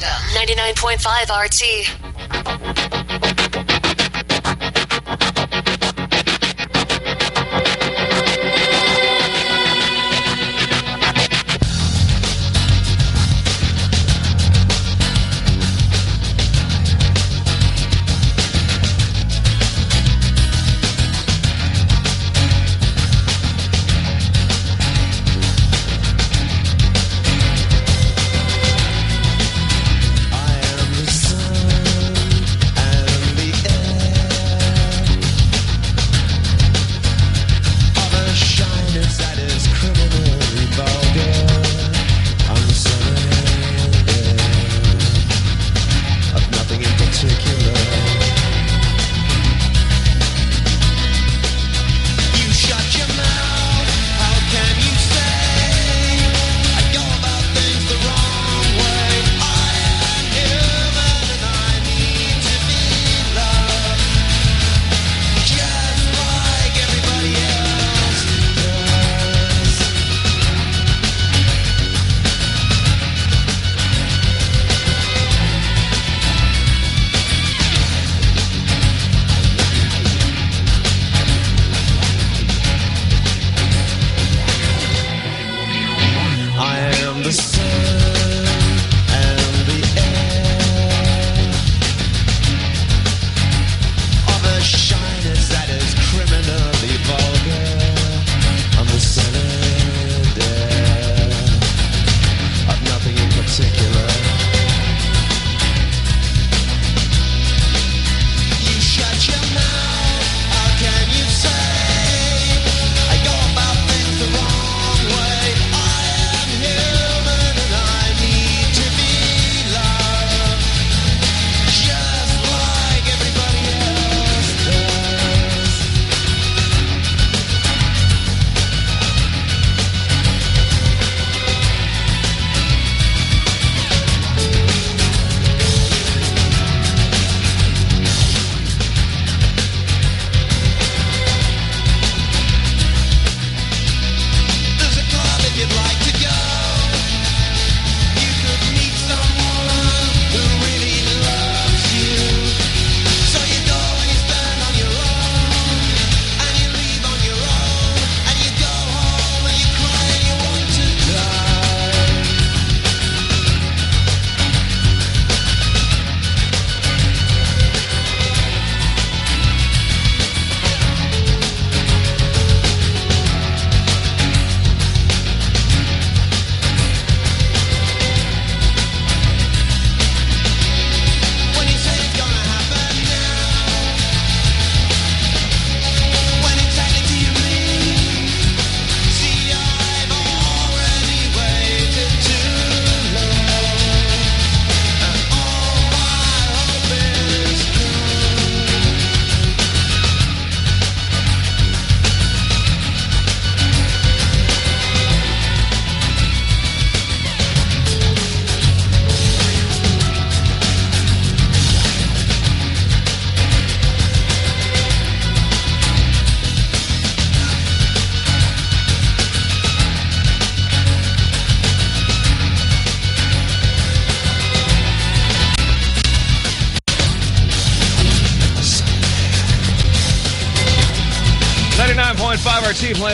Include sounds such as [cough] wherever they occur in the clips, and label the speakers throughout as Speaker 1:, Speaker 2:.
Speaker 1: Agenda, 99.5 RT.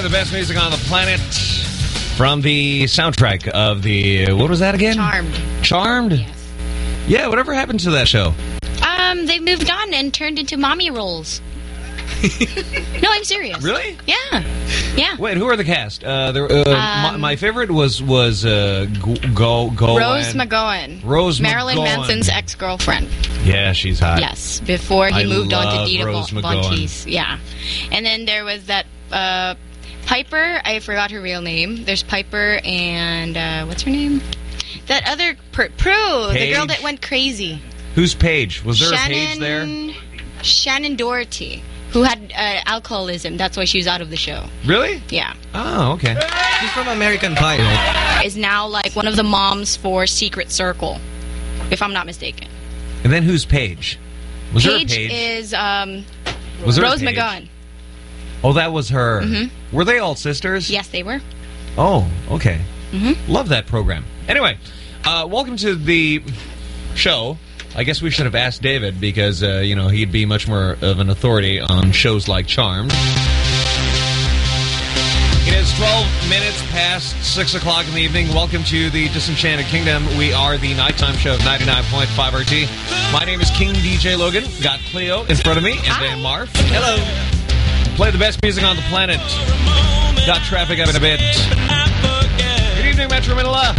Speaker 2: The
Speaker 3: best music on the planet from the soundtrack of the what was that again?
Speaker 4: Charmed.
Speaker 3: Charmed. Yes. Yeah. Whatever happened to that show?
Speaker 4: Um, they moved on and turned into mommy roles. [laughs] no, I'm serious.
Speaker 3: Really?
Speaker 4: Yeah. Yeah.
Speaker 3: Wait, who are the cast? Uh, there, uh, my,
Speaker 4: Um,
Speaker 3: my favorite was was uh, Go Go
Speaker 4: Rose McGowan.
Speaker 3: Rose
Speaker 4: Marilyn
Speaker 3: McGowan.
Speaker 4: Manson's ex-girlfriend.
Speaker 3: Yeah, she's hot.
Speaker 4: Yes, before he
Speaker 3: I
Speaker 4: moved on to Dita
Speaker 3: Rose
Speaker 4: Von Teese. Yeah. And then there was that uh, Piper. I forgot her real name. There's Piper and uh, what's her name? That other Pr- Prue, the girl that went crazy.
Speaker 3: Who's Paige? Was there
Speaker 4: Shannen,
Speaker 3: a Paige there?
Speaker 4: Shannen Doherty, who had uh, alcoholism. That's why she was out of the show.
Speaker 3: Really?
Speaker 4: Yeah.
Speaker 3: Oh, okay.
Speaker 5: She's from American Pie, right?
Speaker 4: Is now like one of the moms for Secret Circle, if I'm not mistaken.
Speaker 3: And then who's Paige? Was
Speaker 4: Paige,
Speaker 3: there a Paige?
Speaker 4: is um,
Speaker 3: was there
Speaker 4: Rose
Speaker 3: Paige?
Speaker 4: McGowan.
Speaker 3: Oh, that was her.
Speaker 4: Mhm.
Speaker 3: Were they all sisters?
Speaker 4: Yes, they were.
Speaker 3: Oh, okay.
Speaker 4: Mhm.
Speaker 3: Love that program. Anyway, uh, welcome to the show. I guess we should have asked David because, uh, you know, he'd be much more of an authority on shows like Charmed. It is 12 minutes past 6 o'clock in the evening. Welcome to the Disenchanted Kingdom. We are the nighttime show of 99.5 RT. My name is King DJ Logan. Got Cleo in front of me and Dan Marf.
Speaker 6: Hello.
Speaker 3: Play the best music on the planet. Got traffic up in a bit. Good evening, Metro Manila.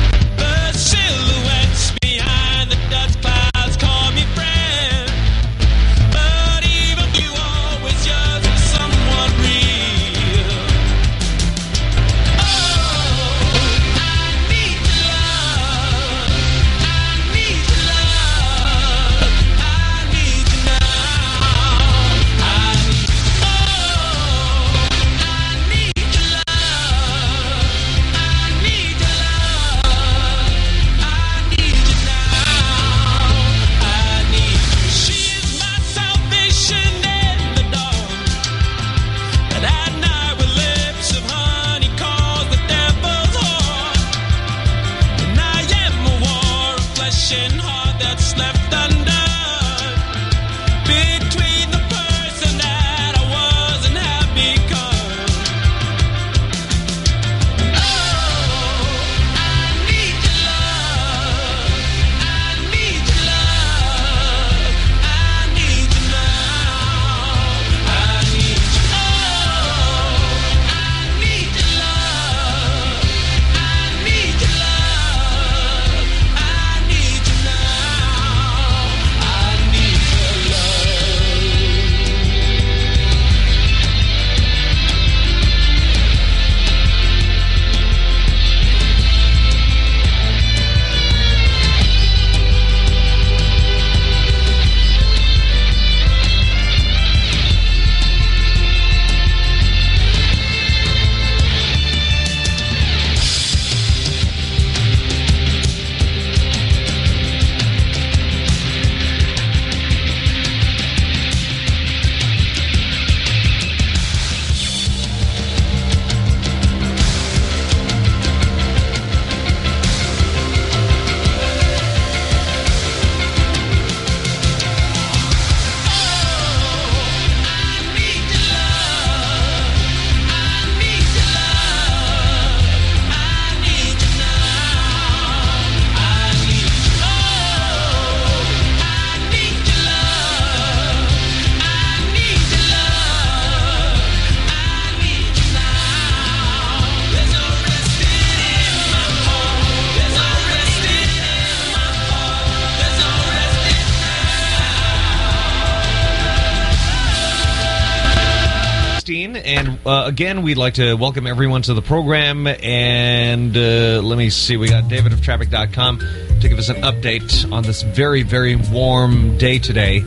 Speaker 3: Again, we'd like to welcome everyone to the program. And uh, let me see, we got David of davidoftraffic.com to give us an update on this very, very warm day today.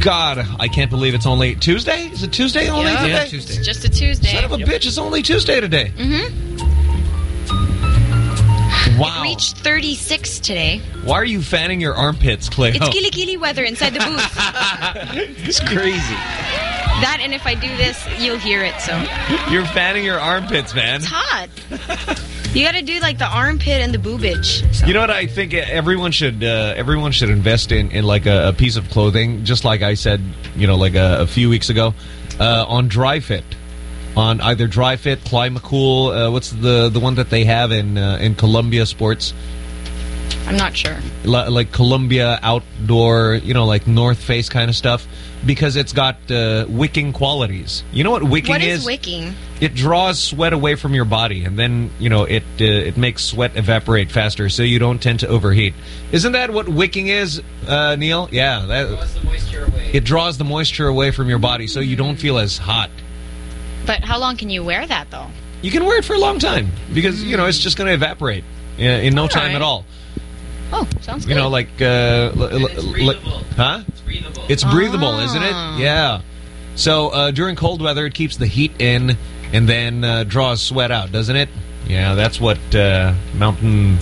Speaker 3: God, I can't believe it's only Tuesday. Is it Tuesday only
Speaker 4: Yeah.
Speaker 3: today?
Speaker 6: Yeah, Tuesday.
Speaker 4: It's just a Tuesday.
Speaker 3: Son of a bitch! It's only Tuesday today.
Speaker 4: Mm-hmm.
Speaker 3: Wow.
Speaker 4: Reached 36 today.
Speaker 3: Why are you fanning your armpits, Cleo?
Speaker 4: It's kili-kili weather inside the booth. [laughs]
Speaker 6: It's crazy.
Speaker 4: That and if I do this, you'll hear it. So
Speaker 3: You're fanning your armpits, man.
Speaker 4: it's hot. You got to do like the armpit and the boobage.
Speaker 3: You know what I think everyone should uh, everyone should invest in in like a, a piece of clothing, just like I said, you know, like a, a few weeks ago, uh, on Dri-FIT, on either Dri-FIT, Climacool. Uh, what's the the one that they have in uh, in Columbia Sports,
Speaker 4: I'm not sure.
Speaker 3: Li- like Columbia Outdoor, you know, like North Face kind of stuff, because it's got uh, wicking qualities. You know what wicking is
Speaker 4: What is wicking?
Speaker 3: it draws sweat away from your body, and then you know it uh, it makes sweat evaporate faster, so you don't tend to overheat. Isn't that what wicking is, uh, Neil? Yeah, that
Speaker 6: Draws the moisture away.
Speaker 3: it draws the moisture away from your body, so you don't feel as hot.
Speaker 4: But how long can you wear that though?
Speaker 3: You can wear it for a long time because you know it's just going to evaporate in, in no time
Speaker 4: Alright.
Speaker 3: at all.
Speaker 4: Oh, sounds
Speaker 3: You
Speaker 4: good.
Speaker 3: know, like uh, l- l-
Speaker 6: it's
Speaker 3: l-
Speaker 6: breathable.
Speaker 3: huh?
Speaker 6: It's breathable.
Speaker 3: It's breathable, isn't
Speaker 4: Ah.
Speaker 3: it? Yeah. So uh, during cold weather, it keeps the heat in and then uh, draws sweat out, doesn't it? Yeah, that's what uh, mountain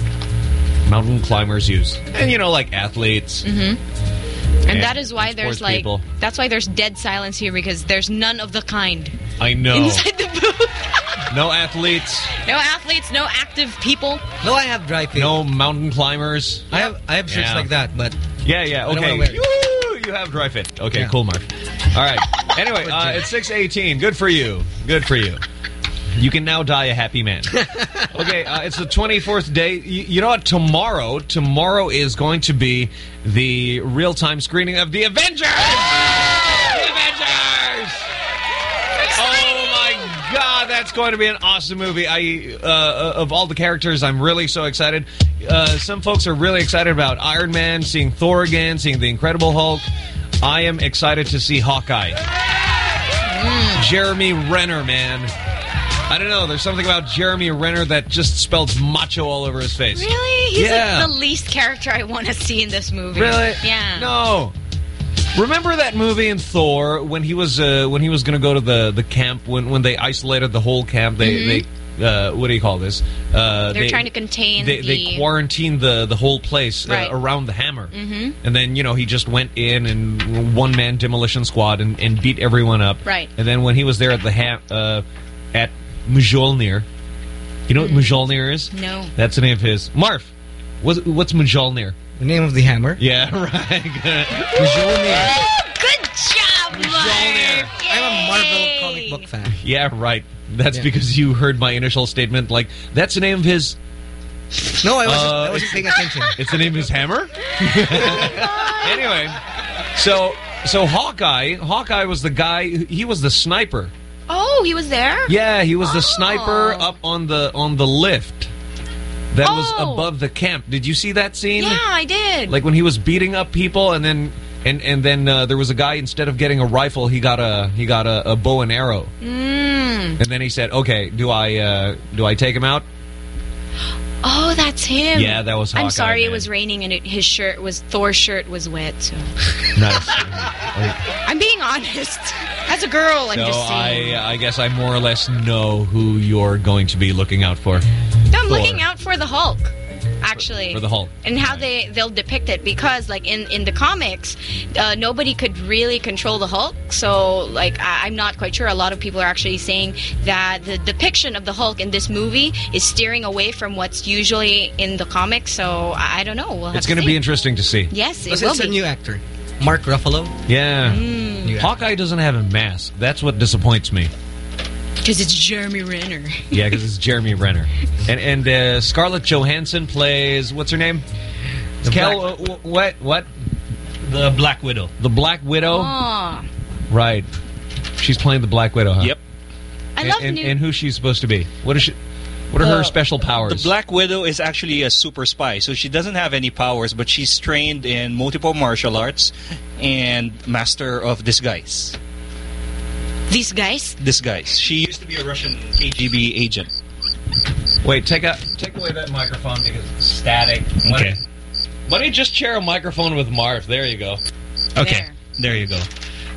Speaker 3: mountain climbers use, and you know, like athletes.
Speaker 4: Mm-hmm. and
Speaker 3: Yeah,
Speaker 4: that is why there's like
Speaker 3: people.
Speaker 4: that's why there's dead silence here because there's none of the kind
Speaker 3: I know.
Speaker 4: inside the booth.
Speaker 3: No athletes.
Speaker 4: No athletes, no active people.
Speaker 5: No, I have Dri-FIT.
Speaker 3: No mountain climbers.
Speaker 5: I have I have shirts
Speaker 3: Yeah.
Speaker 5: like that, but
Speaker 3: Yeah, yeah.
Speaker 5: I don't
Speaker 3: Okay.
Speaker 5: wanna
Speaker 3: Woo, you have Dri-FIT. Okay,
Speaker 5: Yeah.
Speaker 3: cool, Mark. All right. Anyway, [laughs] uh, it's 618. Good for you. Good for you. You can now die a happy man. [laughs] okay, uh, it's the 24th day. You, you know what? Tomorrow, tomorrow is going to be the real-time screening of The Avengers! The Avengers! Oh my God, that's going to be an awesome movie. I uh, of all the characters, I'm really so excited. Uh, some folks are really excited about Iron Man, seeing Thor again, seeing the Incredible Hulk. I am excited to see Hawkeye. Jeremy Renner, man. I don't know. There's something about Jeremy Renner that just spells macho all over his face.
Speaker 4: Really? He's
Speaker 3: Yeah.
Speaker 4: like the least character I want to see in this movie.
Speaker 3: Really?
Speaker 4: Yeah.
Speaker 3: No. Remember that movie in Thor when he was uh, when he was going to go to the the camp when when they isolated the whole camp they they uh, what do you call this? Uh.
Speaker 4: They're
Speaker 3: they-
Speaker 4: trying to contain
Speaker 3: they,
Speaker 4: the...
Speaker 3: they quarantined the the whole place uh,
Speaker 4: Right.
Speaker 3: around the hammer, mm-hmm. and then you know he just went in and one man demolition squad and, and beat everyone up.
Speaker 4: Right.
Speaker 3: And then when he was there at the ha uh, at Mjolnir, you know what Mjolnir is?
Speaker 4: Mm. No.
Speaker 3: That's the name of his. Marv, what's what's Mjolnir?
Speaker 5: The name of the hammer.
Speaker 3: Yeah, [laughs] right.
Speaker 5: Mjolnir.
Speaker 4: Good job,
Speaker 3: Mjolnir.
Speaker 4: Mark!
Speaker 5: I'm a Marvel comic book fan.
Speaker 3: yeah, right. That's
Speaker 5: Yeah.
Speaker 3: because you heard my initial statement. Like that's the name of his.
Speaker 5: No, I wasn't.
Speaker 3: Uh,
Speaker 5: I wasn't paying attention. [laughs]
Speaker 3: It's the name of his hammer. [laughs] anyway, so so Hawkeye, Hawkeye was the guy. He was the sniper.
Speaker 4: Oh, he was there?
Speaker 3: Yeah, he was the
Speaker 4: Oh.
Speaker 3: sniper up on the on the lift that was
Speaker 4: Oh.
Speaker 3: above the camp. Did you see that scene?
Speaker 4: Yeah, I did.
Speaker 3: Like when he was beating up people, and then and and then uh, there was a guy instead of getting a rifle, he got a he got a, a bow and arrow.
Speaker 4: Mm.
Speaker 3: And then he said, "Okay, do I uh, do I take him out?"
Speaker 4: Oh, that's him.
Speaker 3: Yeah, that was Hawkeye,
Speaker 4: I'm sorry,
Speaker 3: man.
Speaker 4: it was raining and it, his shirt was Thor's shirt was wet. So [laughs]
Speaker 3: Nice.
Speaker 4: I'm being honest. As a girl, I'm
Speaker 3: so
Speaker 4: just saying.
Speaker 3: I I guess I more or less know who you're going to be looking out for
Speaker 4: No, I'm
Speaker 3: Thor.
Speaker 4: looking out for the Hulk. Actually,
Speaker 3: for the Hulk.
Speaker 4: and how they they'll depict it because like in in the comics uh, nobody could really control the hulk so like I, i'm not quite sure a lot of people are actually saying that the depiction of the hulk in this movie is steering away from what's usually in the comics so i, I don't know we'll have
Speaker 3: It's
Speaker 4: to
Speaker 3: going to be interesting to see.
Speaker 4: yes it
Speaker 5: Plus,
Speaker 4: will
Speaker 5: it's a new actor, Mark Ruffalo.
Speaker 3: Yeah.
Speaker 4: Mm.
Speaker 3: Hawkeye doesn't have a mask. That's what disappoints me.
Speaker 4: Because it's jeremy renner
Speaker 3: Yeah, because it's Jeremy Renner. And and uh, Scarlett Johansson plays what's her name?
Speaker 5: The
Speaker 3: Kel,
Speaker 5: Black-
Speaker 3: uh, what what?
Speaker 7: The Black Widow.
Speaker 3: The Black Widow.
Speaker 4: oh
Speaker 3: Right. She's playing the Black Widow. Huh?
Speaker 7: Yep.
Speaker 4: i
Speaker 3: And,
Speaker 4: love
Speaker 3: and,
Speaker 4: new
Speaker 3: and who's she supposed to be? What is she? What are her special powers?
Speaker 7: The Black Widow is actually a super spy, so she doesn't have any powers, but she's trained in multiple martial arts and master of disguise.
Speaker 4: These guys
Speaker 7: Disguise. She used to be a Russian KGB agent.
Speaker 3: Wait, take out take away that microphone because it's static. Why
Speaker 7: Okay.
Speaker 3: don't- Why don't you just share a microphone with Marv? There you go.
Speaker 7: Okay,
Speaker 4: There.
Speaker 7: there, you go.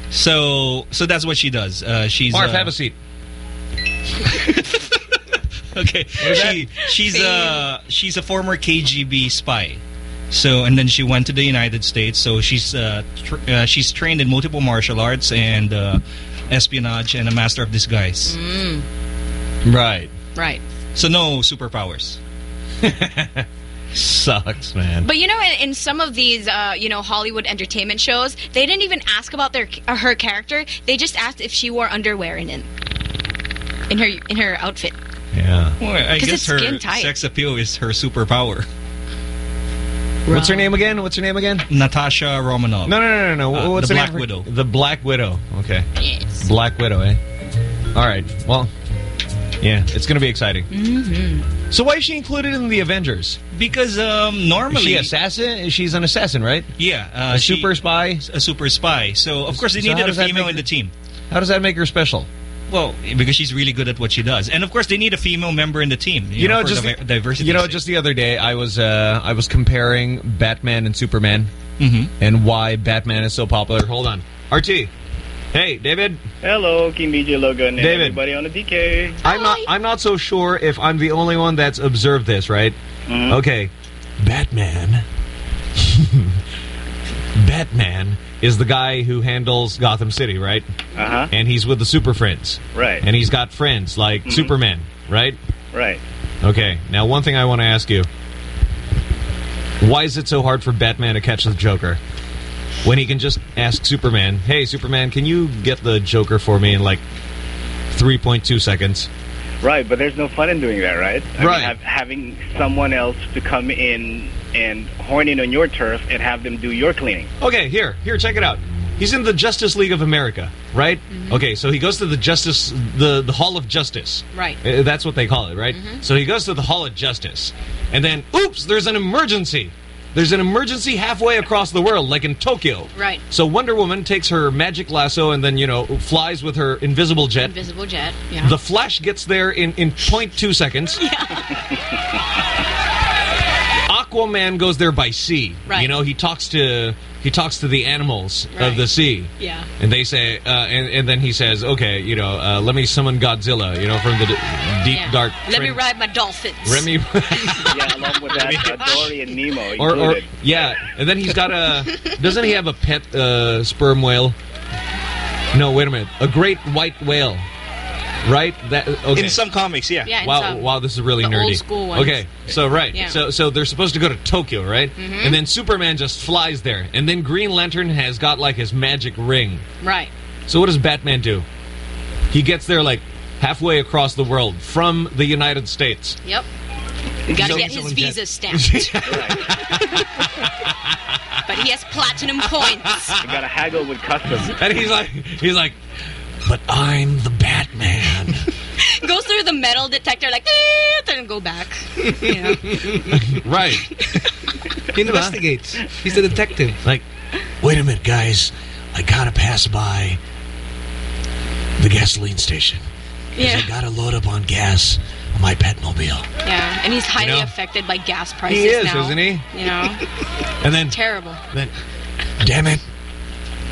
Speaker 7: So, so that's what she does. Uh, she's
Speaker 3: Marv,
Speaker 7: uh,
Speaker 3: have a seat. [laughs]
Speaker 7: Okay, she she's a she's a former KGB spy. So and then she went to the United States. So she's uh, tr uh, she's trained in multiple martial arts and uh, espionage and a master of disguise.
Speaker 3: Right.
Speaker 4: right
Speaker 7: So no superpowers. [laughs]
Speaker 3: Sucks, man.
Speaker 4: But you know, in, in some of these, uh, you know, Hollywood entertainment shows, they didn't even ask about their uh, her character. They just asked if she wore underwear in it, in her in her outfit.
Speaker 3: yeah.
Speaker 7: Well, I
Speaker 4: 'Cause
Speaker 7: guess
Speaker 4: it's
Speaker 7: her
Speaker 4: skin tight.
Speaker 7: sex appeal is her superpower. [laughs]
Speaker 3: What's her name again? What's her name again?
Speaker 7: Natasha Romanoff.
Speaker 3: No, no, no, no, no.
Speaker 7: Uh,
Speaker 3: What's
Speaker 7: the Black? Widow.
Speaker 3: The Black Widow. Okay.
Speaker 4: Yes.
Speaker 3: Black Widow, eh? All right. Well, yeah, it's going to be exciting.
Speaker 4: Mm-hmm.
Speaker 3: So why is she included in the Avengers?
Speaker 7: Because um,
Speaker 3: Is
Speaker 7: normally,
Speaker 3: she assassin? She's an assassin, right?
Speaker 7: yeah, uh,
Speaker 3: a
Speaker 7: she-
Speaker 3: super spy?
Speaker 7: a super spy. So of course they
Speaker 3: So
Speaker 7: needed a female in the team.
Speaker 3: How does that make her special?
Speaker 7: Well, because she's really good at what she does, and of course they need a female member in the team. You,
Speaker 3: You know,
Speaker 7: for
Speaker 3: just
Speaker 7: diver-
Speaker 3: the,
Speaker 7: diversity.
Speaker 3: You know, just the other day, I was uh, I was comparing Batman and Superman
Speaker 7: hmm
Speaker 3: and why Batman is so popular. Hold on, RT. Hey, David.
Speaker 8: Hello, King DJ Logan and
Speaker 3: David.
Speaker 8: everybody on the DK.
Speaker 3: I'm not. I'm not so sure if I'm the only one that's observed this. Right?
Speaker 8: Mhm.
Speaker 3: Okay. Batman. [laughs] Batman is the guy who handles Gotham City, right?
Speaker 8: Uh huh.
Speaker 3: And he's with the Super Friends.
Speaker 8: Right.
Speaker 3: And he's got friends like Superman, right?
Speaker 8: Right.
Speaker 3: Okay. Now, one thing I want to ask you. Why is it so hard for Batman to catch the Joker? When he can just ask Superman, hey, Superman, can you get the Joker for me in like 3.2 seconds?
Speaker 8: Right, but there's no fun in doing that, right? I
Speaker 3: Right.
Speaker 8: Mean, have, having someone else to come in and horn in on your turf and have them do your cleaning.
Speaker 3: Okay, here, here, check it out. He's in the Justice League of America, right? Okay, so he goes to the Justice, the the Hall of Justice.
Speaker 4: Right.
Speaker 3: Uh, that's what they call it, right? So he goes to the Hall of Justice, and then, oops, there's an emergency. There's an emergency halfway across the world, like in Tokyo.
Speaker 4: Right.
Speaker 3: So Wonder Woman takes her magic lasso and then, you know, flies with her invisible jet.
Speaker 4: Invisible jet. Yeah.
Speaker 3: The Flash gets there in, in 0.2 seconds. Yeah. Aquaman goes there by sea.
Speaker 4: Right.
Speaker 3: You know, he talks to he talks to the animals of the sea.
Speaker 4: yeah.
Speaker 3: And they say, uh, and, and then he says, okay, you know, uh, let me summon Godzilla, you know, from the d- deep,
Speaker 4: yeah.
Speaker 3: dark...
Speaker 4: Let me ride my dolphins.
Speaker 3: Remy... [laughs] [laughs]
Speaker 8: yeah, along with that, uh, Dory and Nemo [laughs]
Speaker 3: or, or, yeah, and then he's got a... Doesn't he have a pet uh, sperm whale? No, wait a minute. A great white whale. Right? That okay.
Speaker 9: In some comics, yeah.
Speaker 4: Yeah.
Speaker 3: Wow,
Speaker 4: some-
Speaker 3: wow, this is really
Speaker 4: the
Speaker 3: nerdy.
Speaker 4: old school ones.
Speaker 3: Okay, so right,
Speaker 4: Yeah.
Speaker 3: So so they're supposed to go to Tokyo, right? Mm-hmm. And then Superman just flies there, and then Green Lantern has got like his magic ring.
Speaker 4: Right.
Speaker 3: So what does Batman do? He gets there like halfway across the world from the United States.
Speaker 4: Yep. You gotta
Speaker 6: So-
Speaker 4: get his visa
Speaker 6: jet. [laughs]
Speaker 4: stamped. but he has platinum points.
Speaker 8: You gotta haggle with customs.
Speaker 3: And he's like, he's like, but I'm the Batman.
Speaker 4: Goes through the metal detector like, eh, and go back. You [laughs] know?
Speaker 3: right.
Speaker 6: He investigates. He's a detective.
Speaker 3: Like, wait a minute, guys. I gotta pass by the gasoline station.
Speaker 4: Yeah.
Speaker 3: I gotta load up on gas on my Batmobile.
Speaker 4: Yeah. And he's highly
Speaker 3: You know?
Speaker 4: affected by gas prices
Speaker 3: He is,
Speaker 4: now.
Speaker 3: isn't he?
Speaker 4: You know?
Speaker 3: And then,
Speaker 4: Terrible.
Speaker 3: then, damn it,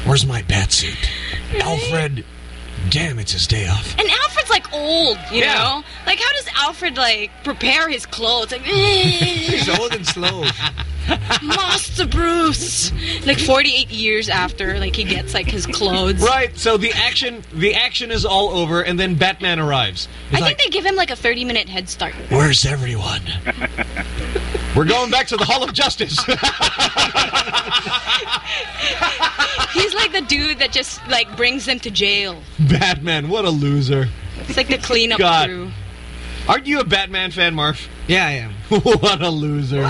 Speaker 3: where's my bat suit? Alfred, damn, it's his day off.
Speaker 4: And Alfred's like old, you
Speaker 3: Yeah.
Speaker 4: know? Like how does Alfred like prepare his clothes? Like [laughs]
Speaker 6: He's old and slow. [laughs]
Speaker 4: Master Bruce. Like 48 years after like he gets like his clothes.
Speaker 3: Right, so the action, the action is all over, and then Batman arrives. He's
Speaker 4: I
Speaker 3: like,
Speaker 4: think they give him like a 30 minute head start.
Speaker 3: where's everyone? [laughs] We're going back to the Hall of Justice. [laughs]
Speaker 4: He's like the dude that just like brings them to jail.
Speaker 3: Batman, what a loser.
Speaker 4: It's like the cleanup
Speaker 3: God.
Speaker 4: crew.
Speaker 3: Aren't you a Batman fan, Marv?
Speaker 6: Yeah, I am. [laughs]
Speaker 3: what a loser.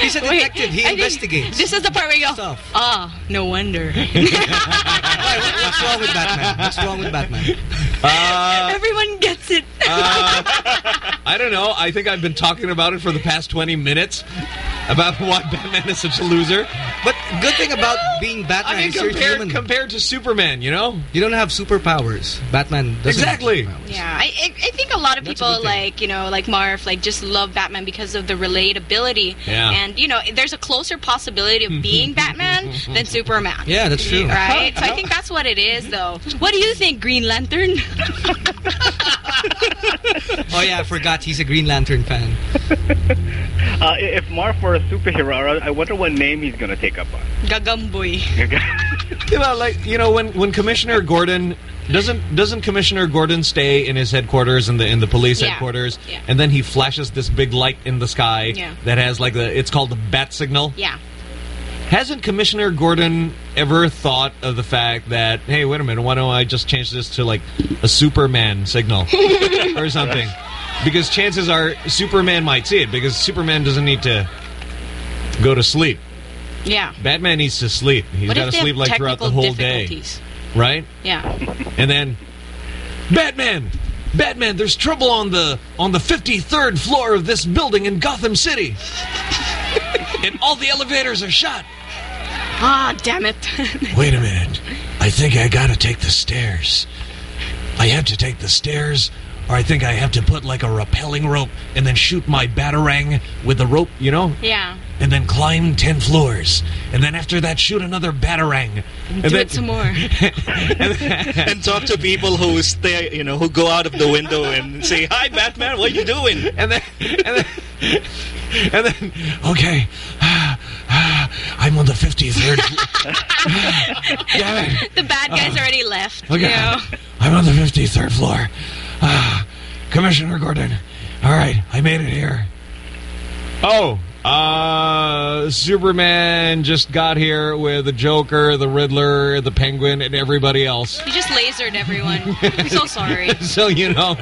Speaker 6: He's a
Speaker 4: Wait,
Speaker 6: detective. He
Speaker 4: I think
Speaker 6: investigates.
Speaker 4: This is the part where you go,
Speaker 6: Stuff.
Speaker 4: ah, no wonder. [laughs]
Speaker 6: Why, what's wrong with Batman? What's wrong with Batman?
Speaker 3: Uh,
Speaker 4: Everyone gets it.
Speaker 3: I don't know. I think I've been talking about it for the past 20 minutes about [laughs] why Batman is such a loser.
Speaker 6: But good thing about being Batman
Speaker 3: I mean,
Speaker 6: is you're
Speaker 3: compared,
Speaker 6: human.
Speaker 3: compared to Superman, you know?
Speaker 6: you don't have superpowers. Batman doesn't.
Speaker 3: Exactly.
Speaker 6: Have superpowers.
Speaker 4: Yeah, I, I I think a lot of
Speaker 6: That's
Speaker 4: people like you know like Marv like just love Batman because of the relatability.
Speaker 3: Yeah.
Speaker 4: And you know there's a closer possibility of being [laughs] Batman than Superman.
Speaker 6: Yeah, that's true.
Speaker 4: Right. So I think that's what it is, though. What do you think, Green Lantern? [laughs]
Speaker 6: Oh yeah, I forgot he's a Green Lantern fan. [laughs]
Speaker 8: Uh, if Marv were a superhero, I wonder what name he's gonna take up on.
Speaker 4: Gagamboy.
Speaker 3: You know, like, you know, when, when Commissioner Gordon... Doesn't doesn't Commissioner Gordon stay in his headquarters in the in the police
Speaker 4: Yeah.
Speaker 3: headquarters,
Speaker 4: Yeah.
Speaker 3: and then he flashes this big light in the sky
Speaker 4: Yeah.
Speaker 3: that has like the it's called the bat signal.
Speaker 4: Yeah.
Speaker 3: Hasn't Commissioner Gordon ever thought of the fact that, hey, wait a minute, why don't I just change this to like a Superman signal [laughs] or something? Because chances are Superman might see it because Superman doesn't need to go to sleep.
Speaker 4: Yeah.
Speaker 3: Batman needs to sleep. He's got to sleep like throughout the whole day? Right?
Speaker 4: Yeah.
Speaker 3: And then Batman, Batman, there's trouble on the on the 53rd floor of this building in Gotham City. [laughs] and all the elevators are shut.
Speaker 4: Ah, damn it. [laughs]
Speaker 3: Wait a minute. I think I gotta take the stairs. I have to take the stairs, or I think I have to put like a rappelling rope and then shoot my batarang with the rope, you know?
Speaker 4: yeah.
Speaker 3: And then climb 10 floors. And then after that, shoot another batarang. And
Speaker 4: Do
Speaker 3: then,
Speaker 4: it some more. [laughs]
Speaker 9: and talk to people who stay, you know, who go out of the window and say, "Hi, Batman, what are you doing?"
Speaker 3: and then, and then, and then, okay, I'm on the 53rd. [laughs] Damn it.
Speaker 4: The bad guys already left.
Speaker 3: Okay.
Speaker 4: You know?
Speaker 3: I'm on the 53rd floor. Ah, Commissioner Gordon. All right, I made it here. Oh, uh, Superman just got here with the Joker, the Riddler, the Penguin, and everybody else.
Speaker 4: He just lasered everyone. I'm so sorry.
Speaker 3: So, you know,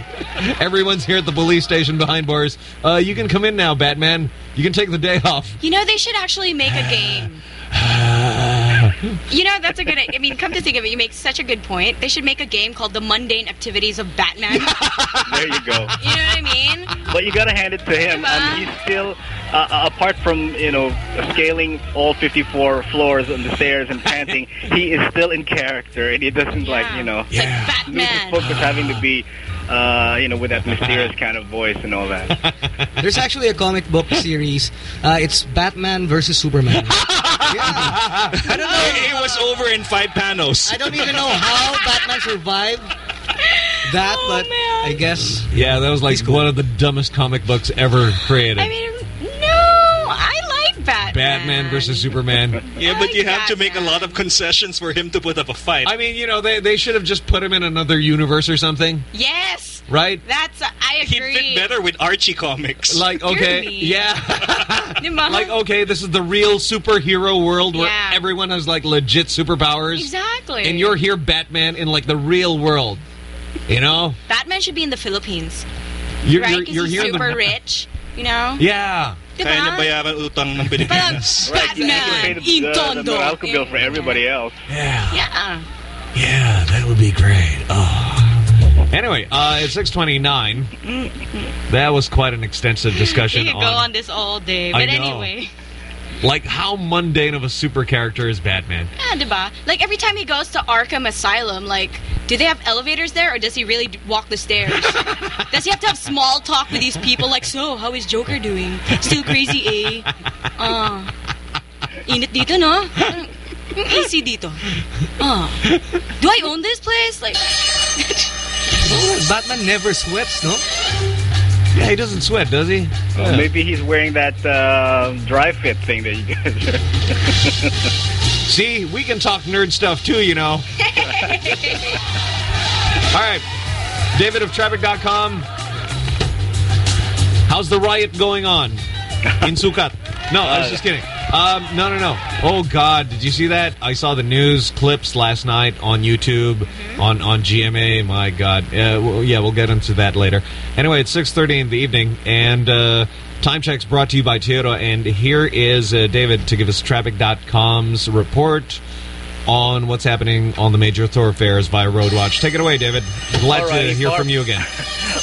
Speaker 3: everyone's here at the police station behind bars. Uh, you can come in now, Batman. You can take the day off.
Speaker 4: You know, they should actually make a game. You know, that's a good... I mean, come to think of it, you make such a good point. They should make a game called The Mundane Activities of Batman. [laughs]
Speaker 8: There you go.
Speaker 4: You know what I mean?
Speaker 8: But you gotta hand it to him. I mean, he's still, uh, uh, apart from you know scaling all 54 floors on the stairs and panting, he is still in character, and he doesn't like you know
Speaker 4: Yeah. like Batman.
Speaker 8: focus having to be, uh, you know, with that mysterious kind of voice and all that. [laughs]
Speaker 6: There's actually a comic book series. Uh, it's Batman versus Superman. [laughs] yeah. I don't know.
Speaker 9: It was over in five panels.
Speaker 6: I don't even know how Batman survived that,
Speaker 4: Oh,
Speaker 6: but
Speaker 4: man.
Speaker 6: I guess
Speaker 3: Yeah, that was like one of the dumbest comic books ever created.
Speaker 4: I mean, no, I like Batman.
Speaker 3: Batman versus Superman.
Speaker 9: Yeah,
Speaker 4: I
Speaker 9: but you
Speaker 4: like
Speaker 9: have to make a lot of concessions for him to put up a fight.
Speaker 3: I mean, you know, they, they should have just put him in another universe or something,
Speaker 4: Yes,
Speaker 3: right?
Speaker 4: that's. I agree.
Speaker 9: He'd fit better with Archie comics.
Speaker 3: Like, okay, yeah. [laughs] [laughs] Like, okay, this is the real superhero world where
Speaker 4: Yeah.
Speaker 3: everyone has, like, legit superpowers.
Speaker 4: Exactly.
Speaker 3: And you're here, Batman, in, like, the real world. You know?
Speaker 4: Batman should be in the Philippines,
Speaker 3: You're,
Speaker 4: right?
Speaker 3: you're,
Speaker 4: Because
Speaker 3: you're
Speaker 4: he's
Speaker 3: here in
Speaker 4: super
Speaker 3: the... [laughs]
Speaker 4: rich. You know.
Speaker 3: Yeah.
Speaker 4: Diba?
Speaker 9: Kaya nabayaran utang ng Pilipinas. [laughs]
Speaker 8: Right, you can pay
Speaker 4: Batman,
Speaker 8: the, the, the
Speaker 4: Intondo.
Speaker 8: Meralco bill for everybody else.
Speaker 3: Yeah.
Speaker 4: Yeah.
Speaker 3: Yeah, that would be great. Oh. Anyway, uh, it's 629. That was quite an extensive discussion
Speaker 4: You could go on this all day.
Speaker 3: I
Speaker 4: But
Speaker 3: know.
Speaker 4: anyway.
Speaker 3: Like how mundane of a super character is Batman.
Speaker 4: Yeah, diba? Like every time he goes to Arkham Asylum, like, do they have elevators there or does he really d- walk the stairs? [laughs] does he have to have small talk with these people? Like, so, how is Joker doing? Still crazy, eh? Uh, init dito, no? Yung AC dito. Uh, do I own this place? Like, [laughs]
Speaker 6: Batman never sweats, no?
Speaker 3: Yeah, [laughs] he doesn't sweat, does he?
Speaker 8: Well, maybe he's wearing that uh, Dri-FIT thing that you guys. [laughs]
Speaker 3: See, we can talk nerd stuff too, you know. [laughs] All right. David of traffic.com. How's the riot going on in Sucat? No, I was just kidding. Um, no, no, no. Oh, God. Did you see that? I saw the news clips last night on YouTube, on, on GMA. My God. Uh, well, yeah, we'll get into that later. Anyway, it's 6.30 in the evening, and uh, Time Check's brought to you by Toyota. And here is uh, David to give us traffic.com's report on what's happening on the major thoroughfares via Roadwatch. Take it away, David. Glad to hear from you again. [laughs]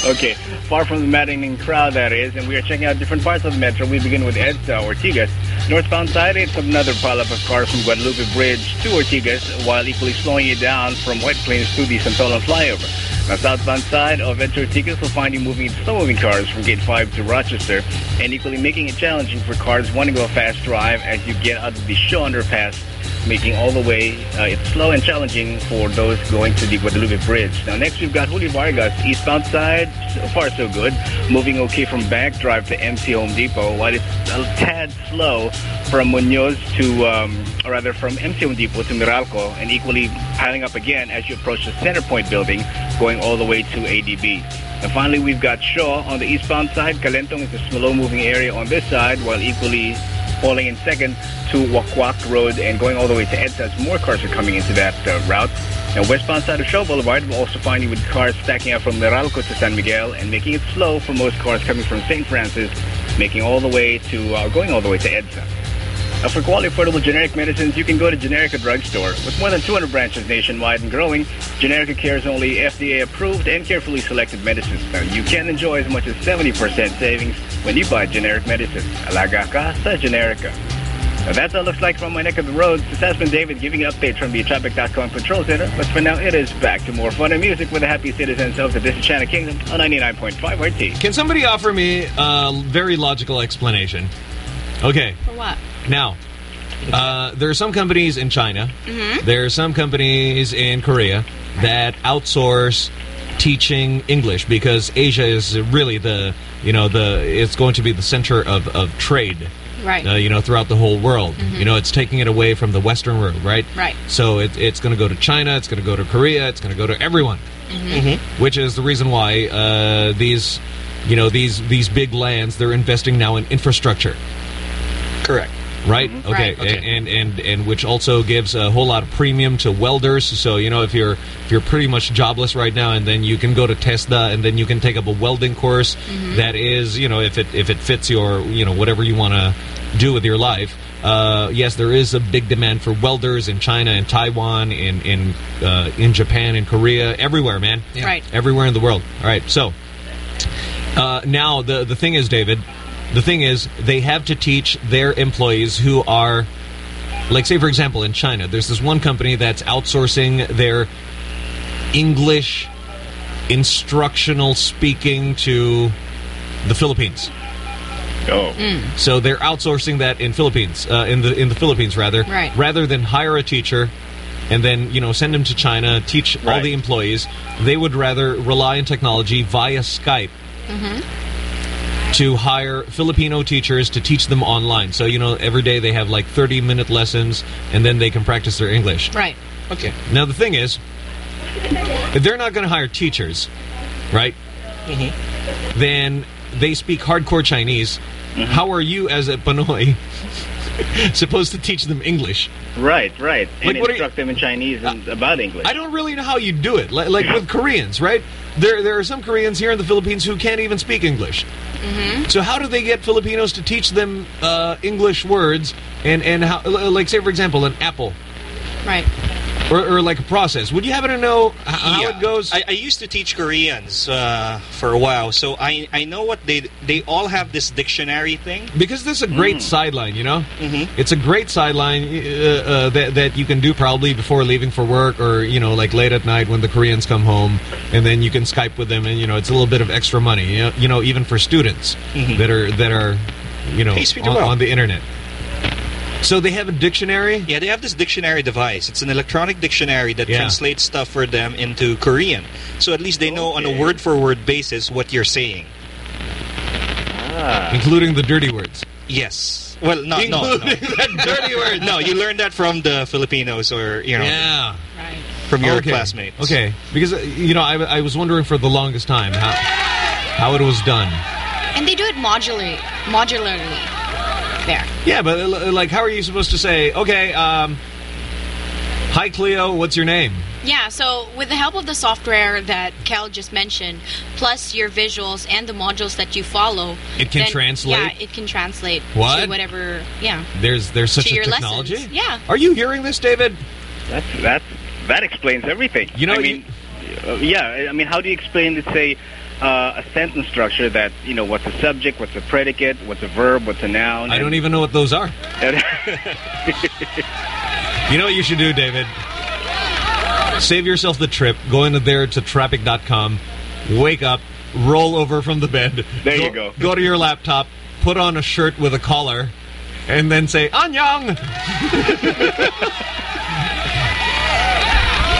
Speaker 8: Okay, far from the maddening crowd that is, and we are checking out different parts of the metro. We begin with EDSA, Ortigas. Northbound side, it's another pileup of cars from Guadalupe Bridge to Ortigas, while equally slowing you down from White Plains to the Santolan flyover. Now, southbound side of EDSA Ortigas will find you moving slow-moving cars from Gate 5 to Rochester, and equally making it challenging for cars wanting to go a fast drive as you get out of the Shaw underpass making all the way. Uh, it's slow and challenging for those going to the Guadalupe Bridge. Now, next we've got Julia Vargas, eastbound side. So far, so good. Moving okay from Bank Drive to MC Home Depot, while it's a tad slow from Munoz to, um, or rather, from MC Home Depot to Meralco, and equally piling up again as you approach the Center Point building, going all the way to ADB. And finally, we've got Shaw on the eastbound side. Kalentong is a slow-moving area on this side, while equally falling in second to Wack-Wack Road and going all the way to EDSA more cars are coming into that uh, route. Now, westbound side of Shaw Boulevard will also find you with cars stacking up from Meralco to San Miguel and making it slow for most cars coming from St. Francis, making all the way to, uh, going all the way to EDSA. Now, for quality affordable generic medicines, you can go to Generica Drugstore. With more than 200 branches nationwide and growing, Generica carries only FDA approved and carefully selected medicines. Now, you can enjoy as much as 70% savings when you buy generic medicines. Alaga ka sa Generica. Now, that's what it looks like from my neck of the roads. This has been David giving updates from the Traffic.com Control Center. But for now, it is back to more fun and music with the happy citizens of the Disenchanted Kingdom on 99.5 RT.
Speaker 3: Can somebody offer me a very logical explanation? Okay,
Speaker 4: for what?
Speaker 3: Now, uh, there are some companies in China, there are some companies in Korea that outsource teaching English because Asia is really the, you know, the it's going to be the center of, of trade
Speaker 4: Right.
Speaker 3: Uh, you know, throughout the whole world. You know, it's taking it away from the Western world, right?
Speaker 4: Right.
Speaker 3: So it, it's going to go to China. It's going to go to Korea. It's going to go to everyone. Which is the reason why uh, these, you know, these these big lands they're investing now in infrastructure
Speaker 10: Correct.
Speaker 3: Right?
Speaker 4: Mm-hmm.
Speaker 3: Okay.
Speaker 10: Right. Okay.
Speaker 3: and and and which also gives a whole lot of premium to welders. So you know, if you're if you're pretty much jobless right now, and then you can go to TESDA, and then you can take up a welding course
Speaker 4: Mm-hmm.
Speaker 3: that is, you know, if it if it fits your you know whatever you want to do with your life. Uh, yes, there is a big demand for welders in China, in Taiwan, in in uh, in Japan, in Korea, everywhere, man.
Speaker 4: Right.
Speaker 3: Everywhere in the world. All right, so uh, now the the thing is, David, the thing is they have to teach their employees who are, like, say for example, in China, there's this one company that's outsourcing their English instructional speaking to the Philippines.
Speaker 8: Oh.
Speaker 3: So they're outsourcing that in Philippines, uh, in the in the Philippines rather,
Speaker 4: Right.
Speaker 3: rather than hire a teacher and then you know send them to China, teach all the employees. They would rather rely on technology via Skype to hire Filipino teachers to teach them online. So you know every day they have like thirty minute lessons, and then they can practice their English.
Speaker 4: Right.
Speaker 10: Okay.
Speaker 3: Now the thing is, if they're not going to hire teachers, right? Mm-hmm. Then they speak hardcore Chinese. Mm-hmm. How are you, as a Panoy, [laughs] supposed to teach them English?
Speaker 8: Right, right. And
Speaker 3: Like, what are you-
Speaker 8: instruct them in Chinese and about English.
Speaker 3: I don't really know how you do it. Like, like with Koreans, right? There, there are some Koreans here in the Philippines who can't even speak English. So how do they get Filipinos to teach them uh, English words and and how, like say for example, an apple
Speaker 4: Right.
Speaker 3: Or, or like a process? Would you happen to know how
Speaker 10: Yeah.
Speaker 3: it goes?
Speaker 10: I, I used to teach Koreans uh, for a while, so I I know what they they all have this dictionary thing.
Speaker 3: Because this is a great sideline, you know.
Speaker 10: Mhm.
Speaker 3: It's a great sideline uh, uh, that that you can do probably before leaving for work, or you know, like late at night when the Koreans come home, and then you can Skype with them, and you know, it's a little bit of extra money, you know, you know even for students that are that are, you know, on,
Speaker 10: well.
Speaker 3: on the internet. So they have a dictionary.
Speaker 10: Yeah, they have this dictionary device. It's an electronic dictionary that
Speaker 3: Yeah.
Speaker 10: translates stuff for them into Korean. So at least they know on a word for word basis what you're saying.
Speaker 8: Ah.
Speaker 3: including the dirty words.
Speaker 10: Yes. Well, no, no, no.
Speaker 3: including that dirty word. [laughs]
Speaker 10: No, you learned that from the Filipinos or, you know,
Speaker 3: Yeah.
Speaker 4: Right.
Speaker 10: from your
Speaker 3: okay.
Speaker 10: classmates.
Speaker 3: Okay, because uh, you know, I, I was wondering for the longest time how how it was done.
Speaker 4: And they do it modularly. Modularly. There.
Speaker 3: Yeah, but uh, like, how are you supposed to say, okay, um, hi Cleo, what's your name?
Speaker 4: Yeah, so with the help of the software that Kel just mentioned, plus your visuals and the modules that you follow,
Speaker 3: It can
Speaker 4: then-
Speaker 3: translate?
Speaker 4: Yeah, it can translate
Speaker 3: What?
Speaker 4: to whatever. Yeah,
Speaker 3: There's there's such
Speaker 4: To
Speaker 3: a technology.
Speaker 4: lessons, yeah.
Speaker 3: Are you hearing this, David?
Speaker 8: That's that's that explains everything.
Speaker 3: You know,
Speaker 8: I mean, uh, yeah. I mean, how do you explain, let's say, uh, a sentence structure that you know what's a subject, what's a predicate, what's a verb, what's a noun?
Speaker 3: I don't even know what those are. [laughs] You know what you should do, David? Save yourself the trip. Go into there to traffic.com. Wake up. Roll over from the bed.
Speaker 8: There you go.
Speaker 3: Go to your laptop. Put on a shirt with a collar. And then say, Anyang! [laughs]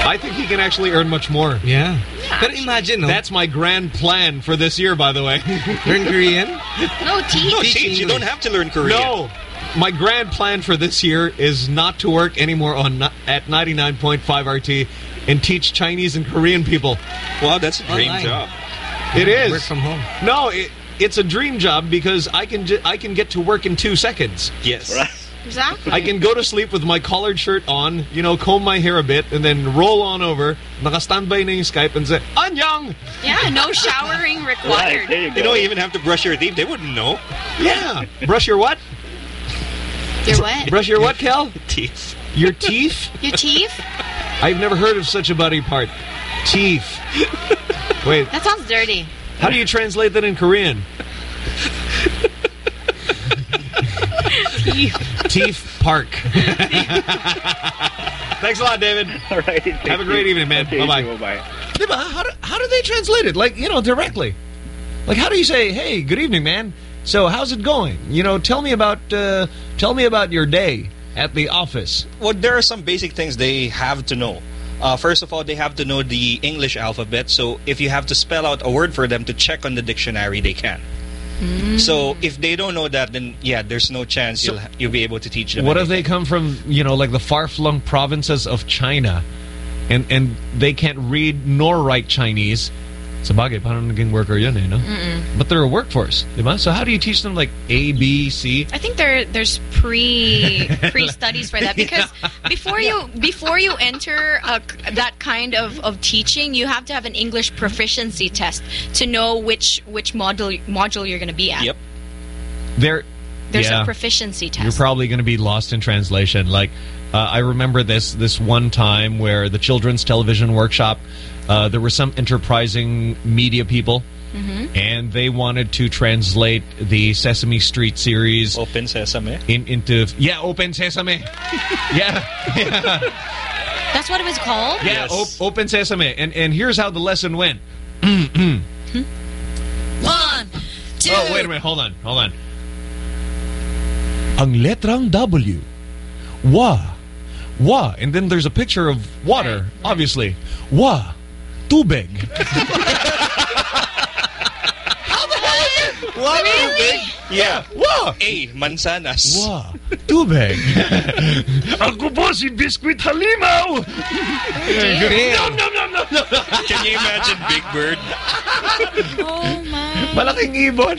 Speaker 3: I think he can actually earn much more.
Speaker 6: Yeah. But imagine, no?
Speaker 3: That's my grand plan for this year, by the way. [laughs]
Speaker 6: Learn Korean?
Speaker 4: no teeth.
Speaker 10: No,
Speaker 6: Teach
Speaker 10: change. You don't have to learn Korean.
Speaker 3: No. My grand plan for this year is not to work anymore on at 99.5 RT and teach Chinese and Korean people.
Speaker 10: Wow, that's a dream
Speaker 6: Online.
Speaker 10: job.
Speaker 3: It is.
Speaker 6: Work from home.
Speaker 3: No, it, it's a dream job because I can I can get to work in 2 seconds.
Speaker 10: Yes.
Speaker 8: Right.
Speaker 4: Exactly.
Speaker 3: I can go to sleep with my collared shirt on, you know, comb my hair a bit and then roll on over, naka-standby na yung Skype and say, "Anyang."
Speaker 4: yeah, no showering [laughs] required.
Speaker 8: There you.
Speaker 10: You don't even have to brush your teeth. They wouldn't know.
Speaker 3: Yeah. Brush your what?
Speaker 4: Your what?
Speaker 3: Brush your what, Kel?
Speaker 10: Teeth.
Speaker 3: Your teeth? [laughs]
Speaker 4: Your teeth?
Speaker 3: I've never heard of such a body part. Teeth. [laughs] Wait,
Speaker 4: That sounds dirty.
Speaker 3: how do you translate that in Korean?
Speaker 4: Teeth.
Speaker 3: Teeth Park. [laughs] Thanks a lot, David.
Speaker 8: All right.
Speaker 3: Have a great evening, man.
Speaker 8: Okay,
Speaker 3: Bye-bye.
Speaker 8: Bye-bye.
Speaker 3: How do, how do they translate it? Like, you know, directly. Like, how do you say, hey, good evening, man. So, how's it going? You know, tell me about, uh, tell me about your day at the office.
Speaker 10: Well, there are some basic things they have to know. Uh, first of all, they have to know the English alphabet. So if you have to spell out a word for them to check on the dictionary, they can. Mm.
Speaker 7: So if they don't know that, then yeah, there's no chance you'll you'll be able to teach them.
Speaker 3: What if they come from, you know, like the far-flung provinces of China and and they can't read nor write Chinese? Sa bagay, paano naging worker yun eh, no? But they're a workforce, di ba? So how do you teach them like A, B, C?
Speaker 4: I think there there's pre [laughs] pre studies for that because before you before you enter a, that kind of, of teaching, you have to have an English proficiency test to know which which module module you're going to be at.
Speaker 7: Yep.
Speaker 3: They're
Speaker 4: There's
Speaker 3: yeah.
Speaker 4: a proficiency test.
Speaker 3: You're probably going to be lost in translation. Like, uh, I remember this this one time where the children's television workshop, uh, there were some enterprising media people, and they wanted to translate the Sesame Street series
Speaker 7: Open sesame.
Speaker 3: in, into yeah, Open Sesame, [laughs] yeah, yeah, [laughs]
Speaker 4: That's what it was called.
Speaker 3: yeah,
Speaker 7: Yes.
Speaker 3: op- Open Sesame, and and here's how the lesson went.
Speaker 4: One, two.
Speaker 3: Oh, wait a minute. Hold on. Hold on. Ang letrang W. Wa. Wa. And then there's a picture of water, obviously. Wa. Tubig.
Speaker 7: What? Yeah.
Speaker 3: Wa.
Speaker 7: A. Mansanas.
Speaker 3: Wa. Tubig. [laughs] Ako po si Biscuit Halimaw. Nom, nom, nom, nom, nom.
Speaker 7: Can you imagine Big Bird?
Speaker 4: Oh my.
Speaker 3: Malaking ibon.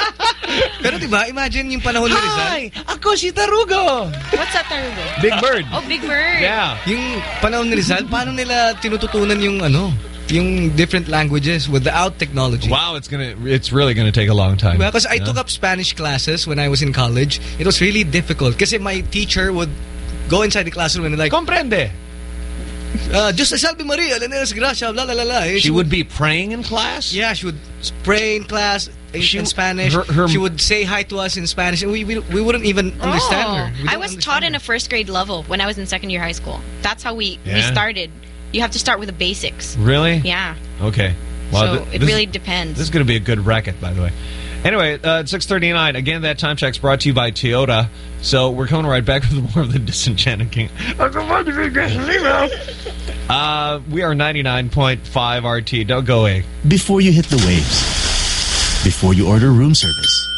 Speaker 3: [laughs]
Speaker 5: Pero diba, imagine yung panahon ni Rizal.
Speaker 3: Hi, ako si Tarugo.
Speaker 4: What's that tarugo?
Speaker 3: Big Bird.
Speaker 4: Oh, Big Bird.
Speaker 3: Yeah.
Speaker 5: Yung panahon ni Rizal, paano nila tinututunan yung ano, yung different languages without technology?
Speaker 3: Wow, it's gonna, it's really gonna take a long time.
Speaker 5: Because I
Speaker 3: Yeah.
Speaker 5: took up Spanish classes when I was in college. It was really difficult because my teacher would go inside the classroom and like,
Speaker 3: Comprende.
Speaker 5: uh, just salve Maria, Leneros Gracia, bla la la la. Eh,
Speaker 3: She would be praying in class?
Speaker 5: Yeah, she would pray in class in,
Speaker 3: She-
Speaker 5: in Spanish.
Speaker 3: her- her-
Speaker 5: she would say hi to us in Spanish, and we we, we wouldn't even understand
Speaker 4: Oh,
Speaker 5: her. We
Speaker 4: I was
Speaker 5: understand
Speaker 4: taught in a first grade level when I was in second year high school. That's how we, we started. You have to start with the basics.
Speaker 3: Really?
Speaker 4: Yeah.
Speaker 3: Okay.
Speaker 4: so
Speaker 3: th-
Speaker 4: it
Speaker 3: this-
Speaker 4: really depends.
Speaker 3: This is going to be a good racket, by the way. Anyway, uh, it's 639. Again, that time check's brought to you by Toyota. So we're coming right back with more of the [laughs] Disenchanted King. [laughs] Uh, we are 99.5 RT. Don't go away.
Speaker 11: Before you hit the waves. Before you order room service.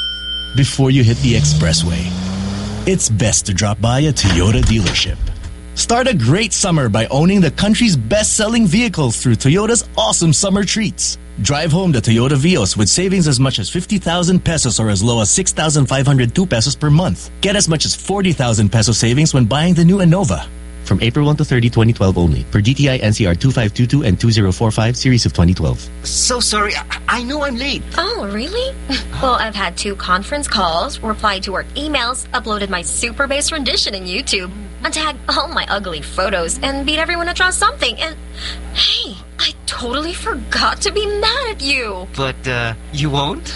Speaker 11: Before you hit the expressway. It's best to drop by a Toyota dealership. Start a great summer by owning the country's best-selling vehicles through Toyota's awesome summer treats. Drive home the Toyota Vios with savings as much as 50,000 pesos or as low as 6,502 pesos per month. Get as much as 40,000 peso savings when buying the new Innova.
Speaker 12: From April 1 to 30, 2012 only. Per DTI NCR 2522 and 2045 series of 2012.
Speaker 13: So sorry, I, I know I'm late.
Speaker 14: Oh, really? [laughs] well, I've had two conference calls, replied to work emails, uploaded my super bass rendition in YouTube, untagged all my ugly photos, and beat everyone to draw something. And hey, I totally forgot to be mad at you.
Speaker 13: But, uh, you won't?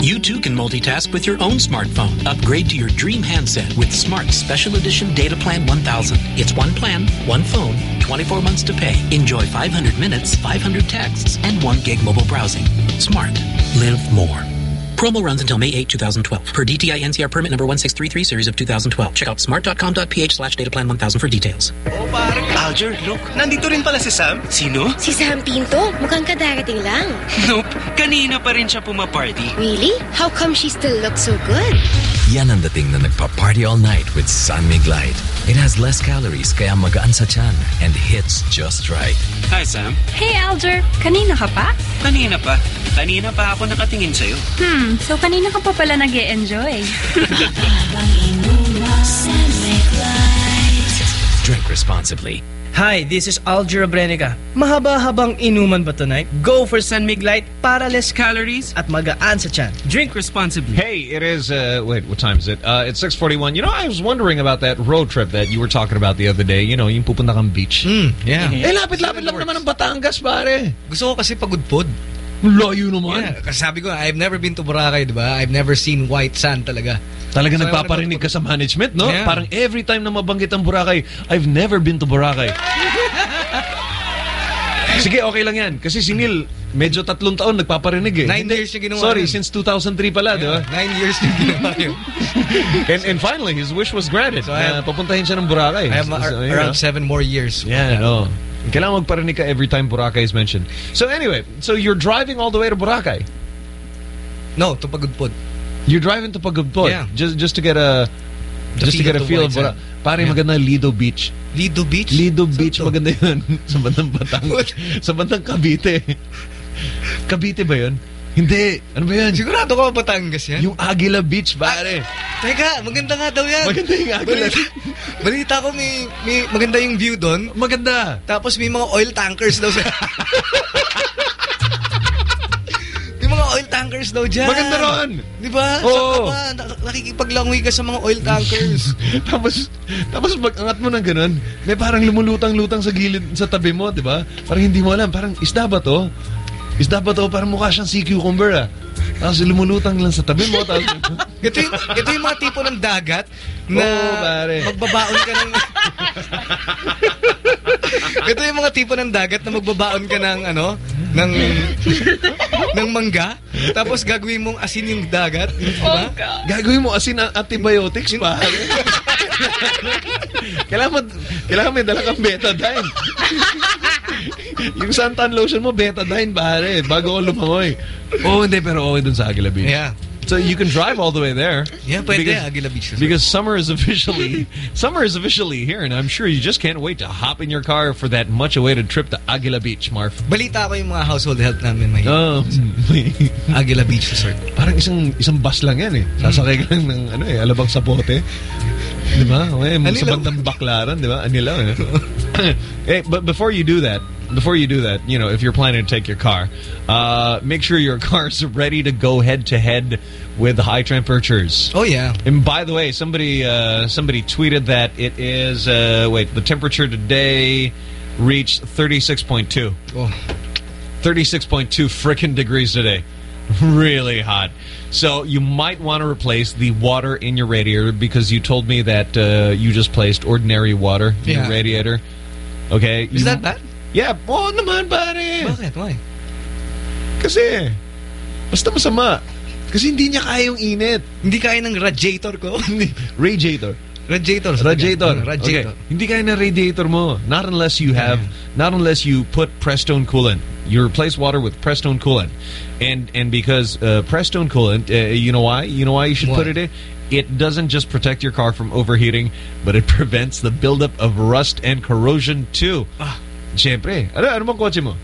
Speaker 15: You too can multitask with your own smartphone. Upgrade to your dream handset with Smart Special Edition Data Plan 1000. It's one plan, one phone, 24 months to pay. Enjoy 500 minutes, 500 texts, and 1 gig mobile browsing. Smart. Live more. Promo runs until May 8, 2012. Per DTI NCR permit number 1633 series of 2012. Check out smart.com.ph slash dataplan 1000 for details.
Speaker 13: Alger, look, nandito rin pala si Sam. Sino?
Speaker 14: Si Sam Pinto, mukhang kadarating lang.
Speaker 13: Nope, kanina pa rin siya pumaparty.
Speaker 14: Really? How come she still looks so good?
Speaker 16: Yan ang dating na nagpa-party all night with San Mig Light. It has less calories kaya magaan sa tiyan and hits just right.
Speaker 13: Hi, Sam.
Speaker 17: Hey, Alger. Kanina ka pa?
Speaker 13: Kanina pa. Kanina pa ako nakatingin sa'yo.
Speaker 17: Hmm, so kanina ka pa pala nag enjoy [laughs] [laughs]
Speaker 16: Drink responsibly.
Speaker 18: Hi, this is Alger Brenica. Mahaba-habang inuman ba tonight? Go for San Mig Light para less calories at magaan sa chan. Drink responsibly.
Speaker 3: Hey, it is, uh, wait, what time is it? Uh, it's 641. You know, I was wondering about that road trip that you were talking about the other day. You know, yung pupunta kang beach.
Speaker 5: yeah.
Speaker 3: Eh, lapit-lapit lang naman ang Batangas, pare.
Speaker 5: Gusto ko kasi Pagudpud.
Speaker 3: Layo naman.
Speaker 5: Yeah, kasi sabi ko, I've never been to Boracay, di ba? I've never seen white sand talaga.
Speaker 3: Talaga
Speaker 5: So,
Speaker 3: nagpaparinig ka sa management, no?
Speaker 5: Yeah.
Speaker 3: Parang every time na mabanggit ang Boracay, I've never been to Boracay. [laughs] Sige, okay lang yan. Kasi si Neil, medyo tatlong taon nagpaparinig eh.
Speaker 5: Nine
Speaker 3: Hindi.
Speaker 5: years yung ginawa
Speaker 3: Sorry,
Speaker 5: yun.
Speaker 3: since 2003 pala, di ba?
Speaker 5: Nine years yung ginawa yun. [laughs]
Speaker 3: and, and finally, his wish was granted.
Speaker 5: So, I have-
Speaker 3: papuntahin siya ng Boracay.
Speaker 5: I have uh,
Speaker 3: So,
Speaker 5: around
Speaker 3: know.
Speaker 5: seven more years.
Speaker 3: Yeah, no. Kailangan magparinig ka every time Boracay is mentioned. So anyway, so you're driving all the way to Boracay.
Speaker 5: No, to Pagudpud.
Speaker 3: You're driving to Pagudpud
Speaker 5: Yeah.
Speaker 3: just just to get a
Speaker 5: The
Speaker 3: just to get a feel of what. Pare
Speaker 5: Yeah.
Speaker 3: maganda Lido Beach.
Speaker 5: Lido Beach?
Speaker 3: Lido Beach maganda yun [laughs] sa bandang Batang. sa bandang Cavite. Cavite ba yun? Hindi. Ano ba yun?
Speaker 5: Sigurado ko Batangas yan?
Speaker 3: Yung Aguila Beach, pare.
Speaker 5: Teka, maganda nga daw yan.
Speaker 3: Maganda yung Aguila.
Speaker 5: Balita, [laughs] balita ko may, may maganda yung view doon.
Speaker 3: Maganda.
Speaker 5: Tapos may mga oil tankers daw sa... [laughs] may mga oil tankers daw dyan.
Speaker 3: Maganda ron.
Speaker 5: Di ba?
Speaker 3: Oo.
Speaker 5: Nak- nakikipaglangoy ka sa mga oil tankers. [laughs]
Speaker 3: tapos tapos pag angat mo ng ganun, may parang lumulutang-lutang sa gilid sa tabi mo, 'di ba? Parang hindi mo alam, parang isda ba 'to? Isda ba 'to? Parang mukha siyang sea cucumber ah. Tapos lumulutang lang sa tabi mo tapos [laughs]
Speaker 5: ito, yung, ito yung mga tipo ng dagat na
Speaker 3: Oo, pare.
Speaker 5: magbabaon ka ng... [laughs] ito yung mga tipo ng dagat na magbabaon ka ng ano, ng ng mangga, tapos gagawin mong asin yung dagat, di ba?
Speaker 3: Gagawin mo asin ang antibiotics pa. [laughs] kailangan mo, kailangan may dala kang betadine. [laughs] yung suntan lotion mo, betadine pare, bago ko lumangoy. Oh, hindi, pero okay dun sa Aguila Beach.
Speaker 5: Yeah.
Speaker 3: So you can drive all the way there.
Speaker 5: Yeah, pwede,
Speaker 3: Because-
Speaker 5: Aguila Beach.
Speaker 3: Because summer is officially [laughs] summer is officially here, and I'm sure you just can't wait to hop in your car for that much-awaited trip to Aguila Beach, Marf.
Speaker 5: Balita ko yung mga household help namin may
Speaker 3: Um, [laughs]
Speaker 5: Aguila Beach Resort.
Speaker 3: Parang isang isang bus lang yan eh. Sasakay ka lang ng ano eh, Alabang Zapote. Di ba? Okay, sa bandang Baclaran, di ba? Anilao eh. hey, [laughs] but before you do that, before you do that, you know, if you're planning to take your car, uh, make sure your [laughs] car's ready to go head to head with high temperatures.
Speaker 5: Oh yeah.
Speaker 3: And by the way, somebody uh, somebody tweeted that it is uh, wait the temperature today reached 36.2.
Speaker 5: Oh.
Speaker 3: 36.2 frickin' degrees today. [laughs] Really hot. So you might want to replace the water in your radiator because you told me that uh, you just placed ordinary water in
Speaker 5: Yeah.
Speaker 3: your radiator. Okay.
Speaker 5: Is
Speaker 3: You-
Speaker 5: that bad?
Speaker 3: Yeah. Oo naman, pare.
Speaker 5: Bakit? Why?
Speaker 3: Kasi, basta masama. Kasi hindi niya kaya yung init.
Speaker 5: Hindi kaya ng radiator ko. [laughs]
Speaker 3: Radiator.
Speaker 5: Radiator.
Speaker 3: Radiator.
Speaker 5: Radiator.
Speaker 3: Okay. Hindi kaya na radiator mo. Not unless you have, not unless you put Prestone coolant. You replace water with Prestone coolant. And and because uh, Prestone coolant, uh, you know why? You know why you should put it in? It doesn't just protect your car from overheating, but it [laughs] prevents the buildup of rust and corrosion too. Ah. Siyempre. Ano, ano bang kotse mo?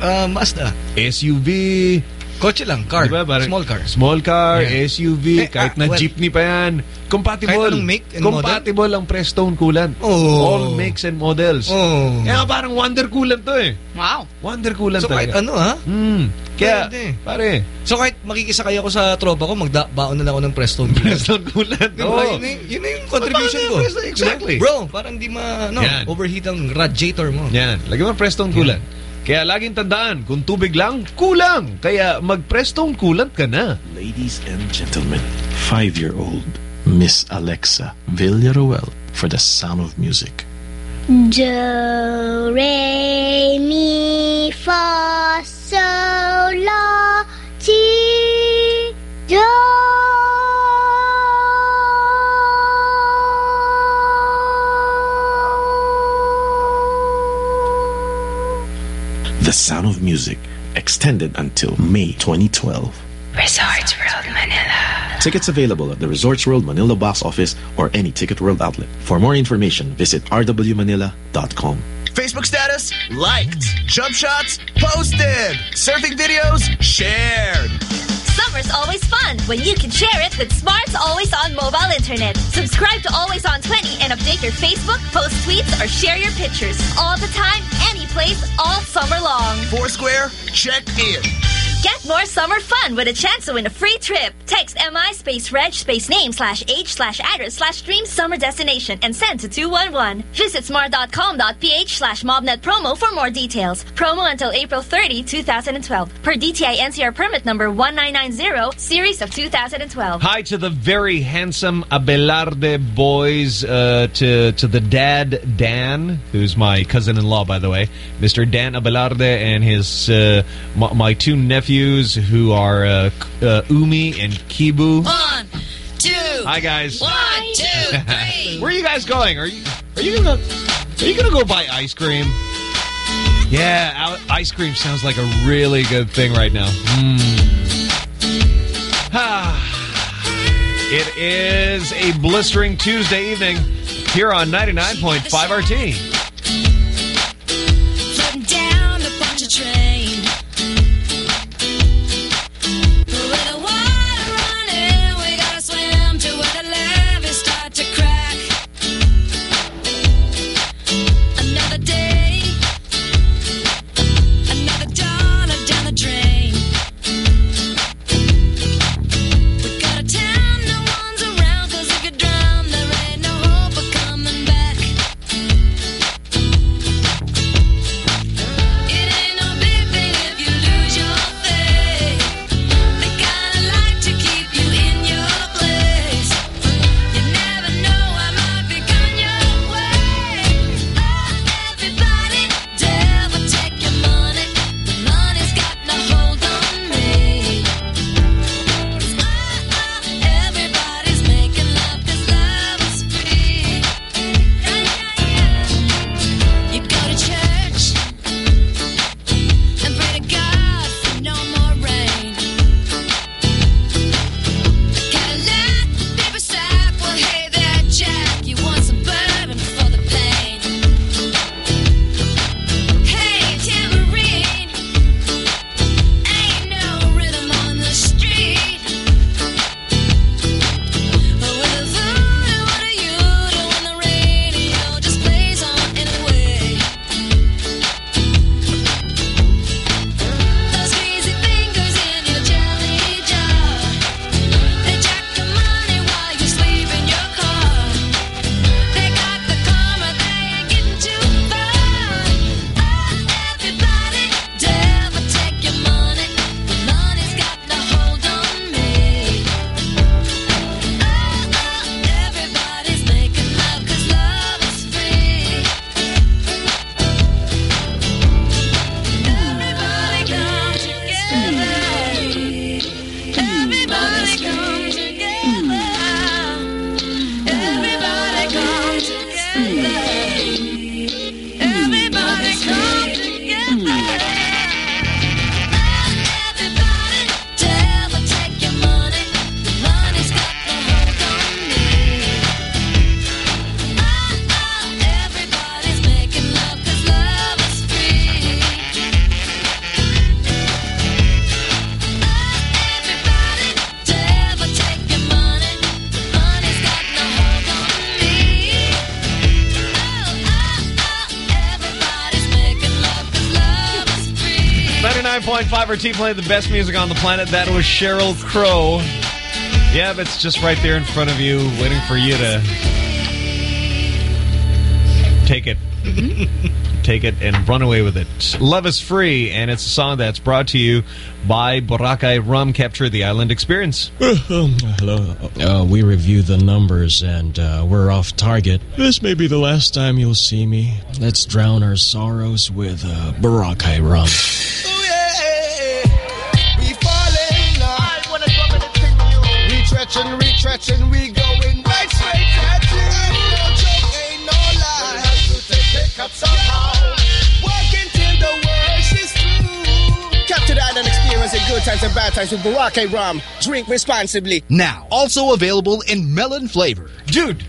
Speaker 5: Uh, Mazda.
Speaker 3: SUV.
Speaker 5: Kotse lang, car.
Speaker 3: Diba, parang-
Speaker 5: Small car.
Speaker 3: Small car,
Speaker 5: Yeah.
Speaker 3: SUV,
Speaker 5: Eh,
Speaker 3: kahit
Speaker 5: ah,
Speaker 3: na
Speaker 5: well,
Speaker 3: jeepney pa yan. Compatible.
Speaker 5: Kahit anong make and
Speaker 3: Compatible ang Prestone coolant.
Speaker 5: Oh.
Speaker 3: All makes and models.
Speaker 5: Oh.
Speaker 3: Kaya parang wonder coolant to eh.
Speaker 4: Wow.
Speaker 3: Wonder coolant
Speaker 5: So kahit
Speaker 3: talaga.
Speaker 5: ano ha?
Speaker 3: Hmm. Kaya,
Speaker 5: Pwede.
Speaker 3: pare,
Speaker 5: So kahit makikisakay ako sa tropa ko, magbaon na lang ako ng Prestone.
Speaker 3: Prestone coolant.
Speaker 5: Diba?
Speaker 3: Oo.
Speaker 5: Yun, yun na yung contribution ko.
Speaker 3: Prestone? Exactly.
Speaker 5: Bro, parang di ma, no,
Speaker 3: Yan.
Speaker 5: overheat ang radiator mo.
Speaker 3: Yan. Lagyan mo Prestone coolant. Kaya laging tandaan, kung tubig lang, kulang. Kaya mag-Prestone coolant ka na.
Speaker 19: Ladies and gentlemen, five-year-old Miss Alexa Villaruel for the sound of music.
Speaker 20: Do, re, mi, fa, sol, la, ti, do.
Speaker 19: The sound of music extended until May 2012.
Speaker 21: Resorts World Manila.
Speaker 19: Tickets available at the Resorts World Manila box office or any Ticket World outlet. For more information, visit rwmanila.com.
Speaker 22: Facebook status? Liked. Jump shots? Posted. Surfing videos? Shared.
Speaker 23: Summer's always fun when you can share it with Smart's Always On mobile internet. Subscribe to Always On 20 and update your Facebook, post tweets, or share your pictures all the time, any place, all summer long.
Speaker 22: Foursquare? Check in.
Speaker 23: Get more summer fun with a chance to win a free trip. Text MI space reg space name slash age slash address slash dream summer destination and send to 211. Visit smart.com.ph slash mobnet promo for more details. Promo until April 30, 2012. Per DTI NCR permit number 1990, series of 2012.
Speaker 3: Hi to the very handsome Abelarde boys, uh, to to the dad Dan, who's my cousin-in-law, by the way, Mr. Dan Abelarde, and his uh, my, my two nephews, who are uh, uh, Umi and Kibu.
Speaker 24: One, two.
Speaker 3: Hi guys.
Speaker 24: One, two, [laughs] three.
Speaker 3: Where are you guys going? Are you are you gonna are you gonna go buy ice cream? Yeah, ice cream sounds like a really good thing right now. Mm. [sighs]
Speaker 24: It is a blistering Tuesday evening here on 99.5 RT. 99.5 RT playing the best music on the planet. That was Sheryl Crow. Yeah, but it's just right there in front of you, waiting for you to take it. take it and run away with it. Love is free, and it's a song that's brought to you by Boracay Rum Capture the Island Experience. [laughs]
Speaker 25: Hello. Uh, we review the numbers and uh, we're off target. This may be the last time you'll see me. Let's drown our sorrows with uh, Boracay rum.
Speaker 26: Good times and bad times with Boracay rum. Drink responsibly.
Speaker 22: Now, also available in melon flavor.
Speaker 24: Dude!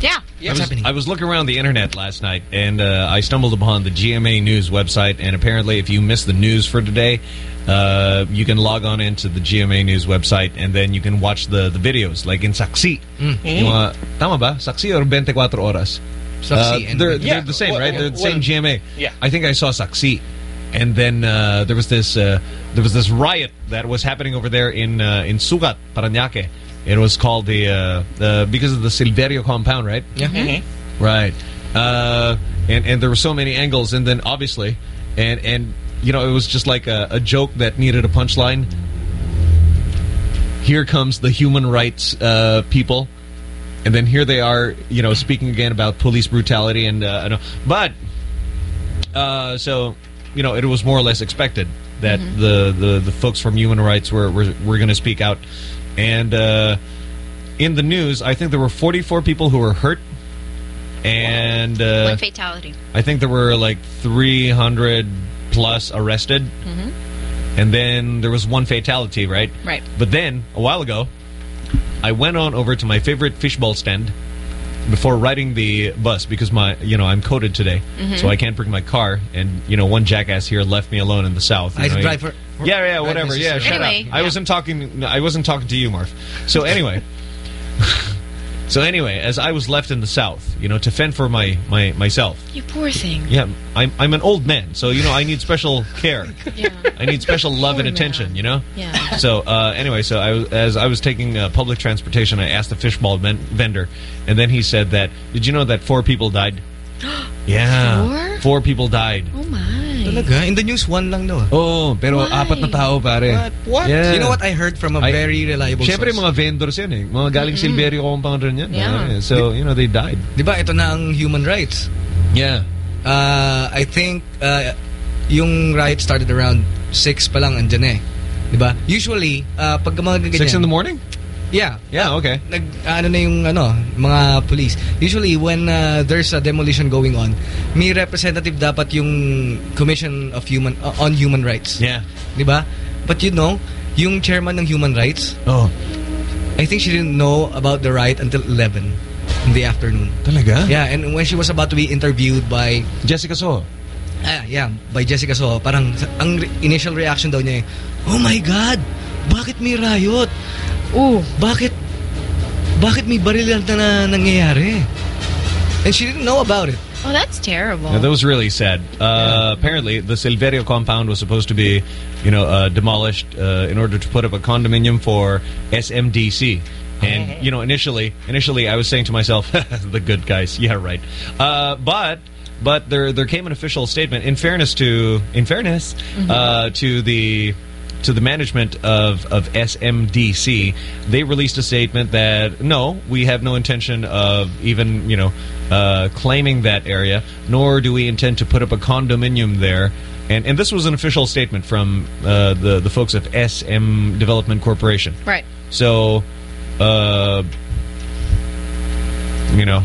Speaker 4: Yeah.
Speaker 24: I was, I was looking around the internet last night, and uh, I stumbled upon the GMA News website. And apparently, if you miss the news for today, uh, you can log on into the GMA News website, and then you can watch the, the videos, like in Saksi.
Speaker 5: Mm.
Speaker 24: Yung mga- tama ba? Saksi or 24 Oras?
Speaker 5: Saksi
Speaker 24: Uh, they're,
Speaker 5: Yeah,
Speaker 24: they're the same,
Speaker 5: well,
Speaker 24: right? They're the same
Speaker 5: well,
Speaker 24: GMA.
Speaker 5: yeah.
Speaker 24: I think I saw Saksi. And then uh, there was this uh, there was this riot that was happening over there in uh, in Sucat, Paranaque. It was called the uh, the because of the Silverio compound, right?
Speaker 5: Yeah. Mhm.
Speaker 24: Right. Uh, and and there were so many angles, and then obviously, and and you know, it was just like a, a joke that needed a punchline. Here comes the human rights uh, people, and then here they are, you know, speaking again about police brutality and uh, I know- but uh, so you know, it was more or less expected that
Speaker 5: Mhm.
Speaker 24: the, the the folks from human rights were were, were going to speak out, and uh, in the news, I think there were 44 people who were hurt, and uh,
Speaker 4: One fatality.
Speaker 24: I think there were like 300 plus arrested.
Speaker 4: Mm-hmm.
Speaker 3: and then there was one fatality, right?
Speaker 4: Right.
Speaker 3: But then a while ago, I went on over to my favorite fishbowl stand before riding the bus because my you know I'm coded today,
Speaker 5: Mhm.
Speaker 3: so I can't bring my car. And you know one jackass here left me alone in the south. you
Speaker 5: I
Speaker 3: know,
Speaker 5: drive for- for-
Speaker 3: yeah, yeah, whatever. Yeah,
Speaker 5: necessarily.
Speaker 3: shut
Speaker 4: Anyway,
Speaker 3: up. I wasn't talking. I wasn't talking to you, Marv. So anyway. [laughs] So anyway, as I was left in the south, you know, to fend for my, my myself.
Speaker 4: You poor thing.
Speaker 3: Yeah, I'm I'm an old man, so you know I need special care. [laughs]
Speaker 4: Yeah.
Speaker 3: I need special love
Speaker 4: Poor
Speaker 3: and attention. You know.
Speaker 4: Yeah.
Speaker 3: So uh, anyway, so I was, as I was taking uh, public transportation, I asked the fishball vendor, and then he said that, "Did you know that four people died?" [gasps] yeah,
Speaker 5: Four?
Speaker 3: people died.
Speaker 4: Oh my.
Speaker 5: Talaga? In the news, one lang daw.
Speaker 3: Oh, pero
Speaker 4: Why?
Speaker 3: apat na tao pare.
Speaker 5: What? What?
Speaker 3: Yeah.
Speaker 5: You know what I heard from a
Speaker 3: I-
Speaker 5: very reliable
Speaker 3: Siyempre
Speaker 5: source?
Speaker 3: mga vendors yan eh. Mga galing
Speaker 5: Mm-mm.
Speaker 3: Silverio compound rin yan.
Speaker 5: Yeah.
Speaker 3: Eh, So, you know, they died.
Speaker 5: Di ba, ito na ang human rights.
Speaker 3: Yeah.
Speaker 5: Uh, I think uh, yung riot started around 6 pa lang andyan eh. Di ba? Usually, uh, pag mga ganyan...
Speaker 3: Six in the morning?
Speaker 5: Yeah.
Speaker 3: Yeah, okay.
Speaker 5: Nag, ano na yung ano, mga police. Usually, when uh, there's a demolition going on, may representative dapat yung Commission of Human uh, on Human Rights.
Speaker 3: Yeah.
Speaker 5: Di ba? But you know, yung chairman ng Human Rights,
Speaker 3: oh.
Speaker 5: I think she didn't know about the riot until 11 in the afternoon.
Speaker 3: Talaga?
Speaker 5: Yeah, and when she was about to be interviewed by
Speaker 3: Jessica Soho.
Speaker 5: Ah, yeah, by Jessica Soho, parang ang re- initial reaction daw niya eh, Oh my God! Bakit may riot? Oh, bakit bakit may barilan na, na nangyayari? And she didn't know about it.
Speaker 4: Oh, that's terrible.
Speaker 3: Yeah, that was really sad. Uh, Apparently, the Silverio compound was supposed to be, you know, uh, demolished uh, in order to put up a condominium for SMDC. And you know, initially, initially, I was saying to myself, [laughs] "The good guys, yeah, right." Uh, but but there there came an official statement. In fairness to in fairness uh, to the to the management of, of SMDC, they released a statement that no, we have no intention of even you know uh, claiming that area, nor do we intend to put up a condominium there. And and this was an official statement from uh, the the folks of SM Development Corporation.
Speaker 4: Right.
Speaker 3: So, uh, you know,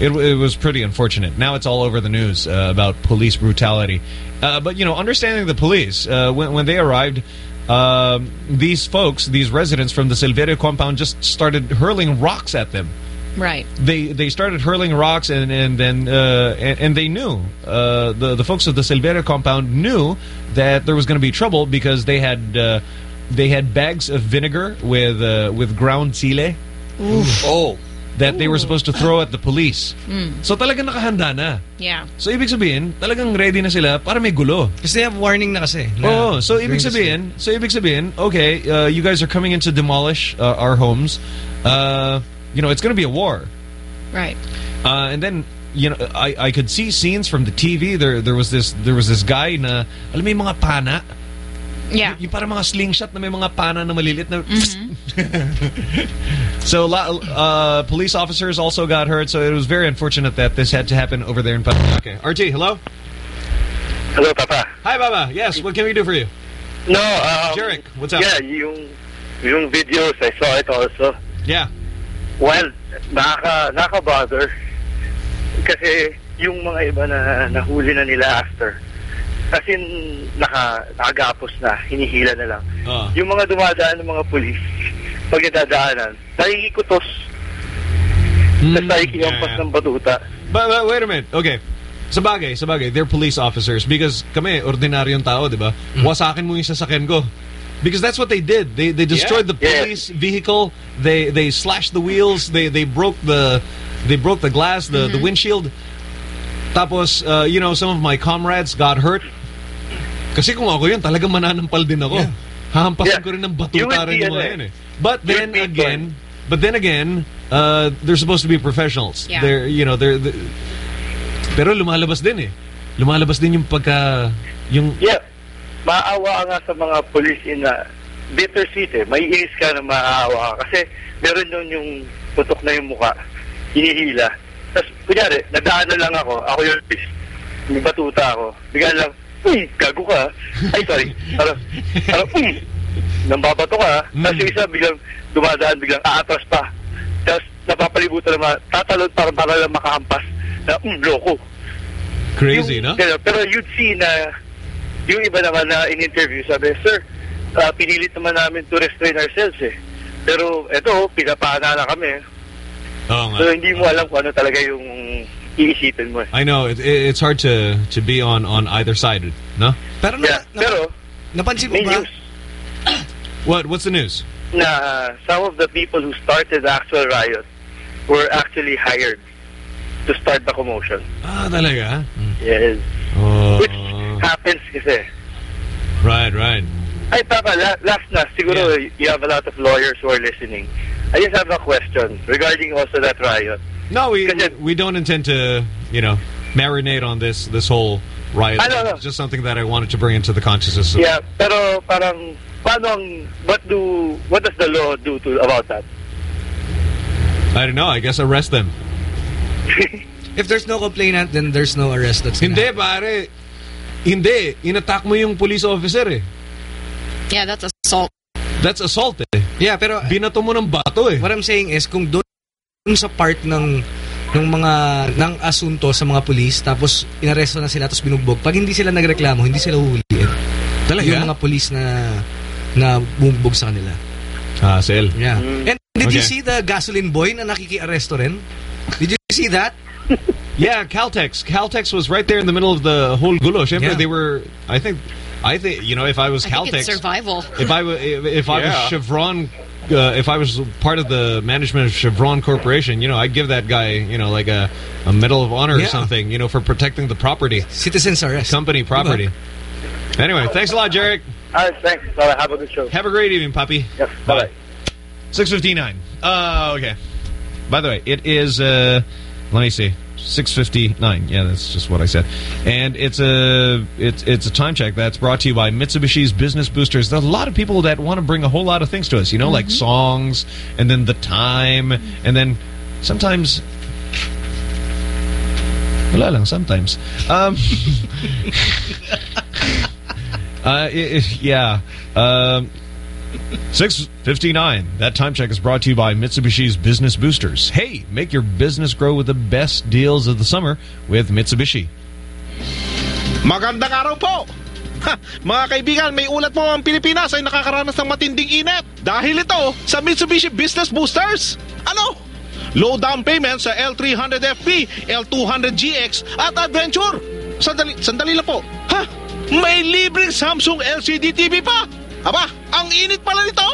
Speaker 3: it, it was pretty unfortunate. Now it's all over the news uh, about police brutality. Uh, but, you know, understanding the police, uh, when, when they arrived, um, these folks, these residents from the Silverio compound just started hurling rocks at them.
Speaker 4: Right.
Speaker 3: They they started hurling rocks and and then uh, and, and they knew uh, the the folks of the Silverio compound knew that there was going to be trouble because they had uh, they had bags of vinegar with uh, with ground chile.
Speaker 7: Oh.
Speaker 3: That they were supposed to throw at the police.
Speaker 4: Mm.
Speaker 3: So talagang nakahanda na.
Speaker 4: Yeah.
Speaker 3: So ibig sabihin, talagang ready na sila para may gulo.
Speaker 5: Kasi they have warning na kasi. na
Speaker 3: Oh, so
Speaker 5: during
Speaker 3: ibig
Speaker 5: this-
Speaker 3: sabihin, so ibig sabihin, okay, uh, you guys are coming in to demolish uh, our homes. Uh, you know, it's going to be a war.
Speaker 4: Right.
Speaker 3: Uh, and then you know, I I could see scenes from the TV. There there was this there was this guy na alam mo yung mga pana.
Speaker 4: Yeah.
Speaker 3: Yung parang mga slingshot na may mga pana na maliliit na
Speaker 4: Mm-hmm. [laughs]
Speaker 3: So uh, police officers also got hurt. So it was very unfortunate that this had to happen over there in Paranaque. RT, hello.
Speaker 27: Hello, Papa.
Speaker 3: Hi, Baba. Yes, what can we do for you?
Speaker 27: No, um,
Speaker 3: Jarek, what's up?
Speaker 27: Yeah, yung yung videos I saw it also.
Speaker 3: Yeah.
Speaker 27: Well, nakaka nakaka-bother kasi yung mga iba na nahuli na nila after. Kasi naka nakagapos na, hinihila na lang.
Speaker 3: Ah.
Speaker 27: Yung mga dumadaan ng mga pulis, pag nadadaanan, nakikikutos. Tapos nakikiampas
Speaker 3: yeah.
Speaker 27: ng batuta.
Speaker 3: But, but wait a minute. Okay. Sabagay, sabagay. They're police officers because kami, ordinaryong tao, di ba? Wasakin mo yung sasakyan ko. Because that's what they did. They they destroyed the police vehicle. They they slashed the wheels. They they broke the they broke the glass, the the windshield. Tapos, uh, you know, some of my comrades got hurt. Kasi kung ako yun, talagang mananampal din ako. Hahampasan ko rin ng batuta rin yung mga
Speaker 27: ano
Speaker 3: yun
Speaker 27: eh.
Speaker 3: eh. But then again, but then again, uh, they're supposed to be professionals.
Speaker 27: Yeah.
Speaker 3: They're, you know, they're, the pero lumalabas din eh. Lumalabas din yung pagka, yung,
Speaker 27: Yeah. Maawa nga sa mga police in a bitter seat eh. May inis ka na maawa ka. Kasi meron doon yung putok na yung muka. Hinihila. Tapos, kunyari, nadaan na lang ako. Ako yung police. May batuta ako. Bigla lang, uy, gago ka. Ay, sorry. Parang, parang, uy, nambabato ka. Tapos yung isa biglang dumadaan, biglang aatras pa. Tapos napapalibutan naman, tatalon para para lang makahampas. Na, um, loko.
Speaker 3: crazy, no?
Speaker 27: Pero, pero you'd see na
Speaker 28: Yung iba naman na in-interview, sabi, Sir, ah, pinilit naman namin to restrain ourselves eh. Pero eto, pinapana na kami.
Speaker 3: Oo nga.
Speaker 28: So hindi mo alam kung ano talaga yung iisipin mo.
Speaker 3: I know it, it- it's hard to to be on on either side, no?
Speaker 5: Pero
Speaker 28: yeah, pero
Speaker 5: napansin
Speaker 28: mo ba? [clears throat]
Speaker 3: What what's the news?
Speaker 28: na uh, some of the people who started the actual riot were actually hired to start the commotion.
Speaker 3: Ah, talaga?
Speaker 28: Yes.
Speaker 3: Oh.
Speaker 28: Which happens kasi.
Speaker 3: Right, right.
Speaker 28: Ay, Papa, last na, siguro you have a lot of lawyers who are listening. I just have a question regarding also that riot.
Speaker 3: No, we we don't intend to, you know, marinate on this this whole riot.
Speaker 28: I don't know.
Speaker 3: It's just something that I wanted to bring into the consciousness. Of,
Speaker 28: Yeah, pero parang, paano ang, what do, what does the law do to about that?
Speaker 3: I don't know. I guess arrest them. [laughs]
Speaker 5: If there's no complainant, then there's no arrest. That's
Speaker 3: Hindi, pare. Hindi. Inattack mo yung police officer eh.
Speaker 27: Yeah, that's assault.
Speaker 3: That's assault eh.
Speaker 5: Yeah, pero...
Speaker 3: Binato mo ng bato eh.
Speaker 5: What I'm saying is, kung doon sa part ng ng mga ng asunto sa mga pulis tapos inaresto na sila tapos binugbog pag hindi sila nagreklamo hindi sila huhulihin
Speaker 3: Talaga?
Speaker 5: yung mga pulis na na bumugbog sa kanila
Speaker 3: Ah, sel.
Speaker 5: yeah and did you
Speaker 3: Okay.
Speaker 5: see the gasoline boy na nakikiaresto rin did you see that [laughs]
Speaker 3: Yeah, Caltex. Caltex was right there in the middle of the whole gulo. Syempre,
Speaker 5: Yeah.
Speaker 3: they were, I think, I think, you know, if I was
Speaker 27: I think
Speaker 3: Caltex.
Speaker 27: it's survival.
Speaker 3: If I, if, if I was. Chevron, uh, if I was part of the management of Chevron Corporation, you know, I'd give that guy, you know, like a, a Medal of Honor or something, you know, for protecting the property.
Speaker 5: Citizens arrest.
Speaker 3: Company property. Anyway, thanks a lot, Jarek.
Speaker 28: All right, thanks. All right, have a good show.
Speaker 3: Have a great evening, puppy.
Speaker 28: Yes,
Speaker 3: Bye. 659. Uh, okay. By the way, it is, uh, let me see, 659. Yeah, that's just what I said. And it's a, it's, it's a time check that's brought to you by Mitsubishi's Business Boosters. There's a lot of people that want to bring a whole lot of things to us, you know, like songs, and then the time, and then sometimes wala lang, sometimes. Um, [laughs] [laughs] uh, i- i- yeah. Um, 659. That time check is brought to you by Mitsubishi's Business Boosters. Hey, make your business grow with the best deals of the summer with Mitsubishi.
Speaker 29: Magandang araw po! Ha, mga kaibigan, may ulat po ang Pilipinas ay nakakaranas ng matinding init. Dahil ito sa Mitsubishi Business Boosters. Ano? Low down payment sa L300FP, L200GX at Adventure. Sandali, sandali lang po. Ha? May libreng Samsung LCD TV pa? Aba, ang init pala nito.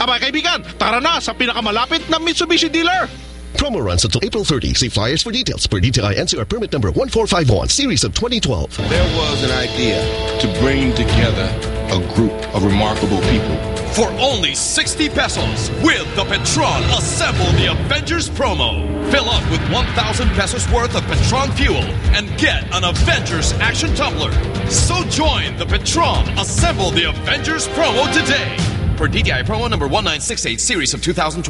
Speaker 29: Aba kaibigan, tara na sa pinakamalapit na Mitsubishi dealer.
Speaker 30: Promo runs until April 30. See flyers for details per DTI NCR permit number 1451, series of 2012.
Speaker 31: There was an idea to bring together a group of remarkable people.
Speaker 32: For only 60 pesos, with the Petron Assemble the Avengers promo. Fill up with 1,000 pesos worth of Petron fuel and get an Avengers action tumbler. So join the Petron Assemble the Avengers promo today. Per DTI promo number 1968 series of 2012.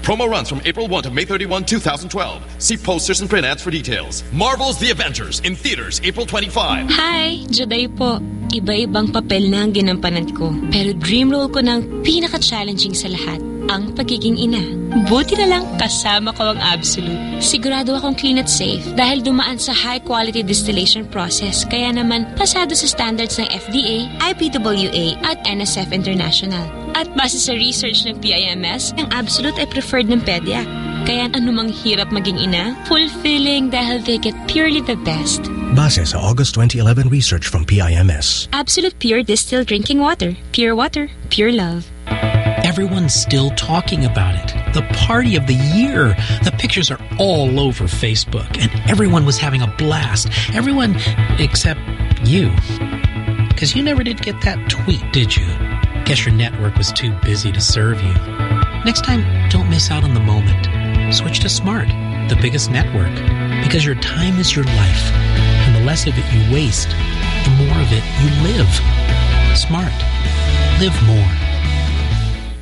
Speaker 32: Promo runs from April 1 to May 31, 2012. See posters and print ads for details. Marvel's The Avengers in theaters April 25.
Speaker 17: Hi, Juday po. Iba-ibang papel na ang ginampanan ko. Pero dream role ko ng pinaka-challenging sa lahat, ang pagiging ina. Buti na lang kasama ko ang Absolute. Sigurado akong clean at safe dahil dumaan sa high-quality distillation process kaya naman pasado sa standards ng FDA, IPWA at NSF International. At base sa research ng PIMS, ang Absolute ay preferred ng PEDIA. Kaya anumang hirap maging ina, fulfilling dahil they get purely the best.
Speaker 33: Base sa August 2011 research from PIMS.
Speaker 17: Absolute Pure Distilled Drinking Water. Pure water, pure love.
Speaker 15: Everyone's still talking about it. The party of the year. The pictures are all over Facebook, and everyone was having a blast. Everyone except you. Because you never did get that tweet, did you? Guess your network was too busy to serve you. Next time, don't miss out on the moment. Switch to Smart, the biggest network. Because your time is your life, and the less of it you waste, the more of it you live. Smart. Live more.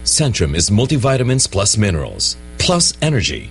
Speaker 34: Centrum is multivitamins plus minerals, plus energy,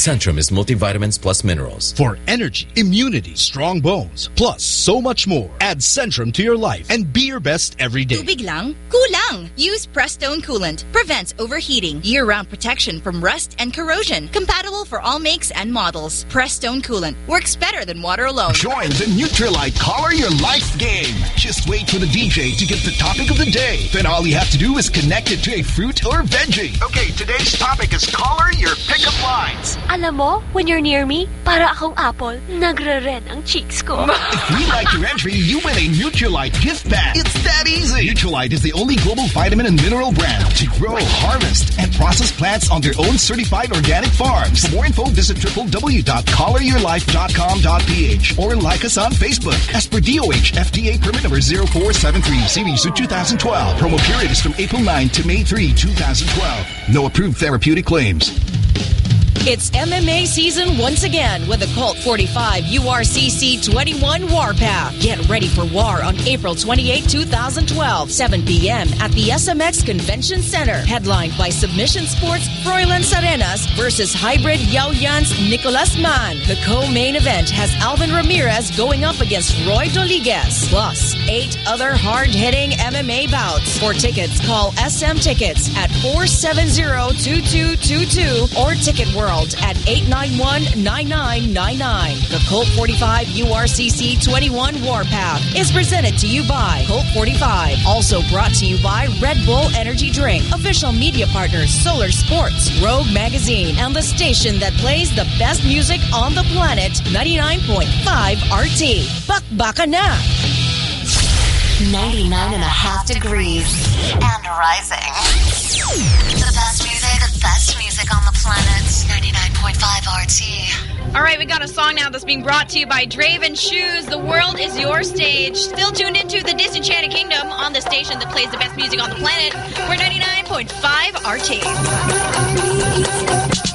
Speaker 32: Centrum is multivitamins plus minerals.
Speaker 35: For energy, immunity, strong bones, plus so much more. Add Centrum to your life and be your best every day.
Speaker 36: Tubig lang? Kulang! Use Prestone Coolant. Prevents overheating. Year-round protection from rust and corrosion. Compatible for all makes and models. Prestone Coolant. Works better than water alone.
Speaker 22: Join the Nutrilite Color Your Life game. Just wait for the DJ to get the topic of the day. Then all you have to do is connect it to a fruit or veggie. Okay, today's topic is color your pickup lines.
Speaker 17: Alam mo, when you're near me, para akong apple, nagre-red ang cheeks ko.
Speaker 22: If [laughs] we like your entry, you win a Nutrilite gift bag. It's that easy. Nutrilite is the only global vitamin and mineral brand to grow, harvest, and process plants on their own certified organic farms. For more info, visit www.coloryourlife.com.ph or like us on Facebook. As per DOH FDA permit number 0473, series of 2012. Promo period is from April 9 to May 3, 2012. No approved therapeutic claims.
Speaker 37: It's MMA season once again with the Colt 45 URCC 21 Warpath. Get ready for war on April 28, 2012, 7 p.m. at the SMX Convention Center. Headlined by Submission Sports Froilan Sarenas versus Hybrid Yao Yan's Nicolas Mann. The co-main event has Alvin Ramirez going up against Roy Doliges. Plus, eight other hard-hitting MMA bouts. For tickets, call SM Tickets at 470-2222 or Ticket World at 891-9999. The Colt 45 URCC 21 Warpath is presented to you by Colt 45. Also brought to you by Red Bull Energy Drink. Official media partners Solar Sports, Rogue Magazine, and the station that plays the best music on the planet, 99.5 RT. Bakbaka na!
Speaker 38: 99 and a half degrees and rising. The best music, best music on the planet. 99.5 RT.
Speaker 4: All right, we got a song now that's being brought to you by Draven Shoes. The world is your stage. Still tuned into the Disenchanted Kingdom on the station that plays the best music on the planet. We're 99.5 RT.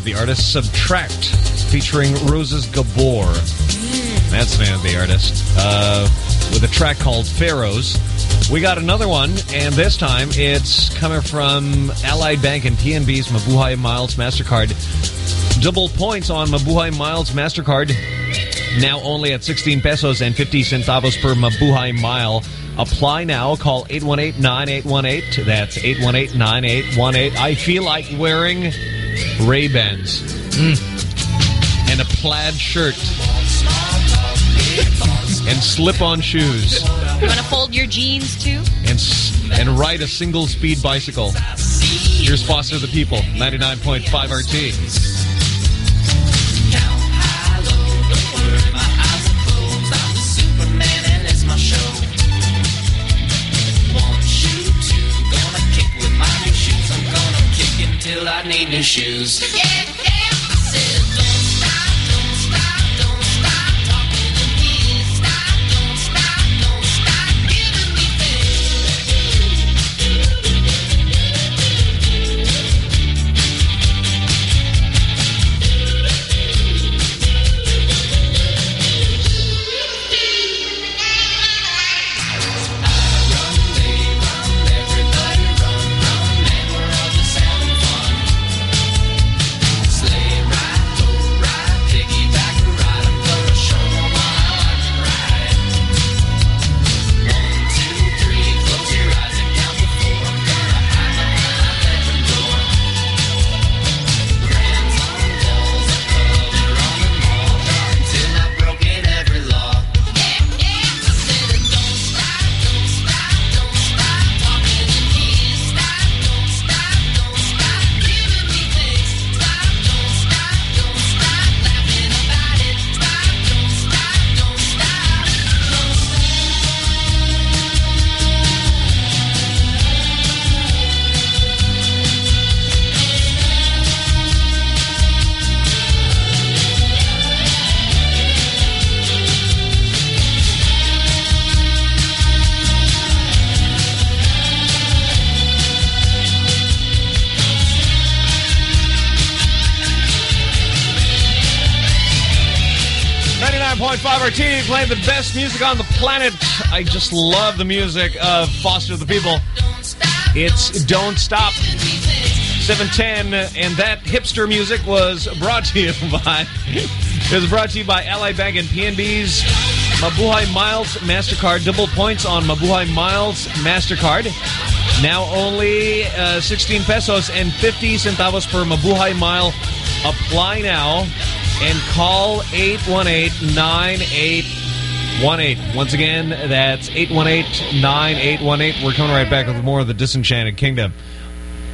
Speaker 3: Of the artist. SBTRKT, featuring Roses Gabor. That's the name of the artist. Uh, with a track called Pharaohs. We got another one, and this time it's coming from Allied Bank and PNB's Mabuhay Miles MasterCard. Double points on Mabuhay Miles MasterCard. Now only at 16 pesos and 50 centavos per Mabuhay Mile. Apply now. Call 818-9818. That's 818-9818. I feel like wearing Ray-Bans. Mm. And a plaid shirt. and slip-on shoes.
Speaker 4: You want to fold your jeans too?
Speaker 3: And, and ride a single-speed bicycle. Here's Foster the People, 99.5 RT.
Speaker 39: New shoes.
Speaker 3: Ninety-nine best music on the planet. I just love the music of Foster the People. It's Don't Stop. 710, and that hipster music was brought to you [laughs] by it was brought to you by Allied Bank and PNB's Mabuhay Miles MasterCard. Double points on Mabuhay Miles MasterCard. Now only uh, 16 pesos and 50 centavos per Mabuhay Mile. Apply now and call 818-9818. Once again, that's 818-9818. We're coming right back with more of the Disenchanted Kingdom.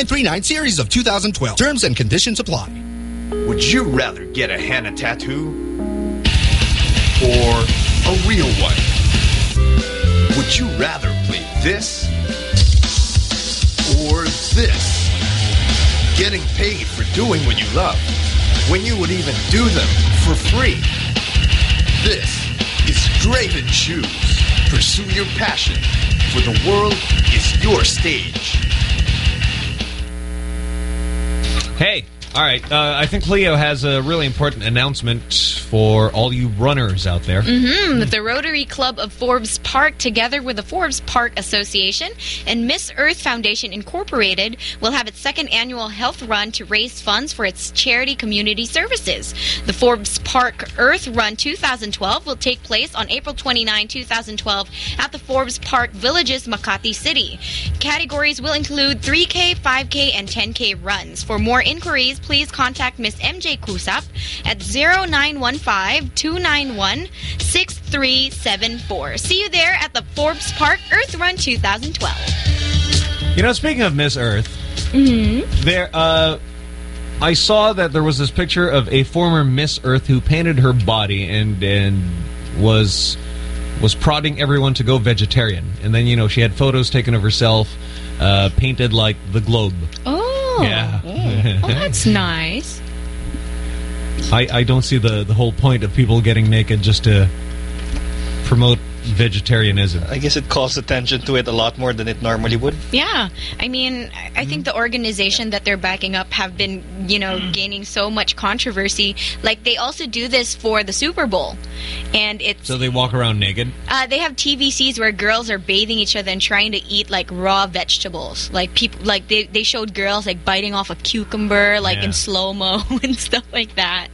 Speaker 22: 1939 series of 2012. Terms and conditions apply.
Speaker 32: Would you rather get a henna tattoo or a real one? Would you rather play this or this? Getting paid for doing what you love when you would even do them for free. This is Draven Shoes. Pursue your passion, for the world is your stage.
Speaker 3: Hey, all right. Uh, I think Leo has a really important announcement for all you runners out there.
Speaker 4: Mm-hmm. The Rotary Club of Forbes Park, together with the Forbes Park Association and Miss Earth Foundation Incorporated, will have its second annual health run to raise funds for its charity community services. The Forbes Park Earth Run 2012 will take place on April 29, 2012, at the Forbes Park Villages, Makati City. Categories will include 3K, 5K, and 10K runs. For more inquiries, please contact Miss MJ Kusap at 0915 0915-291-6374. See you there at the Forbes Park Earth Run 2012.
Speaker 3: You know, speaking of Miss Earth,
Speaker 4: Mm-hmm.
Speaker 3: there, uh, I saw that there was this picture of a former Miss Earth who painted her body and and was was prodding everyone to go vegetarian. And then, you know, she had photos taken of herself uh, painted like the globe.
Speaker 4: Oh.
Speaker 3: Oh, yeah.
Speaker 4: Oh, that's [laughs] nice.
Speaker 3: I, I don't see the, the whole point of people getting naked just to promote vegetarianism.
Speaker 40: I guess it calls attention to it a lot more than it normally would.
Speaker 4: Yeah. I mean, I- I think the organization that they're backing up have been, you know, gaining so much controversy. Like, they also do this for the Super Bowl. And it's
Speaker 3: So they walk around naked?
Speaker 4: Uh, they have TVCs where girls are bathing each other and trying to eat like raw vegetables. Like people, like they, they showed girls like biting off a cucumber, like
Speaker 3: Yeah.
Speaker 4: in slow mo [laughs] and stuff like that.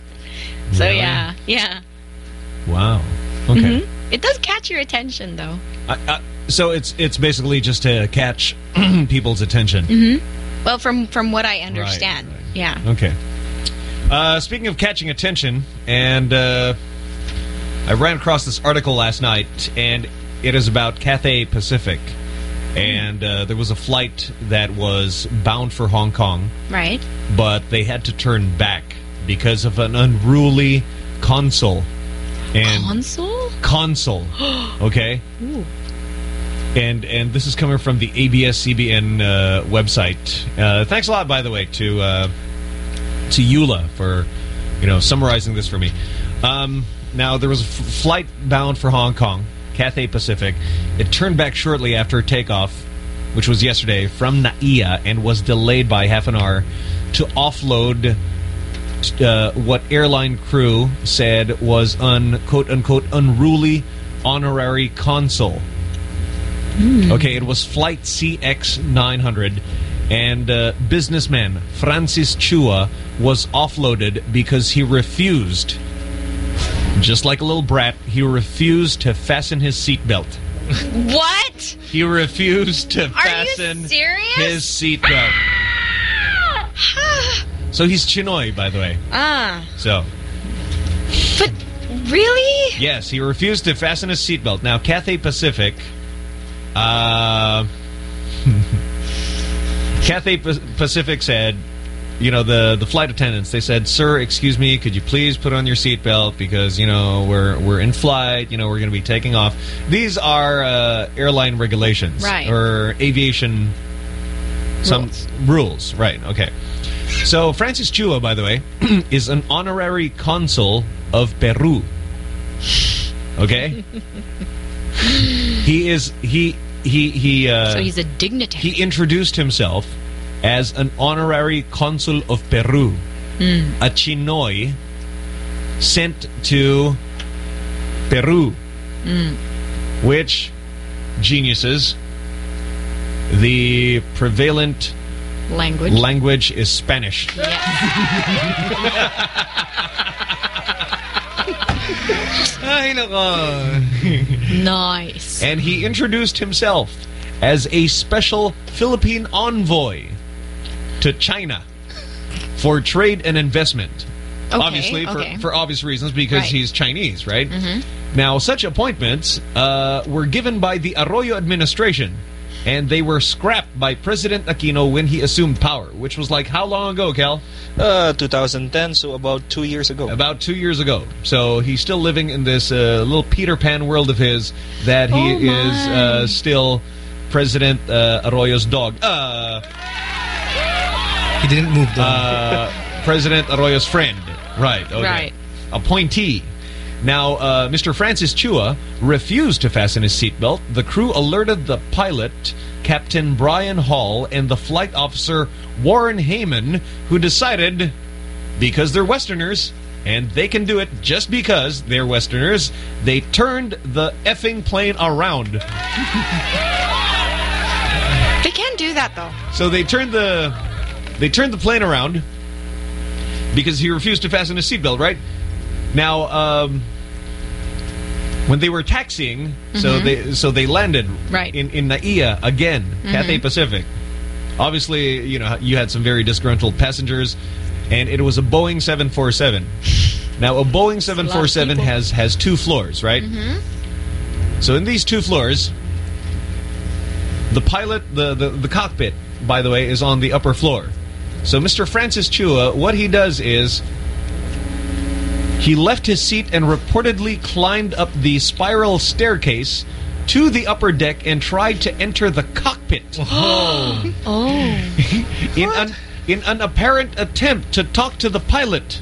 Speaker 4: So
Speaker 3: Really?
Speaker 4: yeah, yeah.
Speaker 3: Wow. Okay.
Speaker 4: Mhm. It does catch your attention though.
Speaker 3: I, I, so it's it's basically just to catch [clears throat] people's attention.
Speaker 4: hmm Well, from from what I understand, yeah.
Speaker 3: Okay. Uh, speaking of catching attention, and uh, I ran across this article last night, and it is about Cathay Pacific. And uh, there was a flight that was bound for Hong Kong,
Speaker 4: Right.
Speaker 3: but they had to turn back because of an unruly consul. And
Speaker 4: Console?
Speaker 3: okay?
Speaker 4: Ooh.
Speaker 3: And and this is coming from the ABS-CBN uh, website. Uh, thanks a lot, by the way, to uh, to Eula for you know summarizing this for me. Um, now there was a f- flight bound for Hong Kong, Cathay Pacific. It turned back shortly after takeoff, which was yesterday, from Naia, and was delayed by half an hour to offload uh, what airline crew said was un quote unquote unruly honorary consul. Okay, it was flight CX 900, and uh, businessman Francis Chua was offloaded because he refused, just like a little brat, he refused to fasten his seatbelt.
Speaker 4: What?
Speaker 3: He refused to
Speaker 4: Are
Speaker 3: fasten his seatbelt. [gasps] So he's Chinoy, by the way.
Speaker 4: ah,
Speaker 3: So,
Speaker 4: but really?
Speaker 3: yes, he refused to fasten his seatbelt. Now, Cathay Pacific, uh, [laughs] Cathay Pa- Pacific said, you know, the the flight attendants, they said, "Sir, excuse me, could you please put on your seatbelt because you know we're we're in flight. You know, we're going to be taking off. These are uh, airline regulations,
Speaker 4: Right.
Speaker 3: Or aviation some rules. right? Okay. So Francis Chua, by the way, [clears throat] is an honorary consul of Peru. Okay, he is he he he. Uh,
Speaker 4: so he's a dignitary.
Speaker 3: he introduced himself as an honorary consul of Peru,
Speaker 4: Mm.
Speaker 3: a Chinoy sent to Peru,
Speaker 4: Mm.
Speaker 3: which geniuses. The prevalent
Speaker 4: Language.
Speaker 3: language is Spanish. [laughs] Ay, nako.
Speaker 4: nice.
Speaker 3: And he introduced himself as a special Philippine envoy to China for trade and investment.
Speaker 4: Okay,
Speaker 3: Obviously, for,
Speaker 4: okay.
Speaker 3: for obvious reasons, because
Speaker 4: Right.
Speaker 3: he's Chinese, right?
Speaker 4: Mhm.
Speaker 3: Now, such appointments uh, were given by the Arroyo administration, and they were scrapped by President Aquino when he assumed power, which was like how long ago, Cal?
Speaker 40: Uh, 2010, so about two years ago.
Speaker 3: About two years ago. So he's still living in this uh, little Peter Pan world of his that he
Speaker 40: Oh,
Speaker 3: is uh, still President uh, Arroyo's dog. Uh,
Speaker 40: he didn't move
Speaker 3: Uh, [laughs] President Arroyo's friend. Right. Okay.
Speaker 4: Right.
Speaker 3: Appointee. Now, uh, Mr. Francis Chua refused to fasten his seatbelt. The crew alerted the pilot, Captain Brian Hall, and the flight officer, Warren Heyman, who decided, because they're Westerners, and they can do it just because they're Westerners, they turned the effing plane around.
Speaker 4: They can do that though.
Speaker 3: So they turned the they turned the plane around because he refused to fasten his seatbelt. Right now, um, when they were taxiing, so
Speaker 4: Mhm.
Speaker 3: they so they landed
Speaker 4: Right.
Speaker 3: in in Naia again, Cathay
Speaker 4: Mhm.
Speaker 3: Pacific. Obviously, you know you had some very disgruntled passengers, and it was a Boeing 747. Now, a Boeing 747 has has two floors, right?
Speaker 4: Mm-hmm.
Speaker 3: So in these two floors, the pilot, the, the, the cockpit, by the way, is on the upper floor. So Mr. Francis Chua, what he does is he left his seat and reportedly climbed up the spiral staircase to the upper deck and tried to enter the cockpit. [gasps]
Speaker 4: oh. [gasps] oh. [laughs]
Speaker 3: in an in an apparent attempt to talk to the pilot.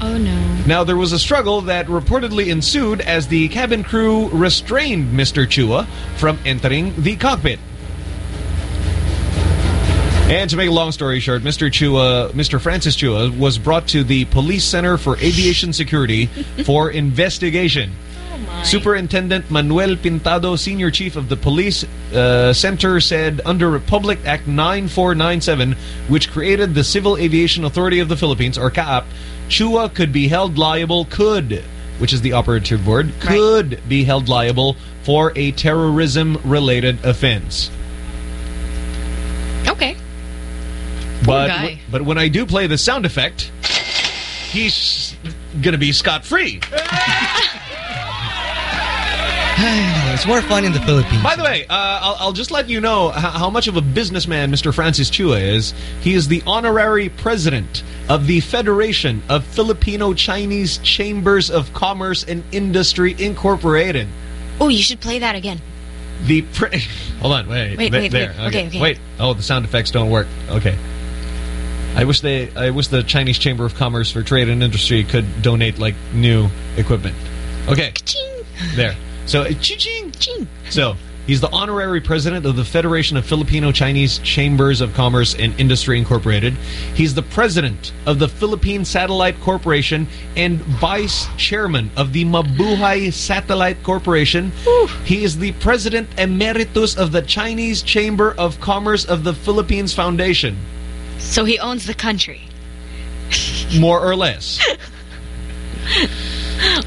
Speaker 4: Oh no.
Speaker 3: Now, there was a struggle that reportedly ensued as the cabin crew restrained Mr. Chua from entering the cockpit. And to make a long story short, Mr. Chua, Mr. Francis Chua was brought to the Police Center for Aviation Security for investigation. Superintendent Manuel Pintado, Senior Chief of the Police uh, Center, said under Republic Act 9497, which created the Civil Aviation Authority of the Philippines, or CAAP, Chua could be held liable, could, which is the operative word, could be held liable for a terrorism-related offense.
Speaker 4: Okay.
Speaker 3: But
Speaker 4: guy.
Speaker 3: but when I do play the sound effect, he's gonna be scot free. [sighs]
Speaker 40: it's more fun in the Philippines.
Speaker 3: By the way, uh, I'll, I'll just let you know how, how much of a businessman Mr. Francis Chua is. He is the honorary president of the Federation of Filipino Chinese Chambers of Commerce and Industry Incorporated.
Speaker 4: Oh, you should play that again.
Speaker 3: The pre [laughs] hold on, wait,
Speaker 4: Wait,
Speaker 3: th-
Speaker 4: wait,
Speaker 3: there,
Speaker 4: wait. Okay, okay.
Speaker 3: wait. Oh, the sound effects don't work. Okay. I wish they, I wish the Chinese Chamber of Commerce for Trade and Industry could donate like new equipment. Okay, there. So, [laughs] ching, ching. So, he's the honorary president of the Federation of Filipino Chinese Chambers of Commerce and Industry Incorporated. He's the president of the Philippine Satellite Corporation and vice chairman of the Mabuhay Satellite Corporation. He is the president emeritus of the Chinese Chamber of Commerce of the Philippines Foundation.
Speaker 4: So he owns the country. [laughs]
Speaker 3: More or less. [laughs]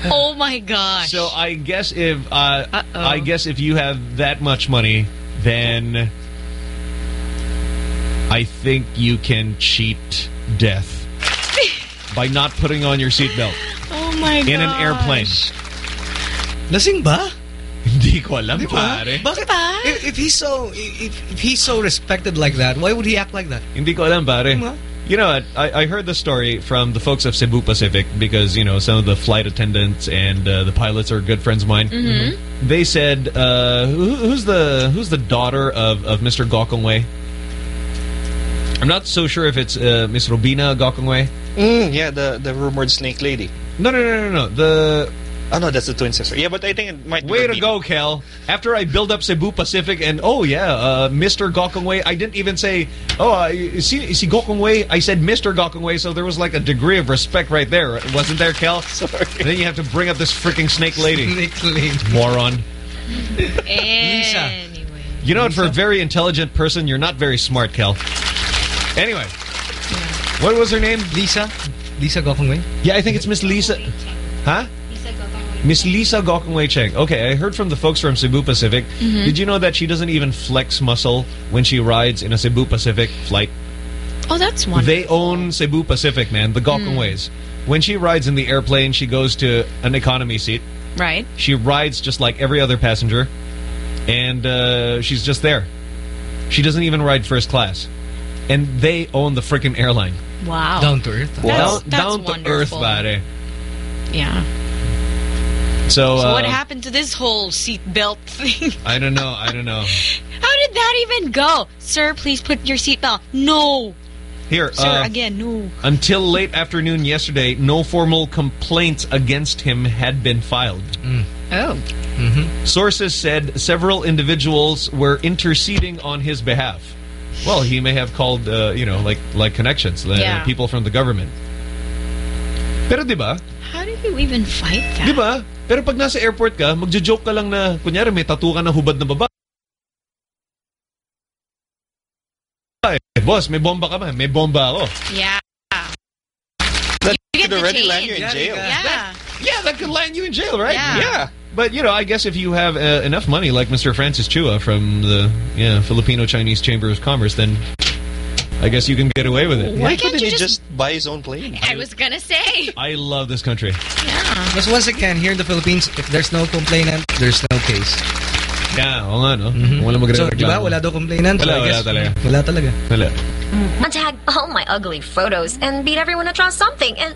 Speaker 4: oh my gosh.
Speaker 3: So I guess if uh, I guess if you have that much money, then I think you can cheat death [laughs] by not putting on your seatbelt
Speaker 4: Oh my god.
Speaker 3: in an airplane.
Speaker 40: Lasing ba?
Speaker 3: Hindi ko alam,
Speaker 40: Di ba?
Speaker 3: pare.
Speaker 40: Bakit? If, if he's so if, if he's so respected like that, why would he act like that?
Speaker 3: Hindi ko alam, pare. You know what? I, I heard the story from the folks of Cebu Pacific because, you know, some of the flight attendants and uh, the pilots are good friends of mine.
Speaker 4: Mhm.
Speaker 3: They said, uh, who, who's the who's the daughter of, of Mr. Gokongwei? I'm not so sure if it's uh, Miss Robina Gokongwei.
Speaker 40: Mm, yeah, the the rumored snake lady.
Speaker 3: No, no, no, no, no. The
Speaker 40: oh no, that's the twin sister. Yeah, but I think it might. be
Speaker 3: Way to go, Kel. After I build up Cebu Pacific and, oh, yeah, uh, Mr. Gokongwei, I didn't even say, oh, uh, see, you see Gokongwei? I said Mr. Gokongwei, so there was like a degree of respect right there. Wasn't there, Kel? [laughs] Sorry. then you have to bring up this freaking snake lady.
Speaker 40: Snake lady.
Speaker 3: Moron.
Speaker 4: Lisa.
Speaker 3: You know what? For a very intelligent person, you're not very smart, Kel. Anyway. What was her name?
Speaker 40: Lisa? Lisa Gokongwei?
Speaker 3: Yeah, I think it's Miss Lisa. Huh? Miss Lisa Gokongwei Cheng. Okay, I heard from the folks from Cebu Pacific.
Speaker 4: Mhm.
Speaker 3: Did you know that she doesn't even flex muscle when she rides in a Cebu Pacific flight?
Speaker 4: Oh, that's wonderful.
Speaker 3: They own Cebu Pacific, man, the Gokongweis. When she rides in the airplane, she goes to an economy seat.
Speaker 4: Right.
Speaker 3: She rides just like every other passenger, and uh, she's just there. She doesn't even ride first class. And they own the freaking airline.
Speaker 4: Wow.
Speaker 40: Down to earth.
Speaker 4: That's,
Speaker 3: down
Speaker 4: that's
Speaker 3: down to earth,
Speaker 4: wonderful.
Speaker 3: pare.
Speaker 4: Yeah.
Speaker 3: So,
Speaker 4: So
Speaker 3: uh,
Speaker 4: what happened to this whole seatbelt [laughs] thing?
Speaker 3: I don't know. I don't know.
Speaker 4: How did that even go? Sir, please put your seatbelt. No.
Speaker 3: Here,
Speaker 4: Sir,
Speaker 3: uh,
Speaker 4: again, no.
Speaker 3: Until late afternoon yesterday, no formal complaints against him had been filed.
Speaker 4: Oh.
Speaker 3: Sources said several individuals were interceding on his behalf. Well, he may have called, uh, you know, like like connections, uh,
Speaker 4: Yeah.
Speaker 3: people from the government. Pero di ba?
Speaker 4: How do you even fight that?
Speaker 3: Di ba? Pero pag nasa airport ka, magjo-joke ka lang na, kunyari may tattoo ka na hubad na babae. Ay, boss, may bomba ka ba? May bomba ako.
Speaker 4: Yeah.
Speaker 40: That
Speaker 4: You
Speaker 40: could already land you in
Speaker 4: Yeah,
Speaker 40: jail.
Speaker 4: Yeah.
Speaker 3: Yeah, that could land you in jail, right?
Speaker 4: Yeah.
Speaker 3: But, you know, I guess if you have uh, enough money, like Mr. Francis Chua from the yeah, Filipino-Chinese Chamber of Commerce, then I guess you can get away with it.
Speaker 4: Why can't
Speaker 7: couldn't
Speaker 4: you
Speaker 7: he
Speaker 4: just-
Speaker 7: just buy his own plane?
Speaker 4: I was gonna say.
Speaker 3: I love this country.
Speaker 5: Because once again, here in the Philippines, if there's no complainant, there's no case.
Speaker 3: Yeah, oo nga, no? Wala magre-reklamo.
Speaker 5: di ba? Wala daw complainant.
Speaker 3: Wala,
Speaker 5: so I
Speaker 3: wala talaga.
Speaker 5: Wala talaga.
Speaker 3: Wala.
Speaker 14: I tag all my ugly photos and beat everyone to draw something. And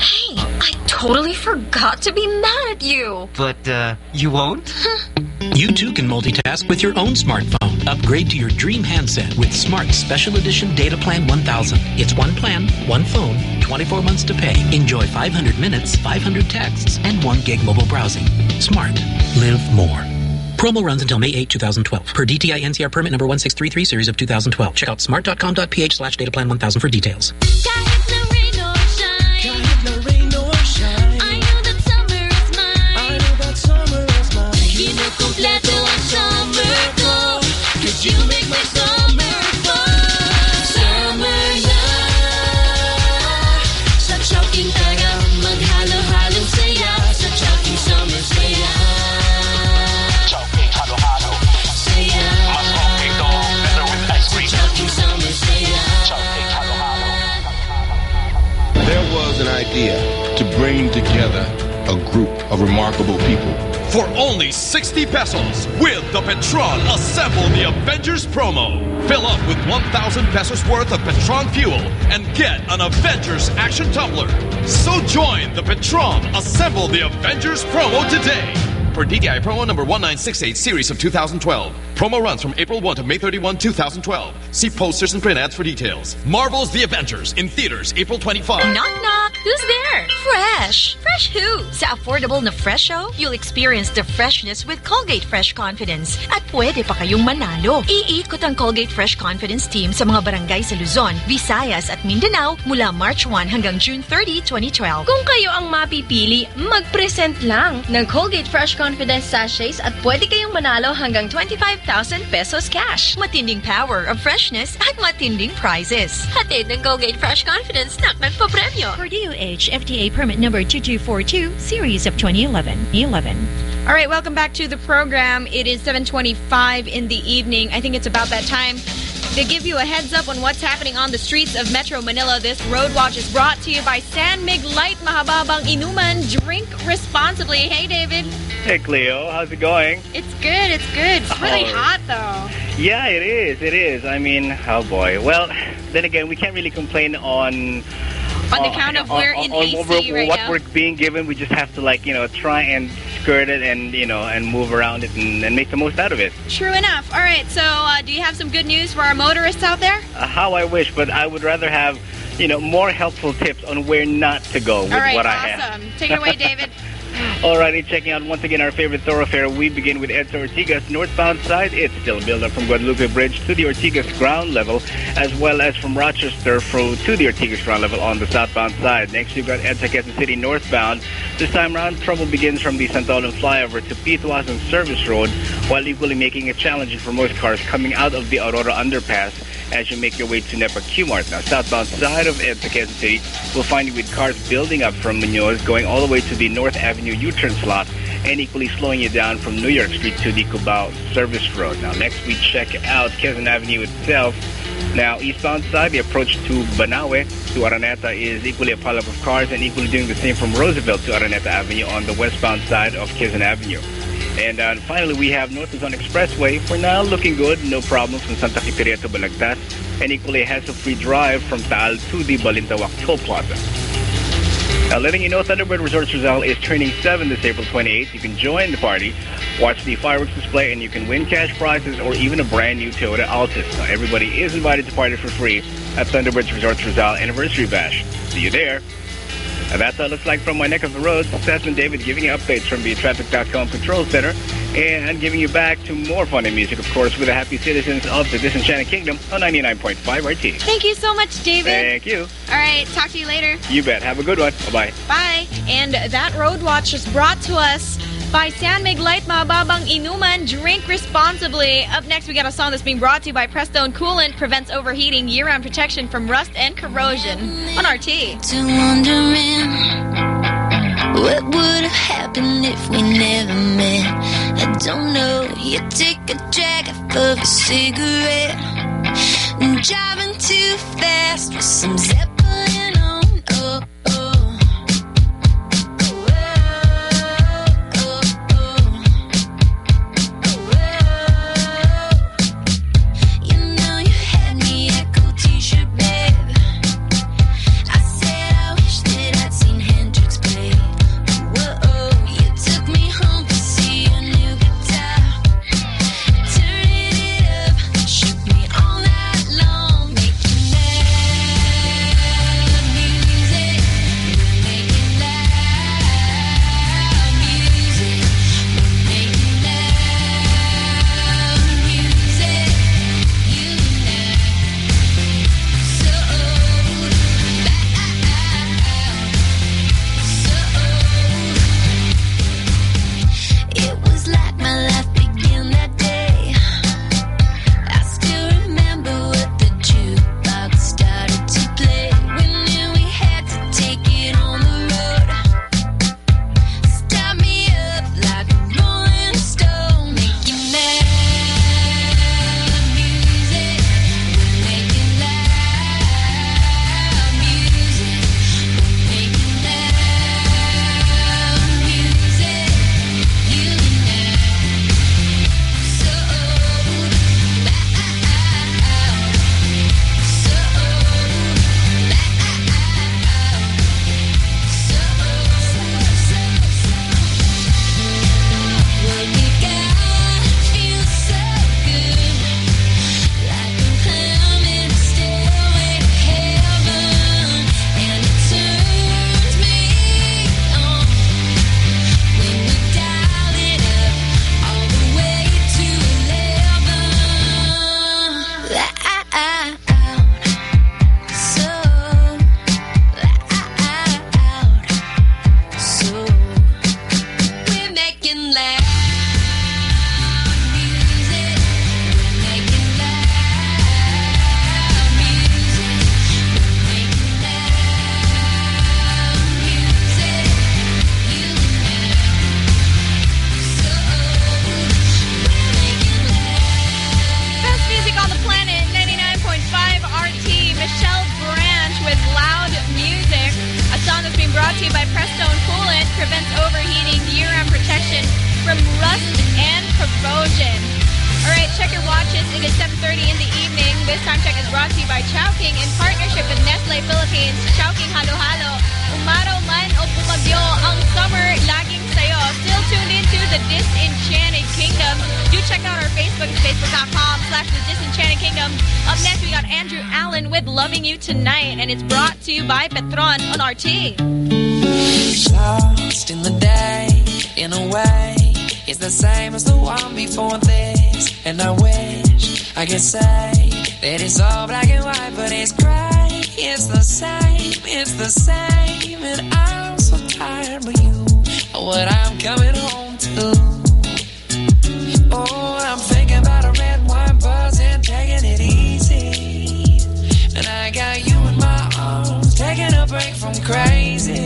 Speaker 14: hey, I totally forgot to be mad at you.
Speaker 15: But, uh, you won't? [laughs] You too can multitask with your own smartphone. Upgrade to your dream handset with Smart Special Edition Data Plan 1000. It's one plan, one phone, 24 months to pay. Enjoy 500 minutes, 500 texts, and 1 gig mobile browsing. Smart. Live more. Promo runs until May 8, 2012. Per DTI NCR permit number 1633 series of 2012. Check out smart.com.ph slash dataplan 1000 for details.
Speaker 31: Idea to bring together a group of remarkable people.
Speaker 32: For only 60 pesos, with the Petron Assemble the Avengers promo. Fill up with 1,000 pesos worth of Petron fuel and get an Avengers action tumbler. So join the Petron Assemble the Avengers promo today. For DTI promo number 1968 series of 2012. Promo runs from April 1 to May 31, 2012. See posters and print ads for details. Marvel's The Avengers in theaters April 25.
Speaker 23: Knock knock! Who's there? Fresh! Fresh who? Sa affordable na Fresho, you'll experience the freshness with Colgate Fresh Confidence. At pwede pa kayong manalo. Iikot ang Colgate Fresh Confidence team sa mga barangay sa Luzon, Visayas at Mindanao mula March 1 hanggang June 30, 2012.
Speaker 41: Kung kayo ang mapipili, mag-present lang ng Colgate Fresh Confidence sachets at pwede kayong manalo hanggang 25,000 pesos cash.
Speaker 23: Matinding power of freshness at matinding prizes.
Speaker 41: Hatid ng Colgate Fresh Confidence na nagpa-premyo.
Speaker 42: For DOH FDA permit number 2242, series of 2011. 11.
Speaker 4: All right, welcome back to the program. It is 7:25 in the evening. I think it's about that time to give you a heads up on what's happening on the streets of Metro Manila. This road watch is brought to you by San Mig Light Mahababang Inuman. Drink responsibly. Hey, David.
Speaker 8: Hey Cleo, how's it going?
Speaker 4: It's good. It's good. It's really
Speaker 8: Oh.
Speaker 4: hot though.
Speaker 8: Yeah, it is. It is. I mean, oh boy. Well, then again, we can't really complain on
Speaker 4: On the
Speaker 8: uh,
Speaker 4: count of we're
Speaker 8: on-
Speaker 4: in
Speaker 8: on what we're,
Speaker 4: right
Speaker 8: what
Speaker 4: now.
Speaker 8: we're being given. We just have to like you know try and skirt it and you know and move around it and, and make the most out of it.
Speaker 4: True enough. All right. So, uh, do you have some good news for our motorists out there?
Speaker 8: Uh, how I wish, but I would rather have you know more helpful tips on where not to go with
Speaker 4: All right.
Speaker 8: what I have.
Speaker 4: awesome. Take it away, [laughs] David.
Speaker 8: Alrighty, checking out once again our favorite thoroughfare. We begin with Edsa Ortigas northbound side. It's still built up from Guadalupe Bridge to the Ortigas ground level, as well as from Rochester fro to the Ortigas ground level on the southbound side. Next, you've got Edsa Quezon City northbound. This time around, trouble begins from the Santolan flyover to Pitwas and Service Road, while equally making it challenging for most cars coming out of the Aurora underpass as you make your way to Nepa Qmart. Now, southbound side of Edsa Quezon City we'll find you with cars building up from Munoz, going all the way to the North Avenue U-turn slot, and equally slowing you down from New York Street to the Cubao Service Road. Now, next we check out Quezon Avenue itself. Now, eastbound side, the approach to Banawe to Araneta is equally a pileup of cars and equally doing the same from Roosevelt to Araneta Avenue on the westbound side of Quezon Avenue. And uh, finally, we have North Luzon Expressway. For now, looking good. No problems from Santa Quiteria to Balagtas. And equally a hassle-free drive from Taal to the Balintawak Toll Plaza. Now, letting you know, Thunderbird Resorts Rizal is turning 7 this April 28th. You can join the party, watch the fireworks display, and you can win cash prizes or even a brand new Toyota Altis. Now, everybody is invited to party for free at Thunderbird Resorts Rizal Anniversary Bash. See you there. And that's how it looks like from my neck of the road. Desmond David giving you updates from the Traffic.com Control Center and giving you back to more fun and music, of course, with the happy citizens of the Disenchanted Kingdom on 99.5 RT.
Speaker 4: Thank you so much, David.
Speaker 8: Thank you.
Speaker 4: All right. Talk to you later.
Speaker 8: You bet. Have a good one. Bye-bye.
Speaker 4: Bye. And that road watch is brought to us by San Mig Light Mababang Inuman. Drink responsibly. Up next, we got a song that's being brought to you by Prestone Coolant. Prevents overheating, year-round protection from rust and corrosion. On RT.
Speaker 24: to wondering what would have happened if we never met. I don't know. You take a drag of a cigarette, driving too fast with some Zeppelin
Speaker 4: check your watches. It is 7.30 in the evening. This time check is brought to you by Chowking in partnership with Nestle Philippines. Chowking Halo-Halo. Umaraw man o bumagyo, ang summer laging sayo. Still tuned into the Disenchanted Kingdom. Do check out our Facebook, facebook.com slash the Disenchanted Kingdom. Up next, we got Andrew Allen with Loving You Tonight, and it's brought to you by Petron on RT.
Speaker 1: Lost in the day, in a way, it's the same as the one before this. And I wish I could say that it's all black and white, but it's gray. It's the same, it's the same, and I'm so tired of you. What I'm coming home to. Oh, I'm thinking about a red wine buzz and taking it easy. And I got you in my arms, taking a break from crazy.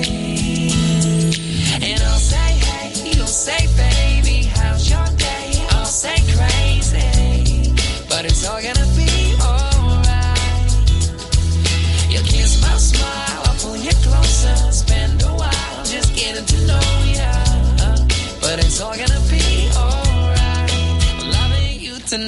Speaker 1: And I'll say, hey, you'll say, baby,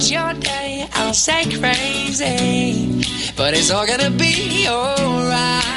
Speaker 1: how's your day? I'll say crazy, but it's all gonna be alright.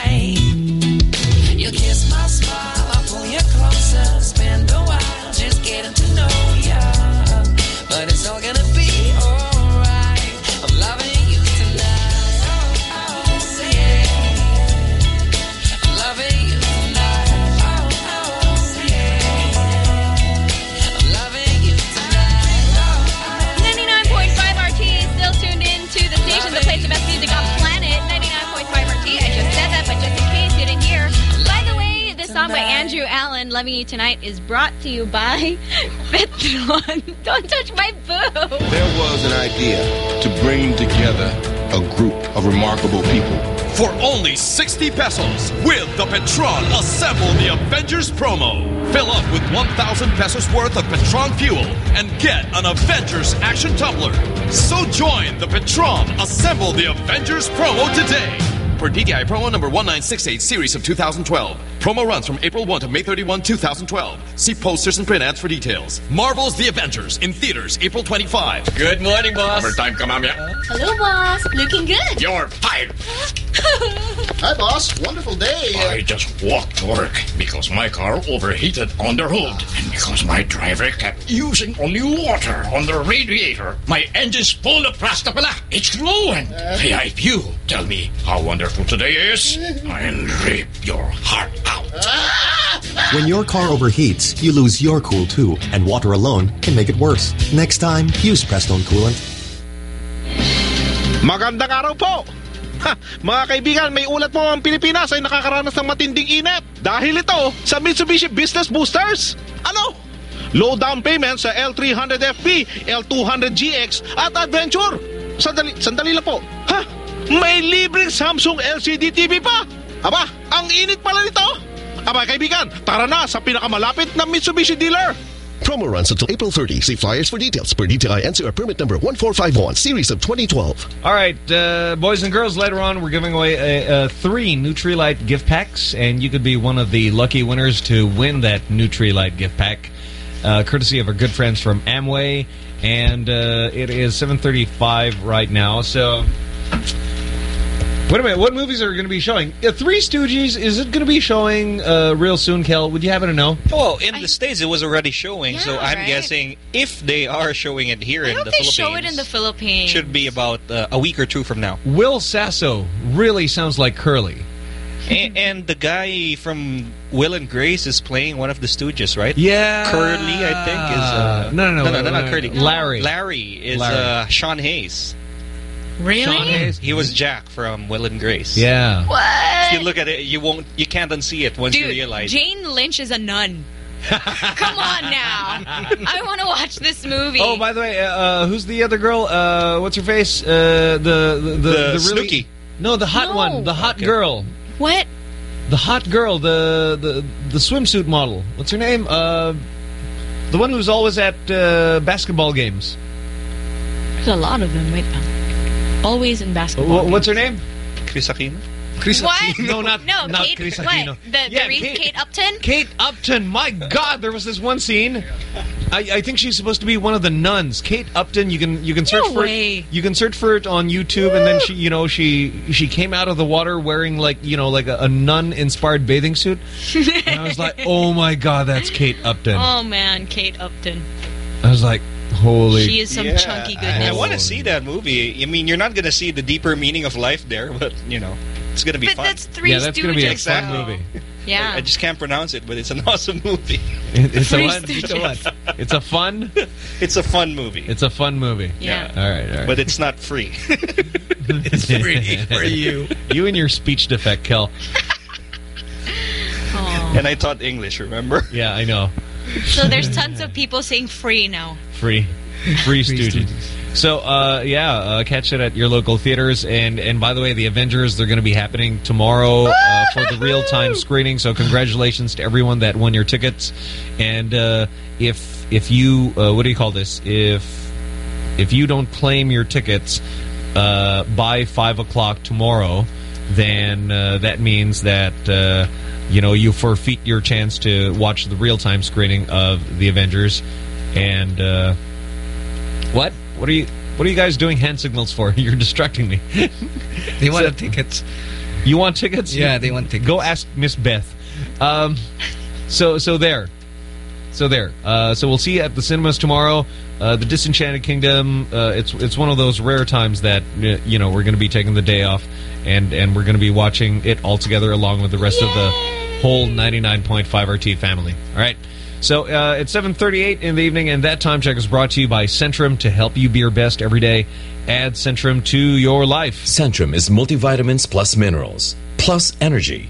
Speaker 1: Loving You Tonight,
Speaker 43: is brought to you by [laughs] Petron. Don't touch my boo.
Speaker 31: There was an idea to bring together a group of remarkable people.
Speaker 32: For only 60 pesos, with the Petron Assemble the Avengers promo. Fill up with 1,000 pesos worth of Petron fuel and get an Avengers action tumbler. So join the Petron Assemble the Avengers promo today. Per DTI promo number 1968 series of 2012. Promo runs from April 1 to May 31, 2012. See posters and print ads for details. Marvel's The Avengers in theaters April 25.
Speaker 44: Good morning, boss. Overtime, Kamamya.
Speaker 45: Hello, boss. Looking good.
Speaker 44: You're fired. [laughs]
Speaker 46: Hi, boss. Wonderful day.
Speaker 44: I just walked to work because my car overheated on the road and because my driver kept using only water on the radiator. My engine's full of plastic. It's flowing. Hey, if you tell me how wonderful today is, I'll rip your heart out.
Speaker 47: When your car overheats, you lose your cool too, and water alone can make it worse. Next time, use Prestone Coolant.
Speaker 29: Magandang araw po! Ha, mga kaibigan, may ulat po ang Pilipinas ay nakakaranas ng matinding init. Dahil ito sa Mitsubishi Business Boosters. Ano? Low down payment sa L300FP, L200GX at Adventure. Sandali, sandali lang po. Ha? May libreng Samsung LCD TV pa? Aba, ang init pala nito. Aba kaibigan, tara na sa pinakamalapit na Mitsubishi dealer.
Speaker 48: Promo runs until April 30. See flyers for details per DTI NCR permit number 1451, series of 2012.
Speaker 3: All right, uh, boys and girls, later on we're giving away uh, uh, three Nutrilite gift packs, and you could be one of the lucky winners to win that Nutrilite gift pack, uh, courtesy of our good friends from Amway. And uh, it is 7.35 right now, so... Wait a minute, what movies are going to be showing? Uh, Three Stooges, is it going to be showing uh, real soon, Kel? Would you happen to know?
Speaker 7: Well, in the States, it was already showing, so I'm
Speaker 4: right?
Speaker 7: guessing if they are showing it here
Speaker 4: I
Speaker 7: in the
Speaker 4: they
Speaker 7: Philippines,
Speaker 4: show it in the Philippines.
Speaker 7: should be about uh, a week or two from now.
Speaker 3: Will Sasso really sounds like Curly.
Speaker 7: A- and the guy from Will and Grace is playing one of the Stooges, right?
Speaker 3: Yeah.
Speaker 7: Curly, I think, is... Uh,
Speaker 3: no, no, no,
Speaker 7: no, no,
Speaker 3: no,
Speaker 7: not Curly.
Speaker 3: Larry.
Speaker 7: Larry is
Speaker 3: Larry.
Speaker 7: Uh, Sean Hayes.
Speaker 4: Really?
Speaker 7: Sean Hayes. He was Jack from Will and Grace.
Speaker 3: Yeah.
Speaker 4: What?
Speaker 7: If you look at it, you won't, you can't unsee it once you
Speaker 4: Dude,
Speaker 7: realize.
Speaker 4: Jane Lynch is a nun. [laughs] Come on now. I want to watch this movie.
Speaker 3: Oh, by the way, uh, who's the other girl? Uh, what's her face? Uh, the the the,
Speaker 7: The
Speaker 3: the really
Speaker 7: Snooki.
Speaker 3: no, the hot
Speaker 4: No.
Speaker 3: one, the hot girl,
Speaker 4: what?
Speaker 3: the hot girl, the the the swimsuit model. What's her name? Uh, the one who's always at uh, basketball games.
Speaker 4: There's a lot of them. Wait, always in basketball.
Speaker 3: Wh- what's her name?
Speaker 7: Kris Aquino?
Speaker 3: Kris
Speaker 4: What?
Speaker 3: Aquino. No, not
Speaker 4: no.
Speaker 3: not
Speaker 4: Kate, Kris?
Speaker 3: Aquino.
Speaker 4: The, the
Speaker 3: Yeah,
Speaker 4: Reese-
Speaker 3: Kate-
Speaker 4: Kate Upton.
Speaker 3: Kate Upton. My God, there was this one scene. I, I think she's supposed to be one of the nuns. Kate Upton. You can you can search
Speaker 4: No
Speaker 3: for
Speaker 4: way.
Speaker 3: it. You can search for it on YouTube, and then she you know she she came out of the water wearing like you know like a, a nun inspired bathing suit. and I was like, [laughs] oh my God, that's Kate Upton.
Speaker 4: Oh man, Kate Upton.
Speaker 3: I was like, holy.
Speaker 4: She is some
Speaker 7: Yeah,
Speaker 4: chunky
Speaker 7: I,
Speaker 4: goodness.
Speaker 7: want to see that movie. I mean, you're not going to see the deeper meaning of life there, but, you know, it's going to be
Speaker 4: But
Speaker 7: fun.
Speaker 4: that's Three
Speaker 3: yeah, that's gonna be a
Speaker 7: Exactly.
Speaker 3: fun movie. [laughs]
Speaker 4: Yeah.
Speaker 7: I, I just can't pronounce it, but it's an [laughs] awesome movie.
Speaker 3: It- it's a
Speaker 7: Three
Speaker 3: what? It's a what? It's a fun. [laughs]
Speaker 7: It's a fun movie.
Speaker 3: It's a fun movie.
Speaker 7: Yeah.
Speaker 3: All right. All right.
Speaker 7: But it's not free.
Speaker 3: it's
Speaker 7: free for you.
Speaker 3: You and your speech defect, Kel.
Speaker 7: and I taught English, remember?
Speaker 3: Yeah, I know.
Speaker 4: So there's tons of people saying free now.
Speaker 3: Free. Free student. So, uh, yeah, uh, catch it at your local theaters. And, and by the way, the Avengers, they're going to be happening tomorrow uh, for the real-time screening. So congratulations to everyone that won your tickets. And uh, if if you, uh, what do you call this? If if you don't claim your tickets uh, by 5 o'clock tomorrow, then uh, that means that, uh, you know, you forfeit your chance to watch the real-time screening of The Avengers. And... Uh, What? What are you What are you guys doing hand signals for? [laughs] You're distracting me. [laughs]
Speaker 5: They want tickets.
Speaker 3: You want tickets?
Speaker 5: Yeah, they want tickets.
Speaker 3: Go ask Miss Beth. Um, so so there. So there. Uh, so we'll see you at the cinemas tomorrow. Uh, the Disenchanted Kingdom. Uh, it's it's one of those rare times that uh, you know we're going to be taking the day off, and and we're going to be watching it all together along with the rest of the whole 99.5 RT family. All right. So uh, it's 7:38 in the evening, and that time check is brought to you by Centrum to help you be your best every day. Add Centrum to your life.
Speaker 32: Centrum is multivitamins plus minerals, plus energy,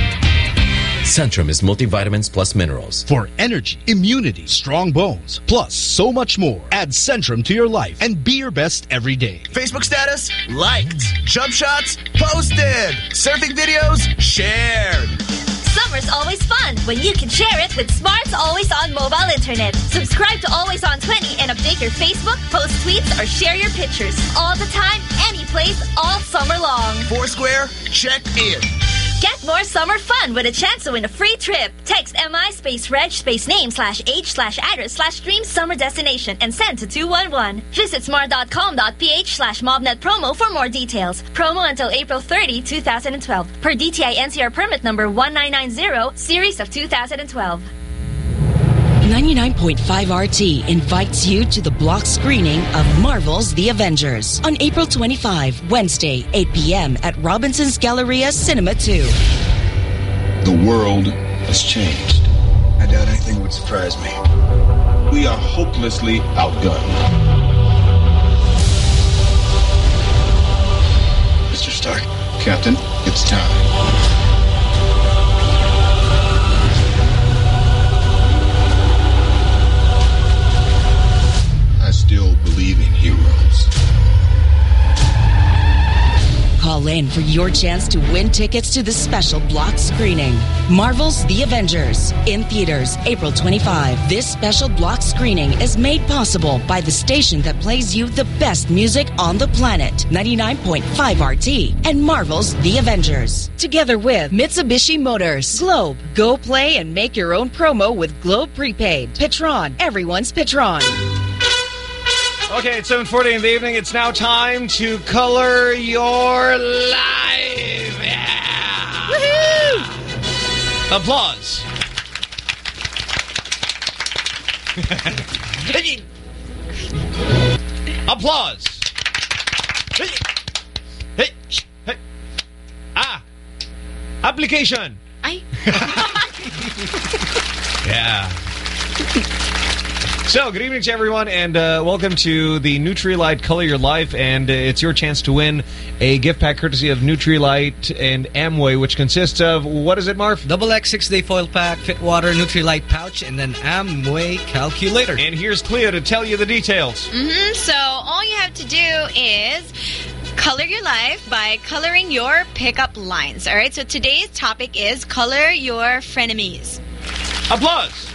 Speaker 32: Centrum is multivitamins plus minerals.
Speaker 49: For energy, immunity, strong bones, plus so much more. Add Centrum to your life and be your best every day.
Speaker 22: Facebook status? Liked. Jump shots? Posted. Surfing videos? Shared.
Speaker 23: Summer's always fun when you can share it with Smart's Always On mobile internet. Subscribe to Always On 20 and update your Facebook, post tweets, or share your pictures all the time, any place, all summer long.
Speaker 22: Foursquare? Check in.
Speaker 23: Get more summer fun with a chance to win a free trip. Text MI space reg space name slash age slash address slash dream summer destination and send to 211. Visit smart.com.ph slash mobnet promo for more details. Promo until April 30, 2012. Per DTI NCR permit number 1990, series of 2012.
Speaker 37: 99.5 RT invites you to the block screening of Marvel's The Avengers on April 25, Wednesday, 8 p.m. at Robinson's Galleria Cinema 2.
Speaker 31: The world has changed. I doubt anything would surprise me. We are hopelessly outgunned. Mr. Stark, Captain, it's time.
Speaker 37: Call in for your chance to win tickets to the special block screening. Marvel's The Avengers in theaters April 25. This special block screening is made possible by the station that plays you the best music on the planet 99.5 RT and Marvel's The Avengers. Together with Mitsubishi Motors, Globe, go play and make your own promo with Globe Prepaid. Petron, everyone's Petron.
Speaker 3: Okay, it's 7.40 in the evening. It's now time to color your life. Yeah. Woohoo! Applause. Applause. Hey. Hey. Hey. Ah. Application.
Speaker 4: I. [laughs]
Speaker 3: Yeah. So, good evening to everyone, and uh, welcome to the Nutrilite Color Your Life, and uh, it's your chance to win a gift pack courtesy of Nutrilite and Amway, which consists of, what is it, Marv?
Speaker 5: Double X six-day foil pack, fit water, Nutrilite pouch, and an Amway calculator.
Speaker 3: And here's Cleo to tell you the details.
Speaker 4: Mm-hmm. So all you have to do is color your life by coloring your pickup lines. All right. So today's topic is color your frenemies.
Speaker 3: Applause.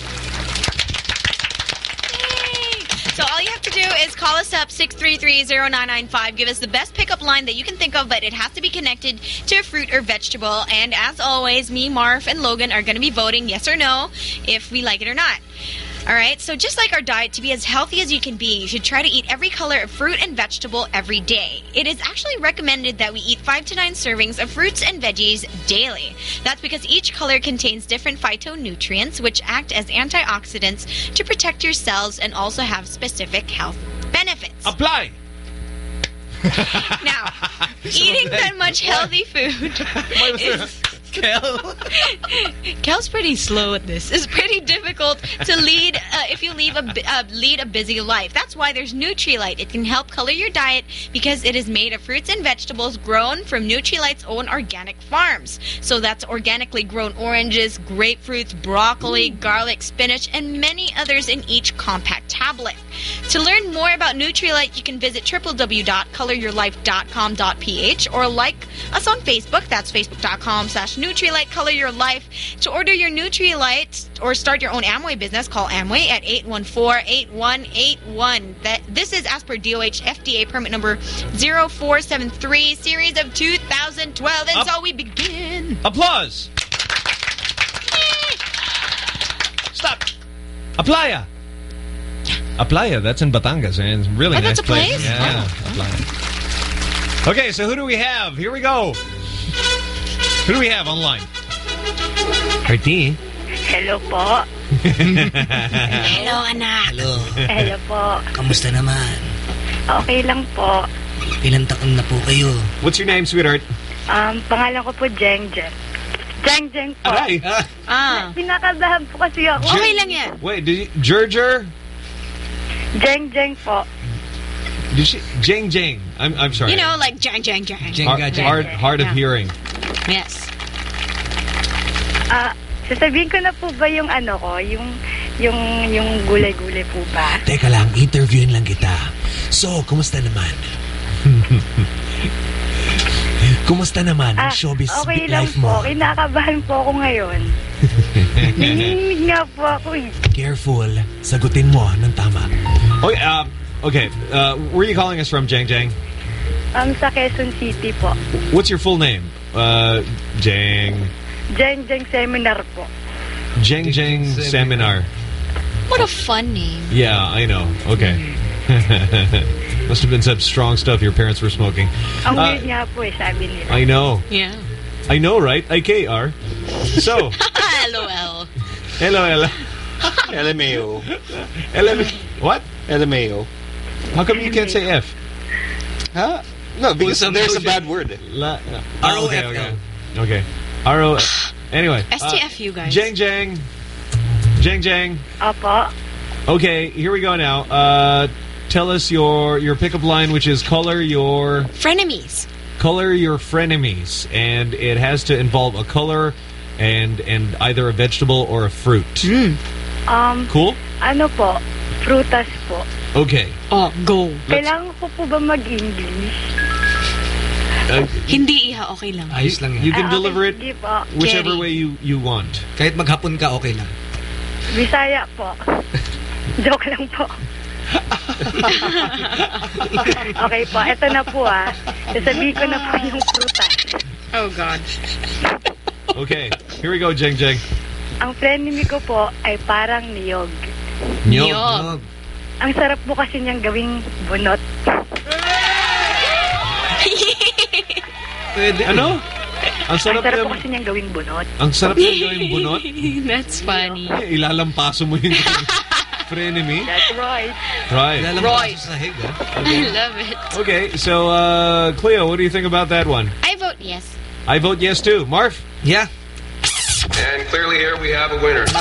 Speaker 4: So all you have to do is call us up 633-0995. Give us the best pickup line that you can think of, but it has to be connected to a fruit or vegetable. And as always, me, Marv, and Logan are going to be voting yes or no if we like it or not. All right, so just like our diet, to be as healthy as you can be, you should try to eat every color of fruit and vegetable every day. It is actually recommended that we eat five to nine servings of fruits and veggies daily. That's because each color contains different phytonutrients, which act as antioxidants to protect your cells and also have specific health benefits.
Speaker 3: Apply.
Speaker 4: Now, [laughs] eating that much healthy food [laughs] is Kel. Kel's pretty slow at this. It's pretty difficult to lead uh, if you leave a uh, lead a busy life. That's why there's Nutrilite. It can help color your diet because it is made of fruits and vegetables grown from Nutrilite's own organic farms. So that's organically grown oranges, grapefruits, broccoli, garlic, spinach, and many others in each compact tablet. To learn more about Nutrilite, you can visit www.coloryourlife.com.ph or like us on Facebook. That's facebook.com slash Nutrilite Color Your Life. To order your Nutrilite or start your own Amway business, call Amway at 814-8181. That This is as per DOH FDA permit number 0473, series of 2012. And
Speaker 3: Up.
Speaker 4: so we begin.
Speaker 3: Applause. Stop. Aplaya. Aplaya, that's in Batangas, and it's really
Speaker 4: Oh,
Speaker 3: nice
Speaker 4: that's a place?
Speaker 3: Yeah,
Speaker 4: Oh.
Speaker 3: Aplaya. Okay, so who do we have? Here we go. Who do we have online? Artie.
Speaker 50: Hello po. [laughs]
Speaker 3: Hello,
Speaker 50: anak.
Speaker 51: Hello.
Speaker 50: Hello po.
Speaker 51: Kamusta naman?
Speaker 50: Okay lang po.
Speaker 51: Ilan taon na po kayo?
Speaker 3: What's your name, sweetheart?
Speaker 50: Um, pangalan ko po Jeng Jeng. Jeng Jeng po.
Speaker 3: Aray.
Speaker 4: Ah.
Speaker 50: Pinakabahan po kasi ako.
Speaker 3: Okay lang
Speaker 4: yan.
Speaker 3: Wait, did you, Gerger?
Speaker 50: Jeng Jeng po.
Speaker 3: Did she, Jeng Jeng. I'm, I'm sorry.
Speaker 4: You know, like jang, jang, jang.
Speaker 3: hard, hard, hard of
Speaker 4: Yeah.
Speaker 3: hearing.
Speaker 4: Yes.
Speaker 50: Ah, sasabihin ko na po ba yung ano ko, yung yung yung gulay-gulay po ba?
Speaker 51: Teka lang, interviewin lang kita. So, kumusta naman? [laughs] kumusta naman ang
Speaker 50: Ah,
Speaker 51: showbiz
Speaker 50: okay lang
Speaker 51: life mo?
Speaker 50: po. Kinakabahan po ako ngayon. [laughs] Nanginginig nga po ako eh.
Speaker 51: Careful, sagutin mo ng tama.
Speaker 3: Okay, um, okay. Uh, where are you calling us from, Jeng Jeng?
Speaker 50: Um, sa Quezon City po.
Speaker 3: What's your full name? Uh, Jeng.
Speaker 50: Jeng Jeng Seminar po.
Speaker 3: Jeng Jeng Seminar.
Speaker 4: What a fun name.
Speaker 3: Yeah, I know. Okay. [laughs] Must have been some strong stuff your parents were smoking.
Speaker 50: Ang
Speaker 3: Uh,
Speaker 50: weird nga po eh, sabi nila.
Speaker 3: I know.
Speaker 4: Yeah.
Speaker 3: I know, right? IKR. So,
Speaker 4: LOL.
Speaker 3: hello, hello.
Speaker 7: LMAO.
Speaker 3: LMAO. What?
Speaker 7: LMAO.
Speaker 3: How come you can't say F?
Speaker 7: Huh? No, because there's a bad word.
Speaker 3: La, oh, okay, okay. Okay. R-O... Anyway. uh,
Speaker 4: STF, you guys.
Speaker 3: Jeng Jeng. Jeng Jeng.
Speaker 50: Opo.
Speaker 3: Okay, here we go now. Uh, tell us your your pickup line, which is color your
Speaker 4: Frenemies.
Speaker 3: color your frenemies, and it has to involve a color and and either a vegetable or a fruit.
Speaker 50: Um,
Speaker 3: Cool.
Speaker 50: ano po? Prutas po.
Speaker 3: Okay.
Speaker 4: Oh, go.
Speaker 50: Kailangan ko po ba mag-English?
Speaker 3: Uh,
Speaker 4: Hindi iha, okay lang.
Speaker 40: Ayos lang yan.
Speaker 3: you can
Speaker 50: Ah, okay,
Speaker 3: deliver it whichever way you you want.
Speaker 40: Kahit maghapon ka, okay lang.
Speaker 50: Bisaya po. [laughs] Joke lang po. [laughs] okay po, eto na po ah. Sasabihin ko na po yung prutas.
Speaker 4: Oh, God.
Speaker 3: Okay, here we go, Jeng Jeng.
Speaker 50: Ang frenemy ko po ay parang niyog.
Speaker 3: Niyog.
Speaker 50: Ang sarap po kasi niyang gawing bunot.
Speaker 3: Pwede. Ano? Ang
Speaker 50: Ang
Speaker 3: sarap
Speaker 50: sarap po
Speaker 3: niya-
Speaker 50: kasi niyang gawing bunot.
Speaker 3: Ang sarap niya gawing bunot. [laughs]
Speaker 4: That's funny.
Speaker 3: Ilalampaso mo [laughs] yung frenemy.
Speaker 50: That's right.
Speaker 3: Right.
Speaker 4: Roy.
Speaker 40: Sahig, ah.
Speaker 4: I love it.
Speaker 3: Okay, so uh, Cleo, what do you think about that one?
Speaker 4: I vote yes.
Speaker 3: I vote yes too. Marv?
Speaker 40: Yeah.
Speaker 52: And clearly here we have a winner. [laughs]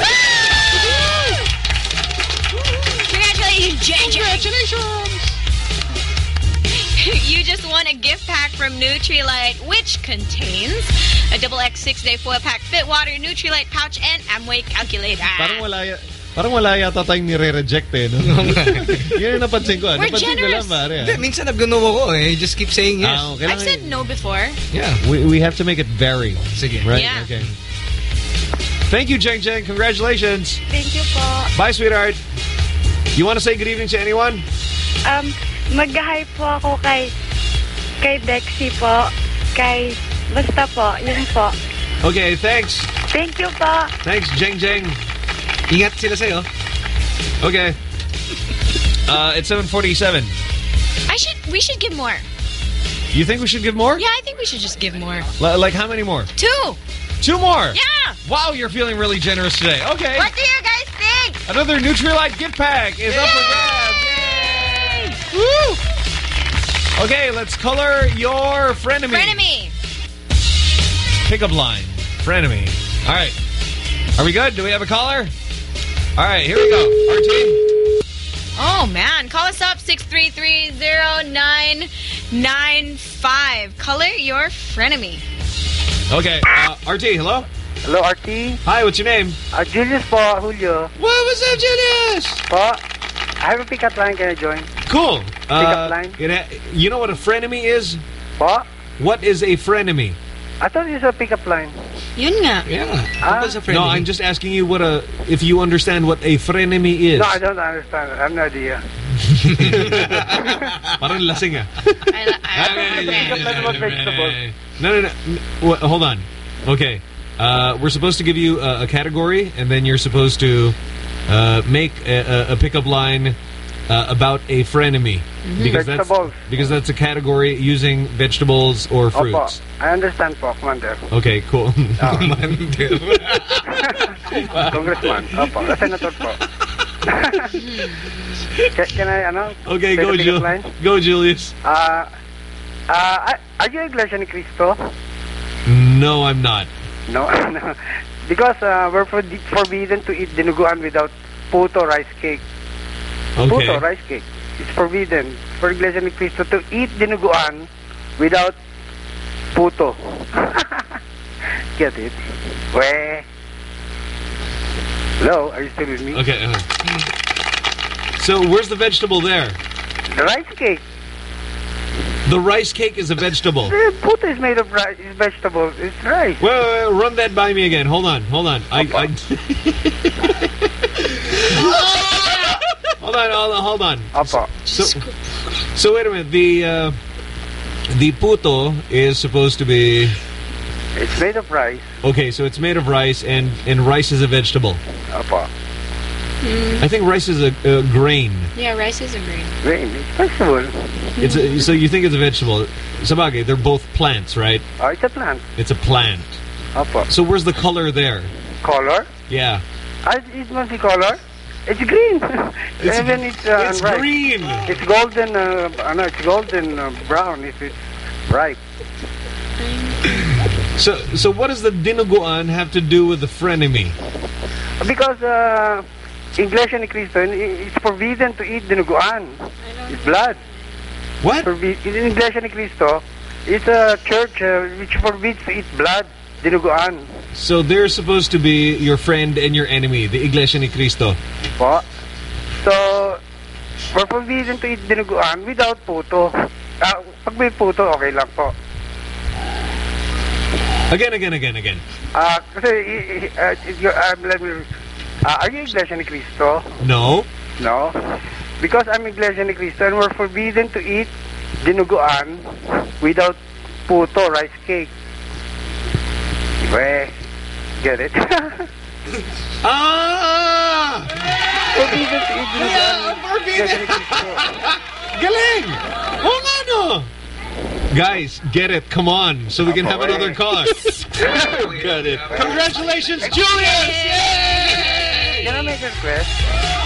Speaker 4: Congratulations, Jen. Congratulations. you just won a gift pack from Nutrilite, which contains a double X six-day foil pack, fit water, Nutrilite pouch, and Amway calculator.
Speaker 3: Parang wala, ya- parang wala yata tayong nire-reject eh, no? [laughs] Yun yung napansin ko. ah.
Speaker 4: We're
Speaker 3: napansin ko lang,
Speaker 4: generous.
Speaker 3: pare. ah.
Speaker 40: Hindi, minsan nag-no ako eh. Just keep saying yes.
Speaker 3: Ah, okay
Speaker 4: I've said no before.
Speaker 40: Yeah.
Speaker 3: We, we have to make it vary.
Speaker 40: Sige.
Speaker 3: Right?
Speaker 4: Yeah.
Speaker 3: Okay. Thank you, Jeng Jeng. Congratulations.
Speaker 50: Thank you po.
Speaker 3: Bye, sweetheart. You want to say good evening to anyone?
Speaker 50: Um, mag-hi po ako kay kay Dexy po, kay basta po, yun po.
Speaker 3: Okay, thanks.
Speaker 50: Thank you po.
Speaker 3: Thanks, Jeng Jeng.
Speaker 40: Ingat sila sa'yo.
Speaker 3: Okay. Uh, it's 747.
Speaker 4: I should. We should give more.
Speaker 3: You think we should give more?
Speaker 4: Yeah, I think we should just give more.
Speaker 3: Li- like how many more?
Speaker 4: Two.
Speaker 3: Two more?
Speaker 4: Yeah.
Speaker 3: Wow, you're feeling really generous today. Okay.
Speaker 4: What do you guys think?
Speaker 3: Another Nutrilite gift pack is up for grabs. Yay! Woo! Okay, let's color your frenemy.
Speaker 4: Frenemy.
Speaker 3: Pickup line. Frenemy. All right. Are we good? Do we have a caller? All right, here we go. Our team.
Speaker 4: Oh man, call us up 633-0995. Color your frenemy.
Speaker 3: Okay, uh, RT, hello?
Speaker 12: Hello, RT.
Speaker 3: Hi, what's your name?
Speaker 12: Uh, Julius po, Julio.
Speaker 3: What was up, Julius?
Speaker 12: Po,
Speaker 53: I have a pickup line. Can I join?
Speaker 3: Cool.
Speaker 53: Pickup
Speaker 3: Uh,
Speaker 53: line?
Speaker 3: it ha- you know what a frenemy is?
Speaker 53: What?
Speaker 3: What is a frenemy?
Speaker 53: I thought it's a pickup line.
Speaker 4: Yun nga.
Speaker 40: Yeah.
Speaker 53: Ah?
Speaker 3: No, I'm just asking you what a if you understand what a frenemy is.
Speaker 53: No, I don't understand. I have no idea. [laughs] [laughs]
Speaker 3: Parang lasing ah.
Speaker 53: Pickup line was vegetables.
Speaker 3: No, no, no. N- hold on. Okay. Uh, we're supposed to give you a, a category, and then you're supposed to uh, make a, a- a pickup line uh, about a frenemy.
Speaker 53: Mhm.
Speaker 3: Because
Speaker 53: Vegetables.
Speaker 3: that's because that's a category using vegetables or
Speaker 53: Opo.
Speaker 3: fruits.
Speaker 53: I understand po, Commander.
Speaker 3: Okay, cool. [laughs] [laughs]
Speaker 53: Congressman. Opo. Senator po. [laughs] can, can I, ano?
Speaker 3: Okay, go, Jul
Speaker 53: line?
Speaker 3: go, Julius.
Speaker 53: Uh, uh, are you Iglesia ni Cristo?
Speaker 3: No, I'm not.
Speaker 53: No, no. Because uh, we're forbidden to eat dinuguan without puto rice cake.
Speaker 3: Okay.
Speaker 53: Puto rice cake. It's forbidden for Iglesia ni Cristo to eat dinuguan without puto. [laughs] Get it? Weh. Hello, are you still with me?
Speaker 3: Okay. uh, so where's the vegetable there?
Speaker 53: The rice cake.
Speaker 3: The rice cake is a vegetable.
Speaker 53: The puto is made of rice, it's vegetable. It's rice.
Speaker 3: Wait, run that by me again. Hold on, hold on. I, I [laughs] hold on, hold on, hold on.
Speaker 53: Apa.
Speaker 3: So, so wait a minute. The uh, the puto is supposed to be
Speaker 53: It's made of rice.
Speaker 3: okay. So it's made of rice, and and rice is a vegetable.
Speaker 53: Apa.
Speaker 3: I think rice is a, a grain.
Speaker 4: Yeah, rice is a grain.
Speaker 53: Grain. It's vegetable.
Speaker 3: It's a, so you think it's a vegetable? Sabage, they're both plants, right?
Speaker 53: Oh, it's a plant.
Speaker 3: It's a plant.
Speaker 53: Apa.
Speaker 3: So where's the color there?
Speaker 53: Color?
Speaker 3: Yeah.
Speaker 53: Ah, it must be color. It's green. [laughs]
Speaker 3: It's-
Speaker 53: Even it's, uh,
Speaker 3: it's
Speaker 53: unripe.
Speaker 3: green.
Speaker 53: It's golden. Uh, no, it's golden uh, brown if it's ripe.
Speaker 3: So so what does the dinuguan have to do with the frenemy?
Speaker 53: Because uh, Iglesia ni Cristo, i- it's forbidden to eat dinuguan. It's blood.
Speaker 3: What?
Speaker 53: Forbi in Iglesia ni Cristo, it's a church uh, which forbids to eat blood, dinuguan.
Speaker 3: So they're supposed to be your friend and your enemy, the Iglesia ni Cristo.
Speaker 53: Po. So, we're forbidden to eat dinuguan without puto. Ah, pag may puto, okay lang po.
Speaker 3: Again, again, again, again.
Speaker 53: Ah, kasi, uh, if you- um, let me, ah, are you Iglesia ni Cristo?
Speaker 3: No.
Speaker 53: No. Because I'm Iglesia ni Cristo and we're forbidden to eat dinuguan without puto, rice cake. Weh, get it? [laughs]
Speaker 3: ah!
Speaker 53: Forbidden to eat dinuguan.
Speaker 3: Forbidden! Galing! Oh nga no! Guys, get it. Come on. So we can have another caller. [laughs] Got it. Congratulations, Julius!
Speaker 53: Can I make a request?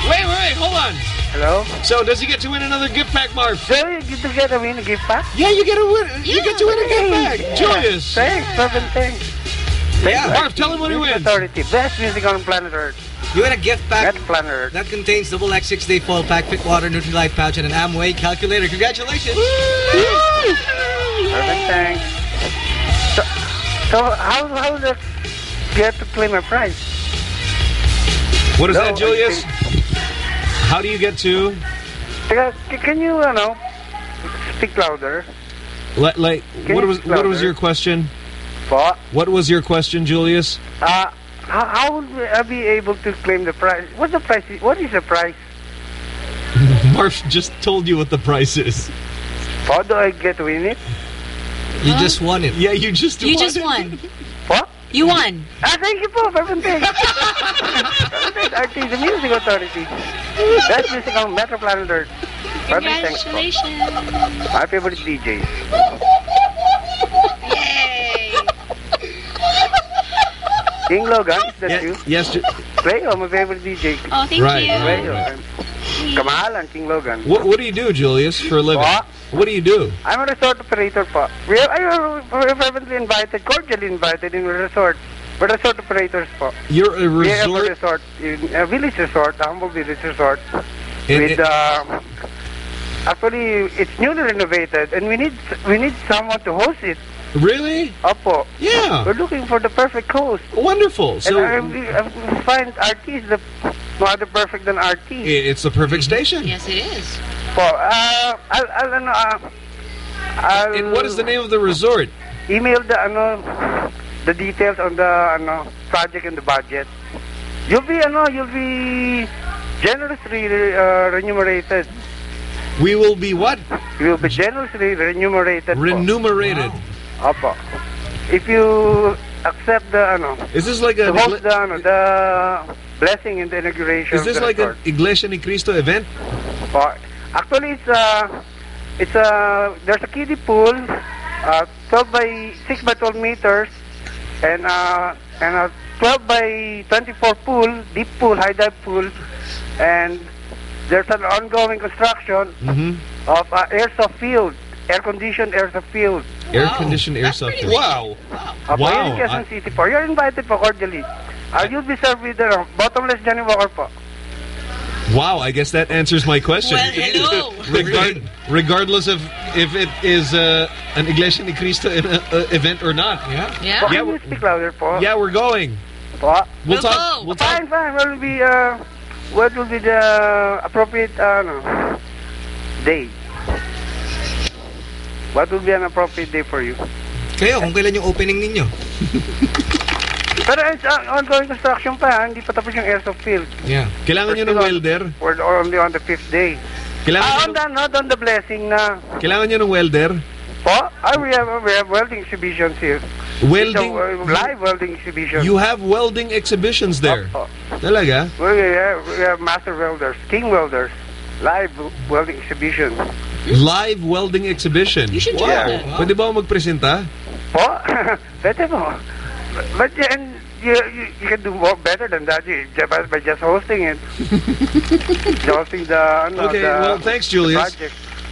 Speaker 3: Wait, wait, wait. Hold on.
Speaker 53: Hello?
Speaker 3: So does he get to win another gift pack, Marv?
Speaker 53: So you get to get a win a gift pack?
Speaker 3: Yeah, you get a win. You get to win a gift pack. Julius.
Speaker 53: Thanks, seven thanks.
Speaker 40: Yeah.
Speaker 3: Marv, tell him what he wins.
Speaker 53: Authority, best music on planet Earth.
Speaker 40: You win a gift pack
Speaker 53: planet Earth.
Speaker 40: that contains double X six day foil pack, fit water, Nutrilite pouch, and an Amway calculator. Congratulations!
Speaker 53: Perfect. thanks. So, so how how does get to claim a prize?
Speaker 3: What is
Speaker 53: No,
Speaker 3: that, Julius? How do you get to?
Speaker 53: Teka, Can you, uh, you know, speak louder?
Speaker 3: Like, like
Speaker 53: Can
Speaker 3: what was what was your question?
Speaker 53: Po?
Speaker 3: What was your question, Julius?
Speaker 53: Uh, how, how would I be able to claim the prize? What's the price? What is the price? [laughs]
Speaker 3: Marv just told you what the price is.
Speaker 53: How do I get to win it?
Speaker 40: You just won it.
Speaker 3: Yeah, you just
Speaker 54: You
Speaker 3: won
Speaker 54: just
Speaker 3: it.
Speaker 54: won. [laughs]
Speaker 53: What?
Speaker 54: You won.
Speaker 53: Ah, thank you po, Seven thanks. Seven thanks, RT, the Music Authority. Best music on Metro Planet Earth. Seven thanks po.
Speaker 4: Congratulations.
Speaker 53: My favorite DJs.
Speaker 4: Yay.
Speaker 53: King Logan, is that
Speaker 3: Yeah,
Speaker 53: you?
Speaker 3: yes. Ju-
Speaker 53: Rayo, my favorite DJ.
Speaker 4: Oh, thank
Speaker 3: Right,
Speaker 4: you.
Speaker 3: right.
Speaker 53: Rayo. and Kamal and King Logan.
Speaker 3: What What do you do, Julius, for a living?
Speaker 53: What?
Speaker 3: What do you do?
Speaker 53: I'm a resort operator po. We are, I are we're fervently invited, cordially invited in a resort. We're resort operators po.
Speaker 3: You're a
Speaker 53: We have a
Speaker 3: resort.
Speaker 53: resort, in a village resort, a humble village resort.
Speaker 3: And
Speaker 53: with,
Speaker 3: it-
Speaker 53: um, actually, it's newly renovated and we need we need someone to host it.
Speaker 3: Really?
Speaker 53: Opo.
Speaker 3: Yeah.
Speaker 53: We're looking for the perfect host.
Speaker 3: Wonderful. So
Speaker 53: and I, we, I find RT is the no other perfect than RT.
Speaker 3: It's the perfect station.
Speaker 4: Yes, it is.
Speaker 53: Po, uh, I'll, I'll, ano, uh, I'll
Speaker 3: And what is the name of the resort?
Speaker 53: email the ano the details on the ano project and the budget. You'll be ano you'll be generously uh, remunerated.
Speaker 3: We will be what?
Speaker 53: You will be generously remunerated. po.
Speaker 3: Remunerated.
Speaker 53: Opo. If you accept the ano
Speaker 3: Is this like a
Speaker 53: host the ano the blessing in the inauguration.
Speaker 3: Is this like
Speaker 53: resort.
Speaker 3: an Iglesia Ni Cristo event?
Speaker 53: Actually, it's a, it's a, there's a kiddie pool, uh, 12 by, 6 by 12 meters, and, uh, and a 12 by 24 pool, deep pool, high dive pool, and there's an ongoing construction
Speaker 3: Mm-hmm.
Speaker 53: of uh, airsoft field, air-conditioned airsoft field.
Speaker 3: Air-conditioned airsoft. field. Wow.
Speaker 53: Opo,
Speaker 3: Wow.
Speaker 53: yun yung Quezon City po. You're invited po cordially. Uh, you'll be served with uh, bottomless Johnnie Walker po.
Speaker 3: Wow, I guess that answers my question.
Speaker 53: Well, hello. [laughs]
Speaker 3: Regard, regardless of if it is uh, an Iglesia Ni Cristo e- uh, event or not. Yeah.
Speaker 53: Yeah.
Speaker 3: Yeah,
Speaker 53: Can you
Speaker 3: we're,
Speaker 53: speak louder po?
Speaker 3: yeah, we're going.
Speaker 53: Po?
Speaker 3: We'll talk. We'll talk.
Speaker 53: Fine, fine. What will be, uh, what will be the appropriate, uh, no, day? What will be an appropriate day for you?
Speaker 40: Kayo, kung kailan yung opening ninyo? [laughs]
Speaker 53: Pero it's uh, ongoing construction pa, ha? hindi pa tapos yung airsoft field.
Speaker 40: Yeah.
Speaker 3: Kailangan nyo ng welder?
Speaker 53: We're only on the fifth day.
Speaker 3: Kailangan
Speaker 53: ah, on the, not on the blessing na.
Speaker 3: Kailangan nyo ng welder?
Speaker 53: Po? Ah, we have, we have welding exhibitions here.
Speaker 3: Welding?
Speaker 53: So, uh, live welding exhibitions.
Speaker 3: You have welding exhibitions there.
Speaker 53: Opo.
Speaker 3: Talaga?
Speaker 53: We have, we have master welders, king welders, live welding exhibition.
Speaker 3: Live welding exhibition.
Speaker 53: You should do that.
Speaker 3: Pwede ba ako magpresenta?
Speaker 53: Po? [laughs] Pwede mo. But then, you, you, you can do more better than that you, by, by just hosting it. [laughs] hosting the, ano,
Speaker 3: Okay,
Speaker 53: the,
Speaker 3: well, thanks, Julius.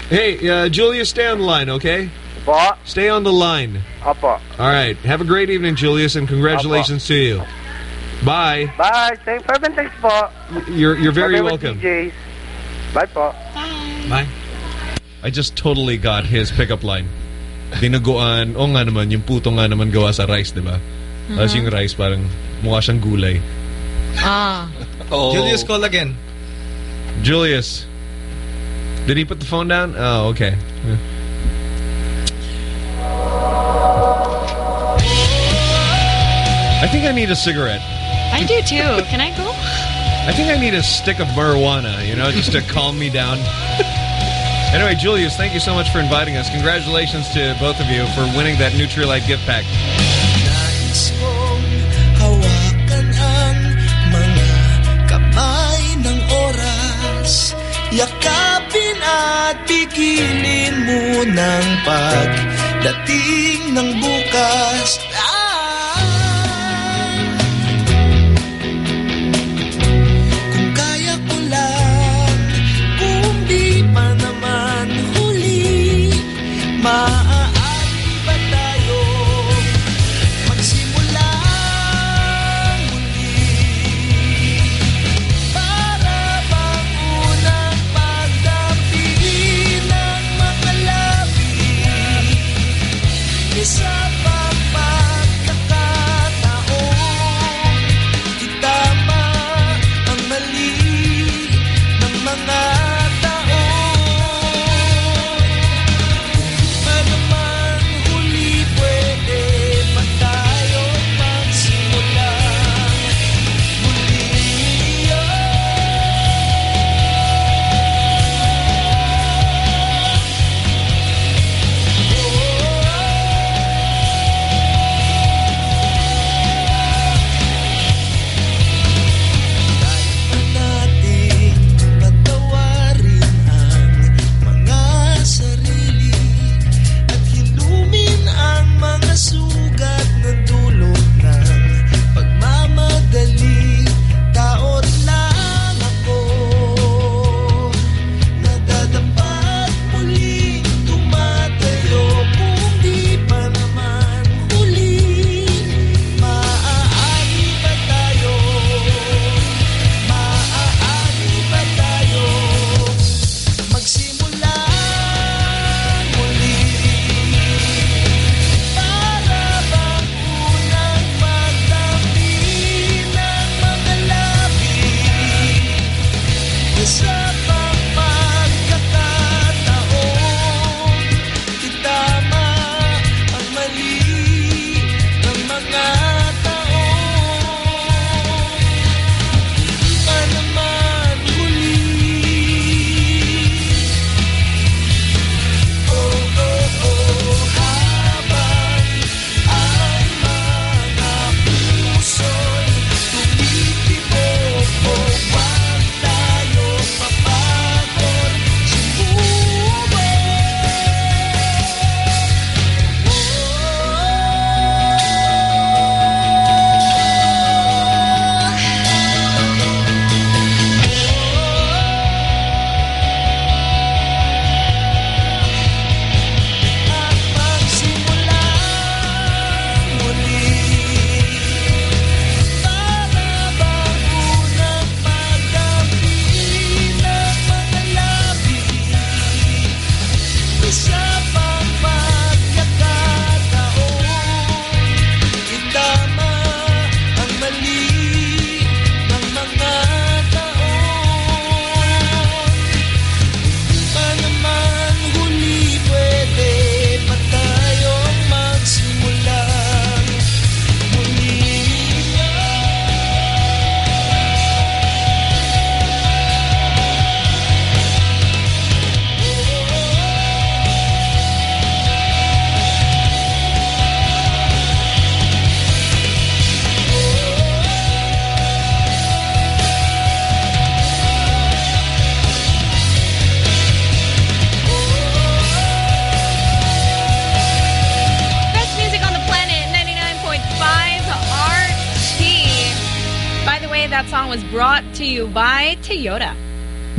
Speaker 3: Hey, uh, Julius, stay on the line, okay?
Speaker 53: Po?
Speaker 3: Stay on the line.
Speaker 53: Opo.
Speaker 3: All right. Have a great evening, Julius, and congratulations to you. Bye.
Speaker 53: Bye. Thanks, Fervent thanks po.
Speaker 3: You're you're very
Speaker 53: My favorite
Speaker 3: welcome.
Speaker 53: DJs. Bye po.
Speaker 3: Bye. I just totally got his pickup line. Dinuguan, o nga naman, yung puto nga naman gawa sa rice, di ba? Tapos
Speaker 40: Mhm.
Speaker 3: yung rice parang mukha siyang gulay.
Speaker 55: Ah. [laughs]
Speaker 40: Julius, call again.
Speaker 3: Julius. Did he put the phone down? Oh, okay. Yeah. I think I need a cigarette.
Speaker 4: I do too. Can I go?
Speaker 3: I think I need a stick of marijuana, you know, just to calm me down. Anyway, Julius, thank you so much for inviting us. Congratulations to both of you for winning that Nutrilite gift pack.
Speaker 54: Yakapin at mo ng pagdating ng bukas Maaari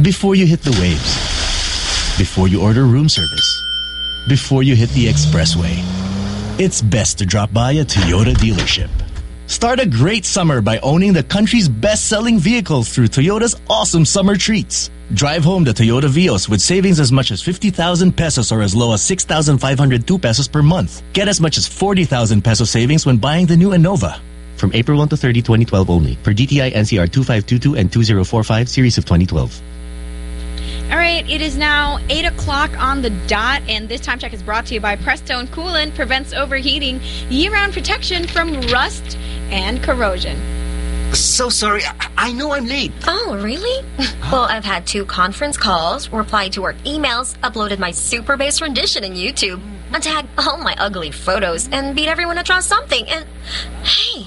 Speaker 11: Before you hit the waves. Before you order room service. Before you hit the expressway. It's best to drop by a Toyota dealership. Start a great summer by owning the country's best-selling vehicles through Toyota's awesome summer treats. Drive home the Toyota Vios with savings as much as 50,000 pesos or as low as 6,502 pesos per month. Get as much as 40,000 peso savings when buying the new Innova.
Speaker 56: From April 1 to 30, 2012 only. For DTI NCR 2522 and 2045 series of 2012.
Speaker 4: All right, it is now 8 o'clock on the dot, and this time check is brought to you by Prestone Coolant. Prevents overheating, year-round protection from rust and corrosion.
Speaker 12: So sorry. I, I know I'm late.
Speaker 14: Oh, really? [gasps] well, I've had two conference calls, replied to work emails, uploaded my super bass rendition in YouTube, untagged all my ugly photos, and beat everyone to draw something. And hey,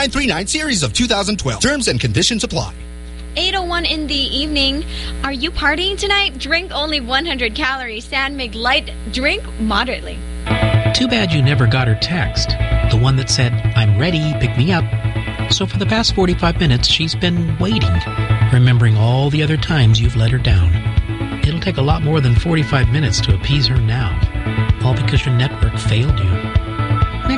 Speaker 22: 1939 series of 2012. Terms and conditions apply.
Speaker 4: 8.01 in the evening. Are you partying tonight? Drink only 100 calories. San Mig Light. Drink moderately.
Speaker 15: Too bad you never got her text. The one that said, I'm ready, pick me up. So for the past 45 minutes, she's been waiting, remembering all the other times you've let her down. It'll take a lot more than 45 minutes to appease her now, all because your network failed you.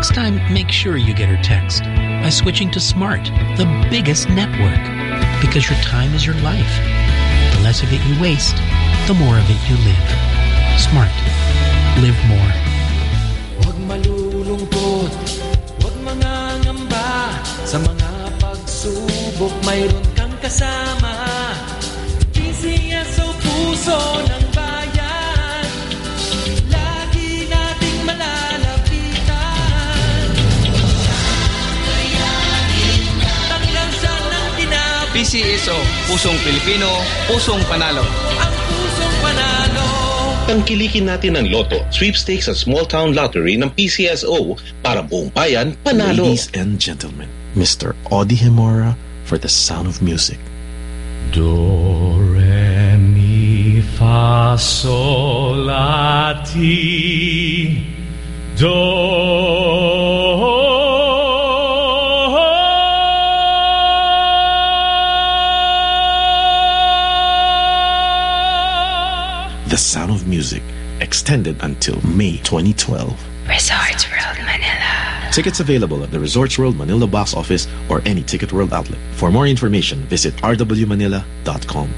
Speaker 15: Next time, make sure you get her text by switching to Smart, the biggest network, because your time is your life. The less of it you waste, the more of it you live. Smart. Live more.
Speaker 1: Huwag malulungkot, huwag Sa mga pagsubok mayroon kang kasama puso ng
Speaker 18: PCSO, Pusong Pilipino, Pusong Panalo.
Speaker 1: Ang pusong panalo
Speaker 57: Tangkilikin natin ang loto, sweepstakes at small town lottery ng PCSO para buong bayan panalo.
Speaker 19: Ladies and gentlemen, Mr. Audie Hemora for the sound of music.
Speaker 1: Do, re, mi, fa, sol, la, ti, do.
Speaker 19: The sound of music extended until May 2012.
Speaker 4: Resorts World Manila.
Speaker 19: Tickets available at the Resorts World Manila box office or any Ticket World outlet. For more information, visit rwmanila.com.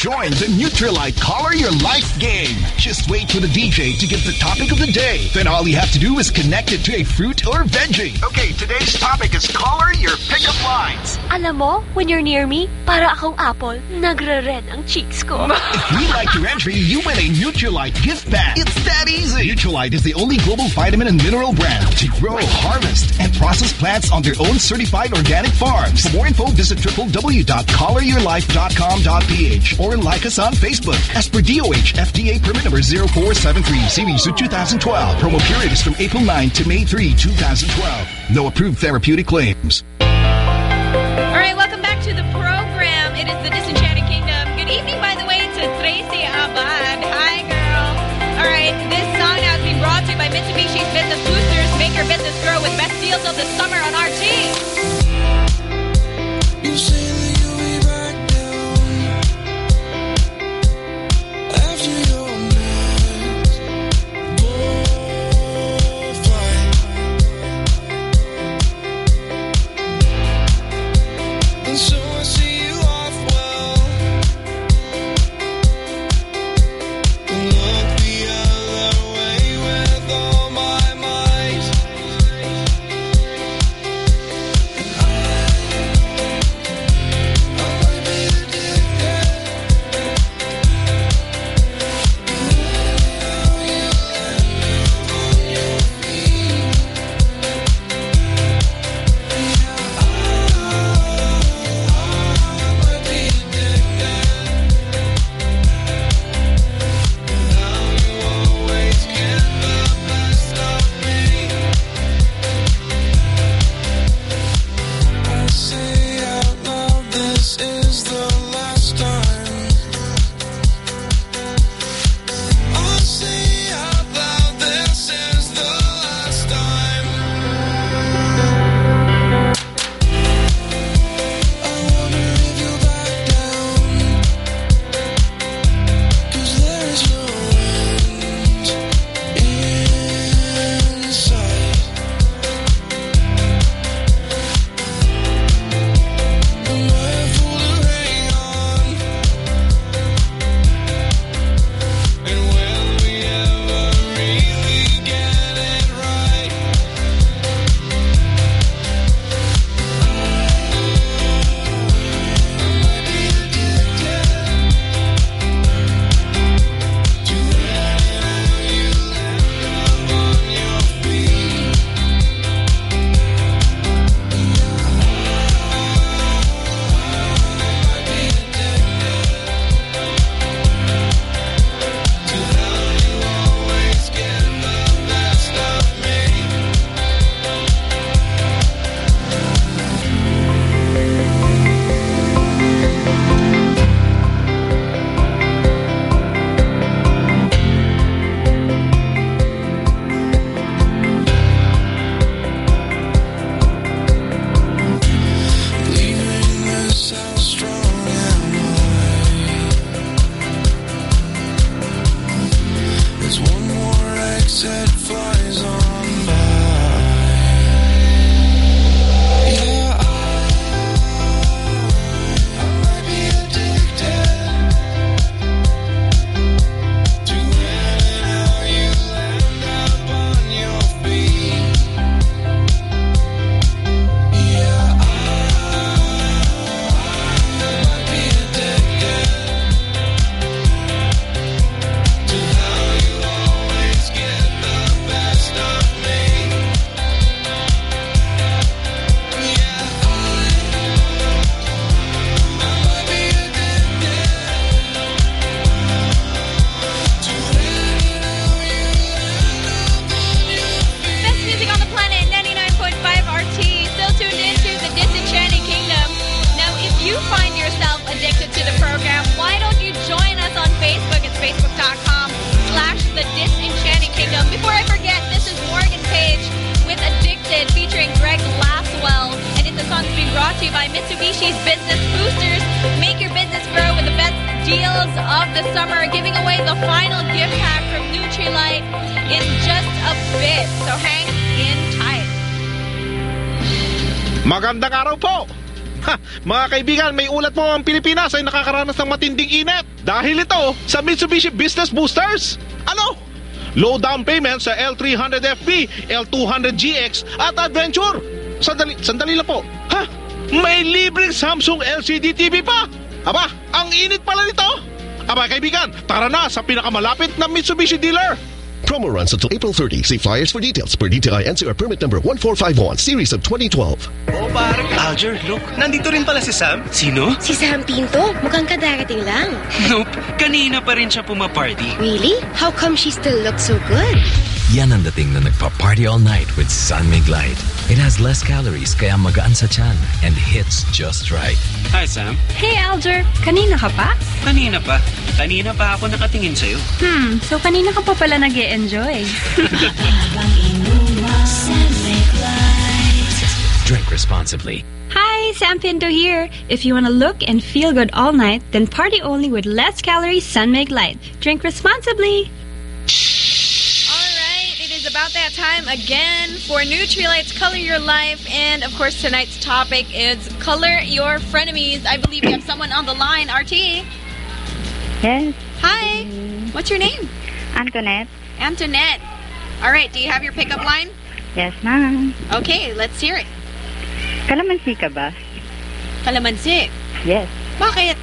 Speaker 22: Join the Nutrilite Color Your Life game. Just wait for the DJ to give the topic of the day. Then all you have to do is connect it to a fruit or veggie. Okay, today's topic is color your pickup lines.
Speaker 14: Alam mo, when you're near me, para akong apple, nagre-red ang cheeks ko.
Speaker 22: If we like your entry, you win a Nutrilite gift bag. It's that easy. Nutrilite is the only global vitamin and mineral brand to grow, harvest, and process plants on their own certified organic farms. For more info, visit www.coloryourlife.com.ph or like us on Facebook. As per DOH, FDA permit number 0473, series of 2012. Promo period is from April 9 to May 3, 2012. No approved therapeutic claims.
Speaker 1: All right, welcome back to the program. It is the Disenchanted Kingdom. Good evening, by the way, to Tracy Abad. Hi, girl. All right, this song has been brought to you by Mitsubishi's Business Boosters. Make your business grow with best deals of the summer on RT.
Speaker 29: Nakakaranas ng matinding init. Dahil ito sa Mitsubishi Business Boosters. Ano? Low down payment sa L300FB, L200GX at Adventure. Sandali, sandali lang po. Ha? May libreng Samsung LCD TV pa. Aba, ang init pala nito. Aba kaibigan, tara na sa pinakamalapit na Mitsubishi dealer.
Speaker 58: Promo runs until April 30. See flyers for details per DTI NCR permit number 1451, series of 2012.
Speaker 13: Oh, parang Alger, look. Nandito rin pala si Sam. Sino?
Speaker 23: Si Sam Pinto. Mukhang kadarating lang.
Speaker 13: Nope. Kanina pa rin siya pumaparty.
Speaker 23: Really? How come she still looks so good?
Speaker 11: Yan ang dating na nagpa-party all night with San Mig Light. It has less calories kaya magaan sa tiyan and hits just right.
Speaker 13: Hi, Sam.
Speaker 17: Hey, Alger. Kanina ka pa?
Speaker 13: Kanina pa. Kanina pa ako nakatingin sa'yo.
Speaker 17: Hmm, so kanina ka pa pala nag enjoy [laughs]
Speaker 11: Drink responsibly.
Speaker 17: Hi, Sam Pinto here. If you want to look and feel good all night, then party only with less calories San Mig Light. Drink responsibly.
Speaker 4: About that time again for Nutrilite's Color Your Life. And of course, tonight's topic is Color Your Frenemies. I believe we have someone on the line. RT.
Speaker 50: Yes.
Speaker 4: Hi. What's your name?
Speaker 50: Antoinette.
Speaker 4: Antoinette. All right. Do you have your pickup line?
Speaker 50: Yes, ma'am.
Speaker 4: Okay, let's hear it.
Speaker 50: Kalamansi ka ba?
Speaker 4: Kalamansi.
Speaker 50: Yes.
Speaker 4: Bakit?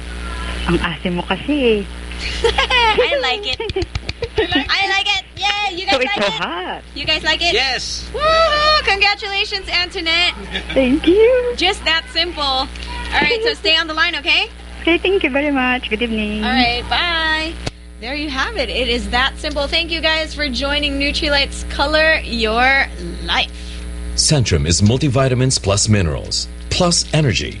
Speaker 50: Ang asim mo kasi. Eh. [laughs]
Speaker 4: I like it. [laughs] [laughs] I like it. Yeah, you guys
Speaker 50: So it's
Speaker 4: like
Speaker 50: so
Speaker 4: it?
Speaker 50: hot.
Speaker 4: You guys like it?
Speaker 13: Yes.
Speaker 4: Woohoo! Congratulations, Antoinette.
Speaker 50: Thank you.
Speaker 4: Just that simple. All right, so stay on the line, okay?
Speaker 50: Okay, thank you very much. Good evening.
Speaker 4: All right, bye. There you have it. It is that simple. Thank you guys for joining Nutrilite's Color Your Life.
Speaker 32: Centrum is multivitamins plus minerals, plus energy,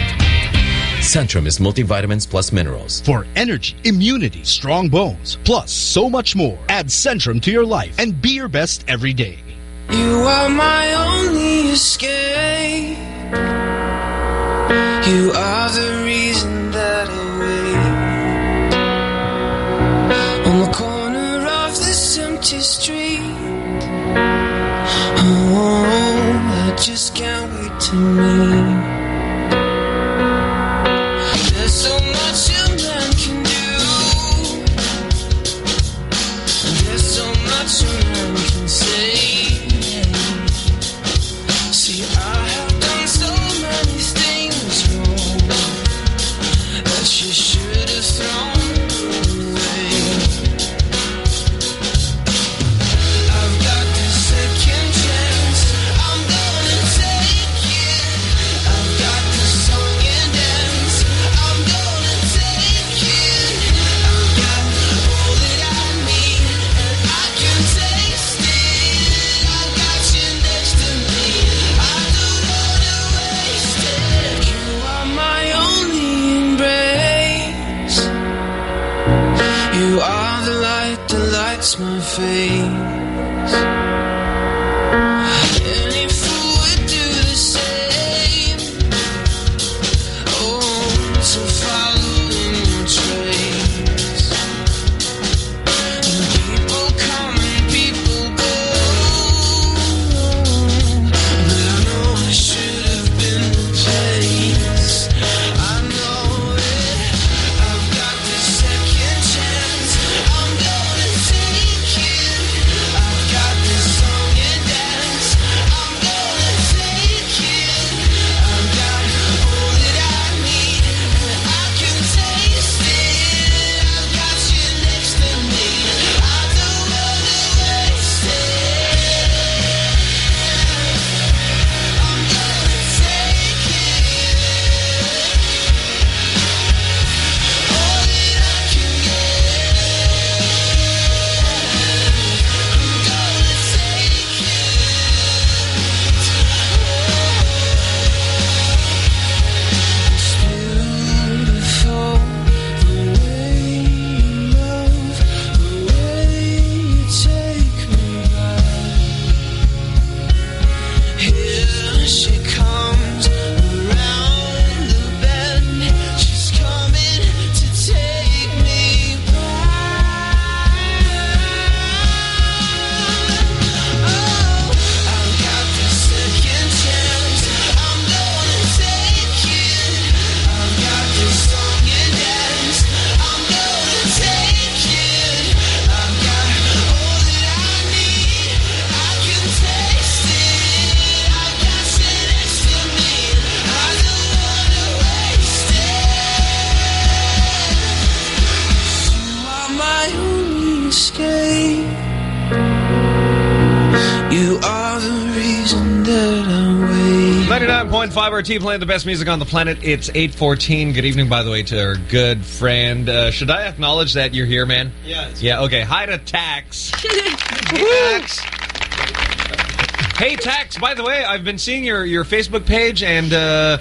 Speaker 32: Centrum is multivitamins plus minerals.
Speaker 22: For energy, immunity, strong bones, plus so much more. Add Centrum to your life and be your best every day.
Speaker 1: You are my only escape. You are the reason that I wait on the corner of this empty street. Oh, I just can't wait to meet. My face.
Speaker 3: 101.5 RT playing the best music on the planet. It's 814. Good evening, by the way, to our good friend. Uh, should I acknowledge that you're here, man?
Speaker 59: Yeah,
Speaker 3: Yeah, okay. Hi to Tax. [laughs] hey, Tax. Hey, Tax, by the way, I've been seeing your, your Facebook page and... Uh,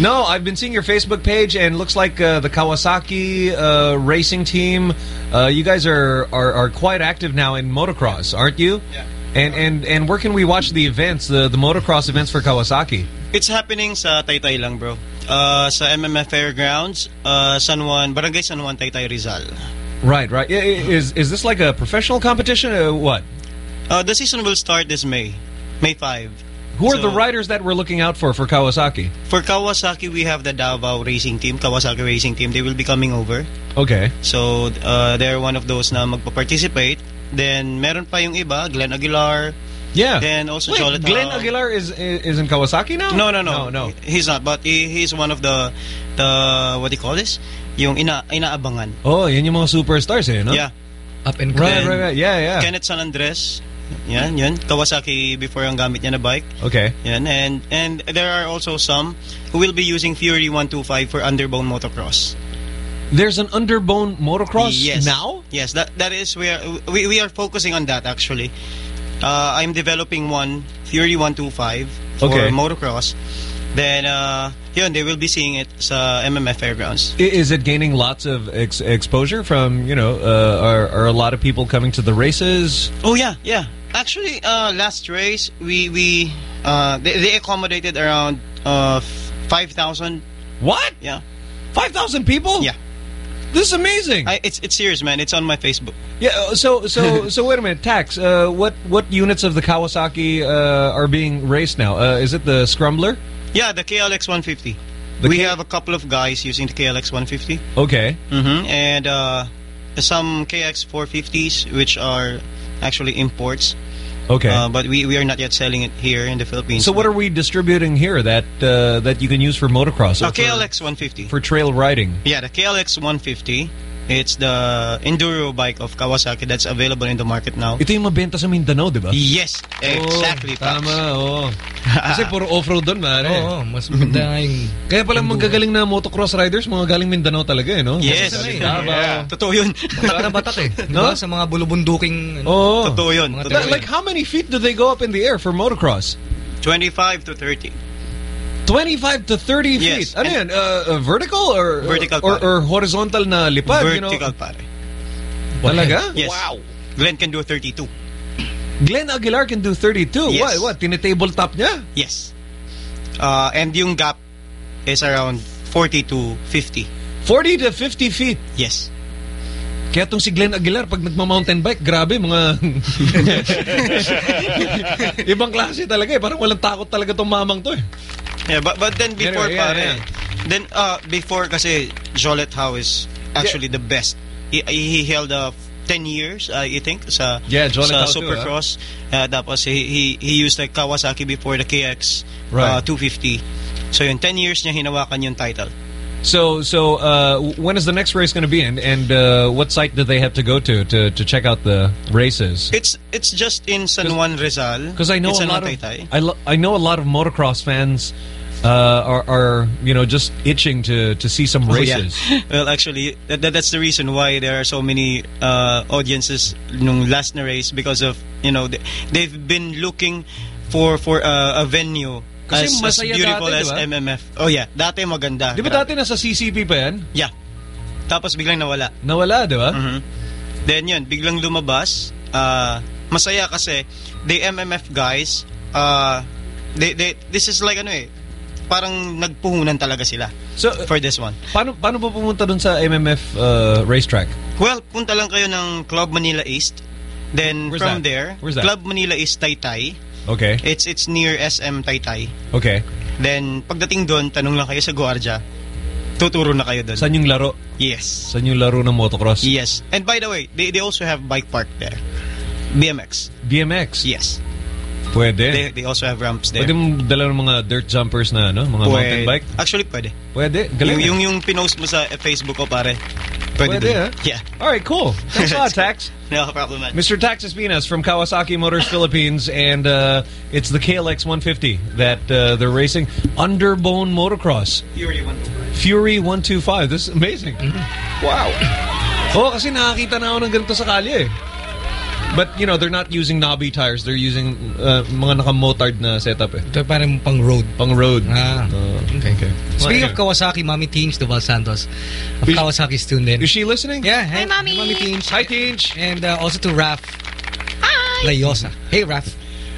Speaker 3: no, I've been seeing your Facebook page and looks like uh, the Kawasaki uh, racing team. Uh, you guys are, are are quite active now in motocross, aren't you? Yeah. And and and where can we watch the events, the the motocross events for Kawasaki?
Speaker 59: It's happening sa Taytay lang, bro. Uh, sa MMF Fairgrounds, uh, San Juan, Barangay San Juan, Taytay, Rizal.
Speaker 3: Right, right. Is is this like a professional competition? Uh, what?
Speaker 59: Uh, the season will start this May, May 5.
Speaker 3: Who are
Speaker 59: So-
Speaker 3: the riders that we're looking out for for Kawasaki?
Speaker 59: For Kawasaki, we have the Davao Racing Team, Kawasaki Racing Team. They will be coming over.
Speaker 3: Okay.
Speaker 59: So, uh, they're one of those na magpa-participate. Then, meron pa yung iba, Glenn Aguilar.
Speaker 3: Yeah.
Speaker 59: Then also
Speaker 3: Wait,
Speaker 59: Cholet
Speaker 3: Glenn Aguilar is is in Kawasaki now?
Speaker 59: No, no, no.
Speaker 3: No, no.
Speaker 59: He's not, but he, he's one of the, the, what do you call this? Yung ina, inaabangan.
Speaker 3: Oh, yan yung mga superstars eh, no?
Speaker 59: Yeah.
Speaker 3: Up and Right, right, right. Yeah, yeah.
Speaker 59: Kenneth San Andres. Yan, yun. Kawasaki before ang gamit niya na bike.
Speaker 3: Okay.
Speaker 59: Yan, and and there are also some who will be using Fury 125 for underbone motocross.
Speaker 3: There's an underbone motocross
Speaker 59: yes.
Speaker 3: now?
Speaker 59: Yes, that that is where we we are focusing on that actually. Uh, I'm developing one Fury 125 for
Speaker 3: Okay.
Speaker 59: motocross. Then uh, yun, they will be seeing it sa MMF Fairgrounds.
Speaker 3: Is it gaining lots of ex exposure from, you know, uh, are, are a lot of people coming to the races?
Speaker 59: Oh yeah, yeah. Actually, uh, last race we we uh, they, they accommodated around uh, five thousand.
Speaker 3: What?
Speaker 59: Yeah,
Speaker 3: five thousand people.
Speaker 59: Yeah,
Speaker 3: this is amazing.
Speaker 59: I, it's it's serious, man. It's on my Facebook.
Speaker 3: Yeah, uh, so so [laughs] so wait a minute, Tax. Uh, what what units of the Kawasaki uh, are being raced now? Uh, is it the Scrambler?
Speaker 59: Yeah, the KLX 150.
Speaker 3: The
Speaker 59: we
Speaker 3: K-
Speaker 59: have a couple of guys using the KLX 150.
Speaker 3: Okay.
Speaker 59: Mm-hmm. And uh, some KX 450s, which are actually imports.
Speaker 3: Okay.
Speaker 59: Uh, but we, we are not yet selling it here in the Philippines.
Speaker 3: So what are we distributing here that uh, that you can use for motocross?
Speaker 59: Uh, KLX 150.
Speaker 3: for trail riding?
Speaker 59: Yeah, the KLX 150. It's the enduro bike of Kawasaki that's available in the market now.
Speaker 3: Ito yung mabenta sa Mindanao, di ba?
Speaker 59: Yes, exactly.
Speaker 3: Oh, tama, [laughs] oo. Kasi puro off-road doon, mare.
Speaker 59: Oo,
Speaker 3: mas maganda nga yung... [laughs] Kaya pala magagaling na motocross riders, mga galing Mindanao talaga, eh, no?
Speaker 59: Yes.
Speaker 3: Galing
Speaker 59: Yeah.
Speaker 3: Davao.
Speaker 59: Totoo yun.
Speaker 5: Batak na batak eh.
Speaker 3: No?
Speaker 5: Diba? Sa mga bulubunduking...
Speaker 3: Oo.
Speaker 59: Totoo yun. Totoo
Speaker 3: Like, like how many feet do they go up in the air for motocross?
Speaker 59: 25 to 30.
Speaker 3: 25 to 30
Speaker 59: Yes,
Speaker 3: feet. Ano yan? Uh, uh, vertical or
Speaker 59: Vertical,
Speaker 3: or, or horizontal na lipad?
Speaker 59: Vertical,
Speaker 3: you know?
Speaker 59: pare.
Speaker 3: Talaga?
Speaker 59: Yes. Wow. Glenn can do 32.
Speaker 3: Glenn Aguilar can do 32.
Speaker 59: Yes.
Speaker 3: What? What? Tinetable top niya?
Speaker 59: Yes. Uh, and yung gap is around 40 to 50.
Speaker 3: 40 to 50 feet.
Speaker 59: Yes.
Speaker 3: Kaya tong si Glenn Aguilar, pag nagma-mountain bike, grabe, mga... [laughs] [laughs] Ibang klase talaga eh. Parang walang takot talaga tong mamang to eh.
Speaker 59: Yeah, but but then before
Speaker 3: yeah,
Speaker 59: pare,
Speaker 3: yeah.
Speaker 59: then uh before kasi Jolet Howe is actually the best. He, he held uh, 10 years, uh, I think, sa
Speaker 3: Yeah, Jolet
Speaker 59: sa
Speaker 3: Howe too,
Speaker 59: Supercross. Uh, tapos he, he he used like Kawasaki before the KX uh,
Speaker 3: Right.
Speaker 59: 250. So yung 10 years niya hinawakan yung title.
Speaker 3: So, so uh, when is the next race going to be? And, and uh, what site do they have to go to to, to check out the races?
Speaker 59: It's it's just in San Juan Rizal.
Speaker 3: Because I know
Speaker 59: It's
Speaker 3: a lot of I, I know a lot of motocross fans uh, are, are you know just itching to to see some
Speaker 59: Oh, yeah.
Speaker 3: races. [laughs]
Speaker 59: well, actually, that, that- that's the reason why there are so many uh, audiences nung last na race because of, you know, they, they've been looking for for uh, a venue
Speaker 3: Kasi
Speaker 59: as, as
Speaker 3: masaya
Speaker 59: beautiful
Speaker 3: dati,
Speaker 59: as
Speaker 3: di ba?
Speaker 59: MMF. Oh yeah, dati maganda.
Speaker 3: Di ba dati nasa CCP pa yan?
Speaker 59: Yeah. Tapos biglang nawala.
Speaker 3: Nawala, di ba?
Speaker 59: Mhm. Then yun, biglang lumabas. Uh, masaya kasi the MMF guys, uh, they, they, this is like ano eh, parang nagpuhunan talaga sila
Speaker 3: so,
Speaker 59: for this one.
Speaker 3: Paano, paano po pumunta dun sa MMF uh, racetrack?
Speaker 59: Well, punta lang kayo ng Club Manila East. Then
Speaker 3: Where's
Speaker 59: from
Speaker 3: that?
Speaker 59: there,
Speaker 3: Where's that?
Speaker 59: Club Manila East Taytay.
Speaker 3: Okay.
Speaker 59: It's it's near SM Taytay.
Speaker 3: Okay.
Speaker 59: Then pagdating doon, tanong lang kayo sa guardia. Tuturo na kayo doon.
Speaker 3: Saan yung laro?
Speaker 59: Yes.
Speaker 3: Saan yung laro ng motocross?
Speaker 59: Yes. And by the way, they they also have bike park there. BMX.
Speaker 3: BMX?
Speaker 59: Yes.
Speaker 3: Pwede.
Speaker 59: They, they also have ramps there.
Speaker 3: Pwede mo dala ng mga dirt jumpers na ano, mga mountain bike?
Speaker 59: Actually, pwede.
Speaker 3: Pwede. Galing.
Speaker 59: Yung, yung, yung pinost mo sa Facebook ko, pare.
Speaker 3: Pwede, huh?
Speaker 59: Yeah.
Speaker 3: All right, cool. Thanks a lot, [laughs] Tax.
Speaker 59: No problem, man.
Speaker 3: Mr. Tax Espinas from Kawasaki Motors Philippines, and uh, it's the KLX 150 that uh, they're racing. Underbone Motocross.
Speaker 59: Fury 125.
Speaker 3: Fury 125. This is amazing. Wow. Oh, kasi nakakita na ako ng ganito sa kalye eh. But, you know, they're not using knobby tires. They're using uh, mga naka-motard na setup eh.
Speaker 5: Ito parang pang road.
Speaker 3: Pang road.
Speaker 5: Ah.
Speaker 3: okay. okay.
Speaker 5: Speaking
Speaker 3: Well,
Speaker 5: of Kawasaki, Mami Teens, Duval Santos, of Kawasaki student.
Speaker 3: Is she listening?
Speaker 5: Yeah.
Speaker 4: Hi, Mommy.
Speaker 5: Mami Teens.
Speaker 3: Hi, Teens.
Speaker 5: And uh, also to Raf
Speaker 4: Hi.
Speaker 5: Layosa. Hey, Raf.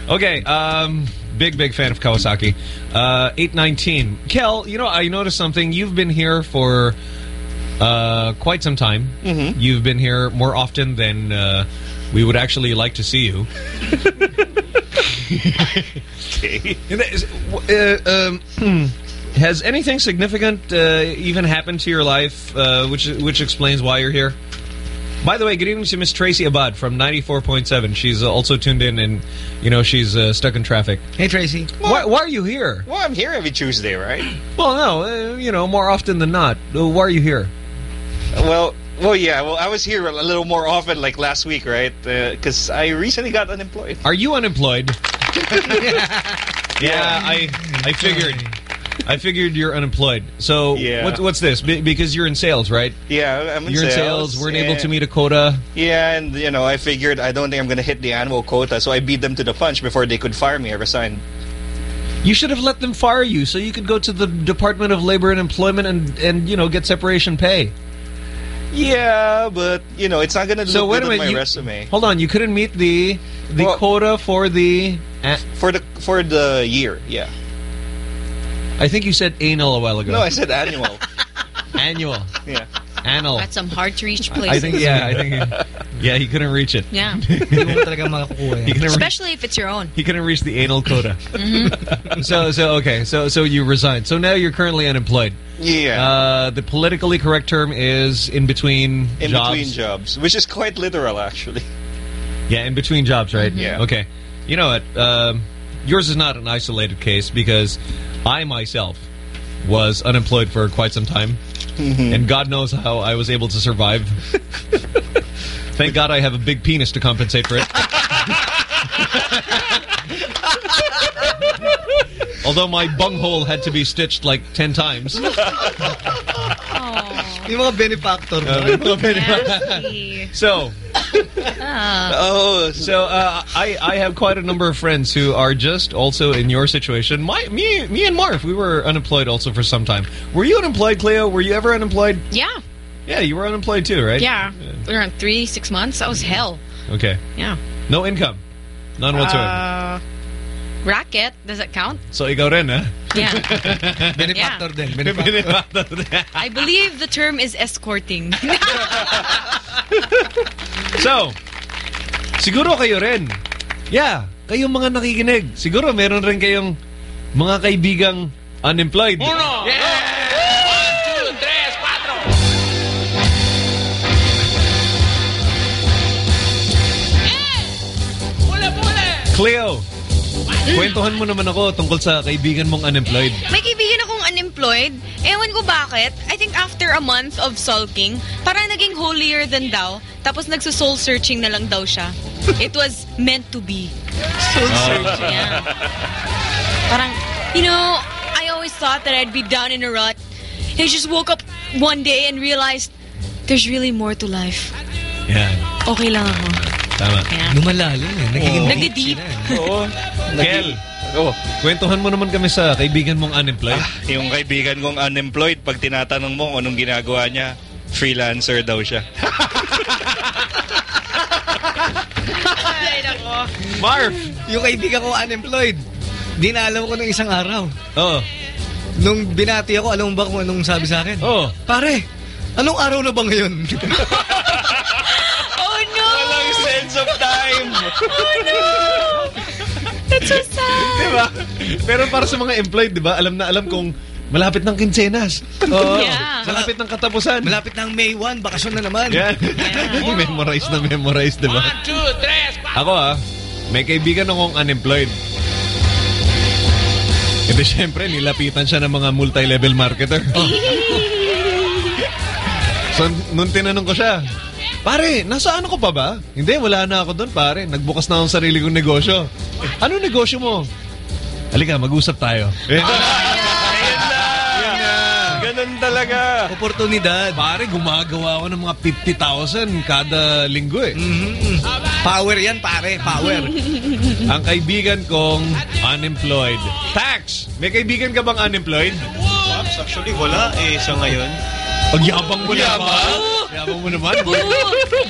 Speaker 3: Okay, um, big, big fan of Kawasaki. Uh, 819. Kel, you know, I noticed something. You've been here for uh, quite some time.
Speaker 59: Mhm.
Speaker 3: You've been here more often than uh, we would actually like to see you. [laughs]
Speaker 59: Okay.
Speaker 3: Uh, um, has anything significant uh, even happened to your life, uh, which which explains why you're here? By the way, good evening to Miss Tracy Abad from 94.7. She's uh, also tuned in, and you know she's uh, stuck in traffic.
Speaker 5: Hey, Tracy.
Speaker 3: Why, why are you here?
Speaker 7: Well, I'm here every Tuesday, right?
Speaker 3: Well, no, uh, you know more often than not. Uh, Why are you here?
Speaker 7: Well, well, yeah. Well, I was here a little more often, like last week, right? Uh, because I recently got unemployed.
Speaker 3: Are you unemployed? [laughs] yeah, I I figured. I figured you're unemployed. So
Speaker 7: Yeah.
Speaker 3: what, what's this? Be- because you're in sales, right?
Speaker 7: Yeah, I'm in
Speaker 3: you're
Speaker 7: sales.
Speaker 3: in sales. Weren't able to meet a quota.
Speaker 7: Yeah, and you know, I figured I don't think I'm gonna hit the annual quota, so I beat them to the punch before they could fire me. I resigned.
Speaker 3: You should have let them fire you so you could go to the Department of Labor and Employment and and you know get separation pay.
Speaker 7: Yeah, but you know, it's not gonna
Speaker 3: So
Speaker 7: look
Speaker 3: wait a
Speaker 7: good on
Speaker 3: minute.
Speaker 7: my
Speaker 3: you-
Speaker 7: resume.
Speaker 3: Hold on, you couldn't meet the the
Speaker 7: Well-
Speaker 3: quota for the. Uh,
Speaker 7: For the for the year, yeah.
Speaker 3: I think you said anal a while ago.
Speaker 7: No, I said annual. [laughs]
Speaker 3: annual.
Speaker 7: Yeah.
Speaker 3: Anal.
Speaker 4: That's some hard to reach places.
Speaker 3: I think yeah, I think [laughs] yeah, he couldn't reach it.
Speaker 4: Yeah. [laughs]
Speaker 3: he couldn't reach,
Speaker 4: Especially if it's your own.
Speaker 3: he couldn't reach the anal quota.
Speaker 4: Mhm. [laughs]
Speaker 3: so so okay, so so you resigned. So now you're currently unemployed.
Speaker 7: Yeah.
Speaker 3: Uh, the politically correct term is in between
Speaker 7: In
Speaker 3: jobs.
Speaker 7: between jobs, which is quite literal, actually.
Speaker 3: Yeah, in between jobs, right?
Speaker 7: Mhm. Yeah.
Speaker 3: Okay. You know what? Um, yours is not an isolated case because I myself was unemployed for quite some time,
Speaker 7: Mhm.
Speaker 3: and God knows how I was able to survive. [laughs] Thank God I have a big penis to compensate for it. [laughs] Although my bunghole had to be stitched like 10 times. [laughs]
Speaker 5: Yung mga benefactor.
Speaker 3: Uh, yung mga benefactor. So, [laughs]
Speaker 7: oh,
Speaker 3: so uh, I I have quite a number of friends who are just also in your situation. My me me and Marv, we were unemployed also for some time. Were you unemployed, Cleo? Were you ever unemployed?
Speaker 4: Yeah.
Speaker 3: Yeah, you were unemployed too, right?
Speaker 4: Yeah. Around three, six months. That was hell.
Speaker 3: Okay.
Speaker 4: Yeah.
Speaker 3: No income, none whatsoever.
Speaker 4: Uh, racket. Does it count?
Speaker 3: so ikaw rin, ha?
Speaker 4: Yeah. [laughs]
Speaker 5: Benefactor din.
Speaker 3: Benefactor [laughs]
Speaker 4: I believe the term is escorting. [laughs]
Speaker 3: So, siguro kayo rin. Yeah, kayong mga nakikinig. Siguro meron rin kayong mga kaibigang unemployed.
Speaker 1: Uno, two, tres, cuatro.
Speaker 3: Cleo, kwentuhan mo naman ako tungkol sa kaibigan mong unemployed.
Speaker 4: May kaibigan akong unemployed. Ewan ko bakit. I think after a month of sulking, parang naging holier than thou. Tapos nagso-soul searching na lang daw siya. It was meant to be. Soul searching. Yeah. Parang, you know, I always thought that I'd be down in a rut. I just woke up one day and realized there's really more to life.
Speaker 3: Yeah,
Speaker 4: Okay lang ako.
Speaker 3: Tama.
Speaker 5: Lumalalim eh. Nagiging
Speaker 3: Oo.
Speaker 4: Nagdi-deep. [laughs]
Speaker 7: Oo.
Speaker 3: Kel, oh, kwentuhan mo naman kami sa kaibigan mong unemployed.
Speaker 60: Yung kaibigan kong unemployed, pag tinatanong mo kung anong ginagawa niya, freelancer daw siya. [laughs]
Speaker 4: Ay, nako.
Speaker 3: Marv!
Speaker 5: Yung kaibigan ko unemployed. Di na alam ko ng isang araw.
Speaker 3: Oo.
Speaker 5: Nung binati ako, alam mo ba kung anong sabi sa akin?
Speaker 3: Oo.
Speaker 5: Pare, anong araw na ba ngayon? [laughs]
Speaker 4: Oh
Speaker 60: sense of time!
Speaker 4: Oh no! That's so sad.
Speaker 3: Diba? Pero para sa mga employed, diba? Alam na alam kung malapit ng kinsenas. Oo.
Speaker 4: Yeah.
Speaker 3: Malapit ng katapusan.
Speaker 5: Malapit ng May 1, bakasyon na naman.
Speaker 3: Yan. [laughs] memorize na memorize, diba?
Speaker 1: One, two, tres, cuatro.
Speaker 3: Ako ah, may kaibigan akong unemployed. E di syempre, nilapitan siya ng mga multi-level marketer. [laughs] So, nung tinanong ko siya, Pare, nasa ano ko pa ba? Hindi, wala na ako doon, pare. Nagbukas na akong sarili kong negosyo. Ano negosyo mo? Halika, mag-usap tayo. Eh,
Speaker 7: Ganun talaga.
Speaker 3: Oportunidad. Pare, gumagawa ako ng mga 50,000 kada linggo eh.
Speaker 5: Power yan, pare. Power. [laughs]
Speaker 3: Ang kaibigan kong unemployed. Tax! May kaibigan ka bang unemployed?
Speaker 59: Pops, actually, wala eh sa ngayon.
Speaker 3: Pag yabang mo naman. Yabang mo naman.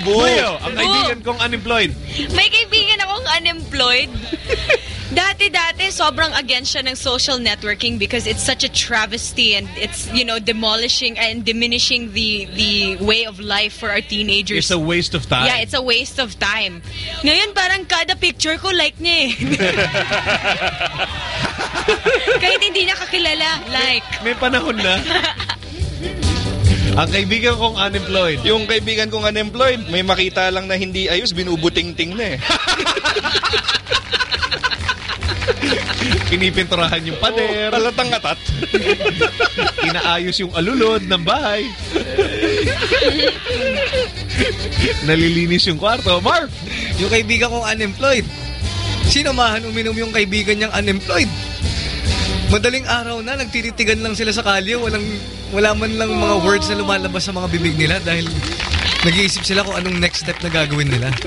Speaker 3: Buyo, [laughs] ang kaibigan kong unemployed.
Speaker 4: May kaibigan akong unemployed. Dati-dati, sobrang against siya ng social networking because it's such a travesty and it's, you know, demolishing and diminishing the the way of life for our teenagers.
Speaker 3: It's a waste of time.
Speaker 4: Yeah, it's a waste of time. Ngayon, parang kada picture ko, like niya eh. [laughs] Kahit hindi nakakilala, like.
Speaker 3: May panahon na. [laughs] Ang kaibigan kong unemployed.
Speaker 7: Yung kaibigan kong unemployed, may makita lang na hindi ayos, binubuting-ting na eh. [laughs]
Speaker 3: Pinipinturahan yung pader.
Speaker 7: Talatang atat. [laughs]
Speaker 3: Inaayos yung alulod ng bahay. [laughs] Nalilinis yung kwarto. Marv!
Speaker 5: Yung kaibigan kong unemployed. Sinamahan uminom yung kaibigan niyang unemployed. Madaling araw na, nagtititigan lang sila sa kalye. Walang, wala man lang mga words na lumalabas sa mga bibig nila dahil nag-iisip sila kung anong next step na gagawin nila. [laughs]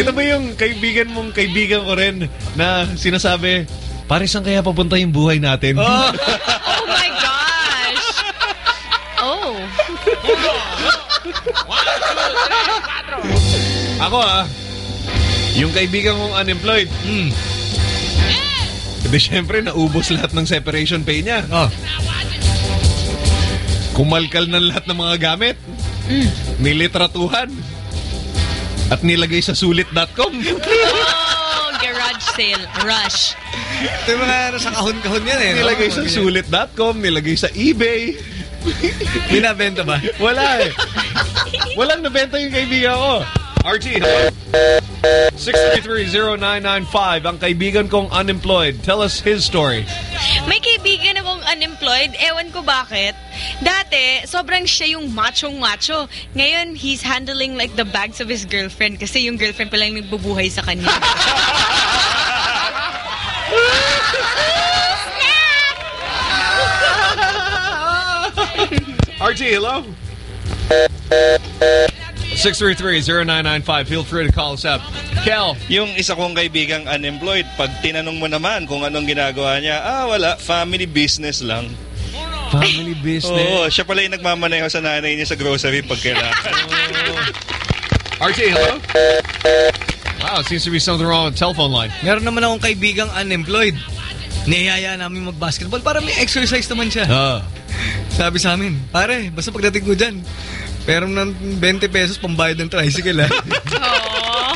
Speaker 3: Ito ba yung kaibigan mong kaibigan ko rin na sinasabi, pare saan kaya papunta yung buhay natin?
Speaker 4: Oh [laughs] my gosh! Oh.
Speaker 3: Ako ah, yung kaibigan kong unemployed, hmm. [laughs] Di syempre, naubos lahat ng separation pay niya.
Speaker 5: Oh.
Speaker 3: Kumalkal ng lahat ng mga gamit. Nilitratuhan. At nilagay sa sulit.com. [laughs]
Speaker 4: Oh, garage sale. Rush.
Speaker 5: Ito yung mga nasa kahon-kahon yan eh. no?
Speaker 3: nilagay sa sulit.com, nilagay sa eBay. [laughs]
Speaker 5: Binabenta ba?
Speaker 3: Wala eh. Walang nabenta yung kaibigan ko. Hello? 6330995, ang kaibigan kong unemployed. Tell us his story.
Speaker 4: May kaibigan akong unemployed. Ewan ko bakit. Dati, sobrang siya yung machong-macho. Ngayon, he's handling like the bags of his girlfriend kasi yung girlfriend pa lang nagbubuhay sa kanya. [laughs]
Speaker 3: RT, hello? 633-0995. Feel free to call us up. Kel.
Speaker 7: Yung isa kong kaibigang unemployed, pag tinanong mo naman kung anong ginagawa niya, ah wala, family business lang.
Speaker 3: Family business.
Speaker 7: Oo, siya pala yung nagmamaneho sa nanay niya sa grocery pag kailangan. [laughs]
Speaker 3: RT, hello? Wow, seems to be something wrong with the telephone line.
Speaker 5: Meron naman akong kaibigang unemployed. Niyaya namin mag-basketball para may exercise naman siya.
Speaker 3: Ah.
Speaker 5: Sabi sa amin, pare, basta pagdating ko dyan, pero ng 20 pesos pambayad ng tricycle ha.
Speaker 4: Aww.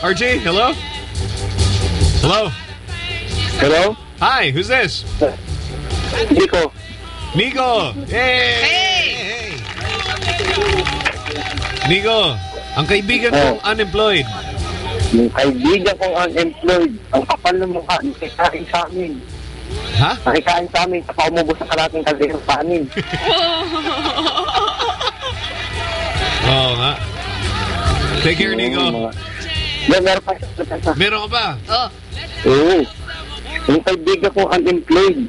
Speaker 3: RJ, hello? Hello?
Speaker 61: Hello?
Speaker 3: Hi, who's this?
Speaker 61: Nico.
Speaker 3: Nico! Hey! Nico, ang kaibigan kong unemployed.
Speaker 61: Yung kaibigan kong unemployed, ang kapal ng mukha, nakikain sa amin.
Speaker 3: Ha?
Speaker 61: Nakikain sa amin, saka umubos sa kalating kaldero sa amin. [laughs]
Speaker 3: Oo nga. Take care, Nico.
Speaker 61: Meron pa.
Speaker 3: Meron ka ba?
Speaker 4: Oh.
Speaker 61: Oo. Yung kaibigan kong unemployed,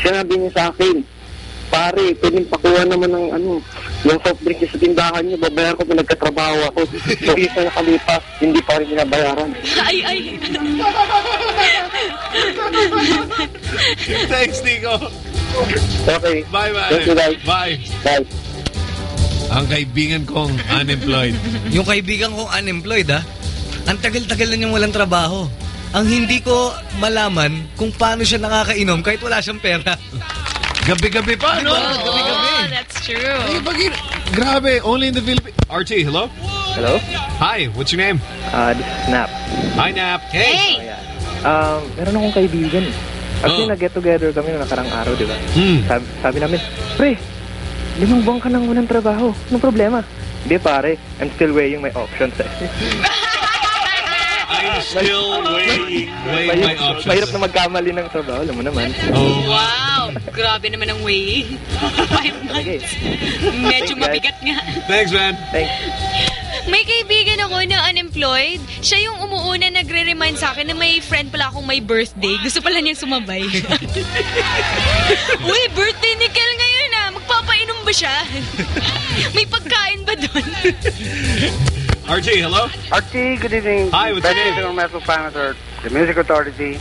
Speaker 61: sinabi niya sa akin, pare, pwedeng pakuha naman ng ano, yung soft drink sa tindahan niyo, babayaran ko kung nagkatrabaho ako. So, isa na kalipas, hindi pa rin binabayaran.
Speaker 4: Ay, ay.
Speaker 3: Thanks, Nico.
Speaker 61: Okay.
Speaker 3: Bye, bye.
Speaker 61: Thank you, guys.
Speaker 3: Bye.
Speaker 61: Bye.
Speaker 3: Ang kaibigan kong unemployed.
Speaker 5: yung kaibigan kong unemployed ha, ang tagal-tagal na niyang walang trabaho. Ang hindi ko malaman kung paano siya nakakainom kahit wala siyang pera.
Speaker 3: Gabi-gabi pa, no?
Speaker 5: Gabi-gabi.
Speaker 4: Oh, that's true.
Speaker 3: Ay, bagay. Grabe, only in the Philippines. RT, hello?
Speaker 61: Hello?
Speaker 3: Hi, what's your name?
Speaker 61: Uh, this is Nap.
Speaker 3: Hi, Nap.
Speaker 4: Hey!
Speaker 61: Um, meron akong kaibigan. Actually,
Speaker 3: Oh.
Speaker 61: nag-get together kami noong nakarang araw, di ba?
Speaker 3: Hmm.
Speaker 61: Sabi, sabi namin, Pre, limang buwan ka nang walang trabaho. Anong problema? Hindi pare, I'm still weighing my options eh. [laughs]
Speaker 3: I'm still weighing, weighing my options.
Speaker 62: Mahirap na magkamali ng trabaho, alam mo naman.
Speaker 3: Oh.
Speaker 27: Wow! Grabe naman ang weighing. Five months. Medyo mabigat nga.
Speaker 3: Thanks, man.
Speaker 62: Thanks.
Speaker 4: May kaibigan ako na unemployed. Siya yung umuuna nagre-remind sa akin na may friend pala akong may birthday. Gusto pala niyang sumabay. [laughs] Uy, birthday ni Kel ngayon ah. Magpapainom ba siya? may pagkain ba doon? [laughs]
Speaker 3: RT, hello?
Speaker 53: RT, good evening.
Speaker 3: Hi, what's your name?
Speaker 53: President of Metro Planet Earth, the Music Authority.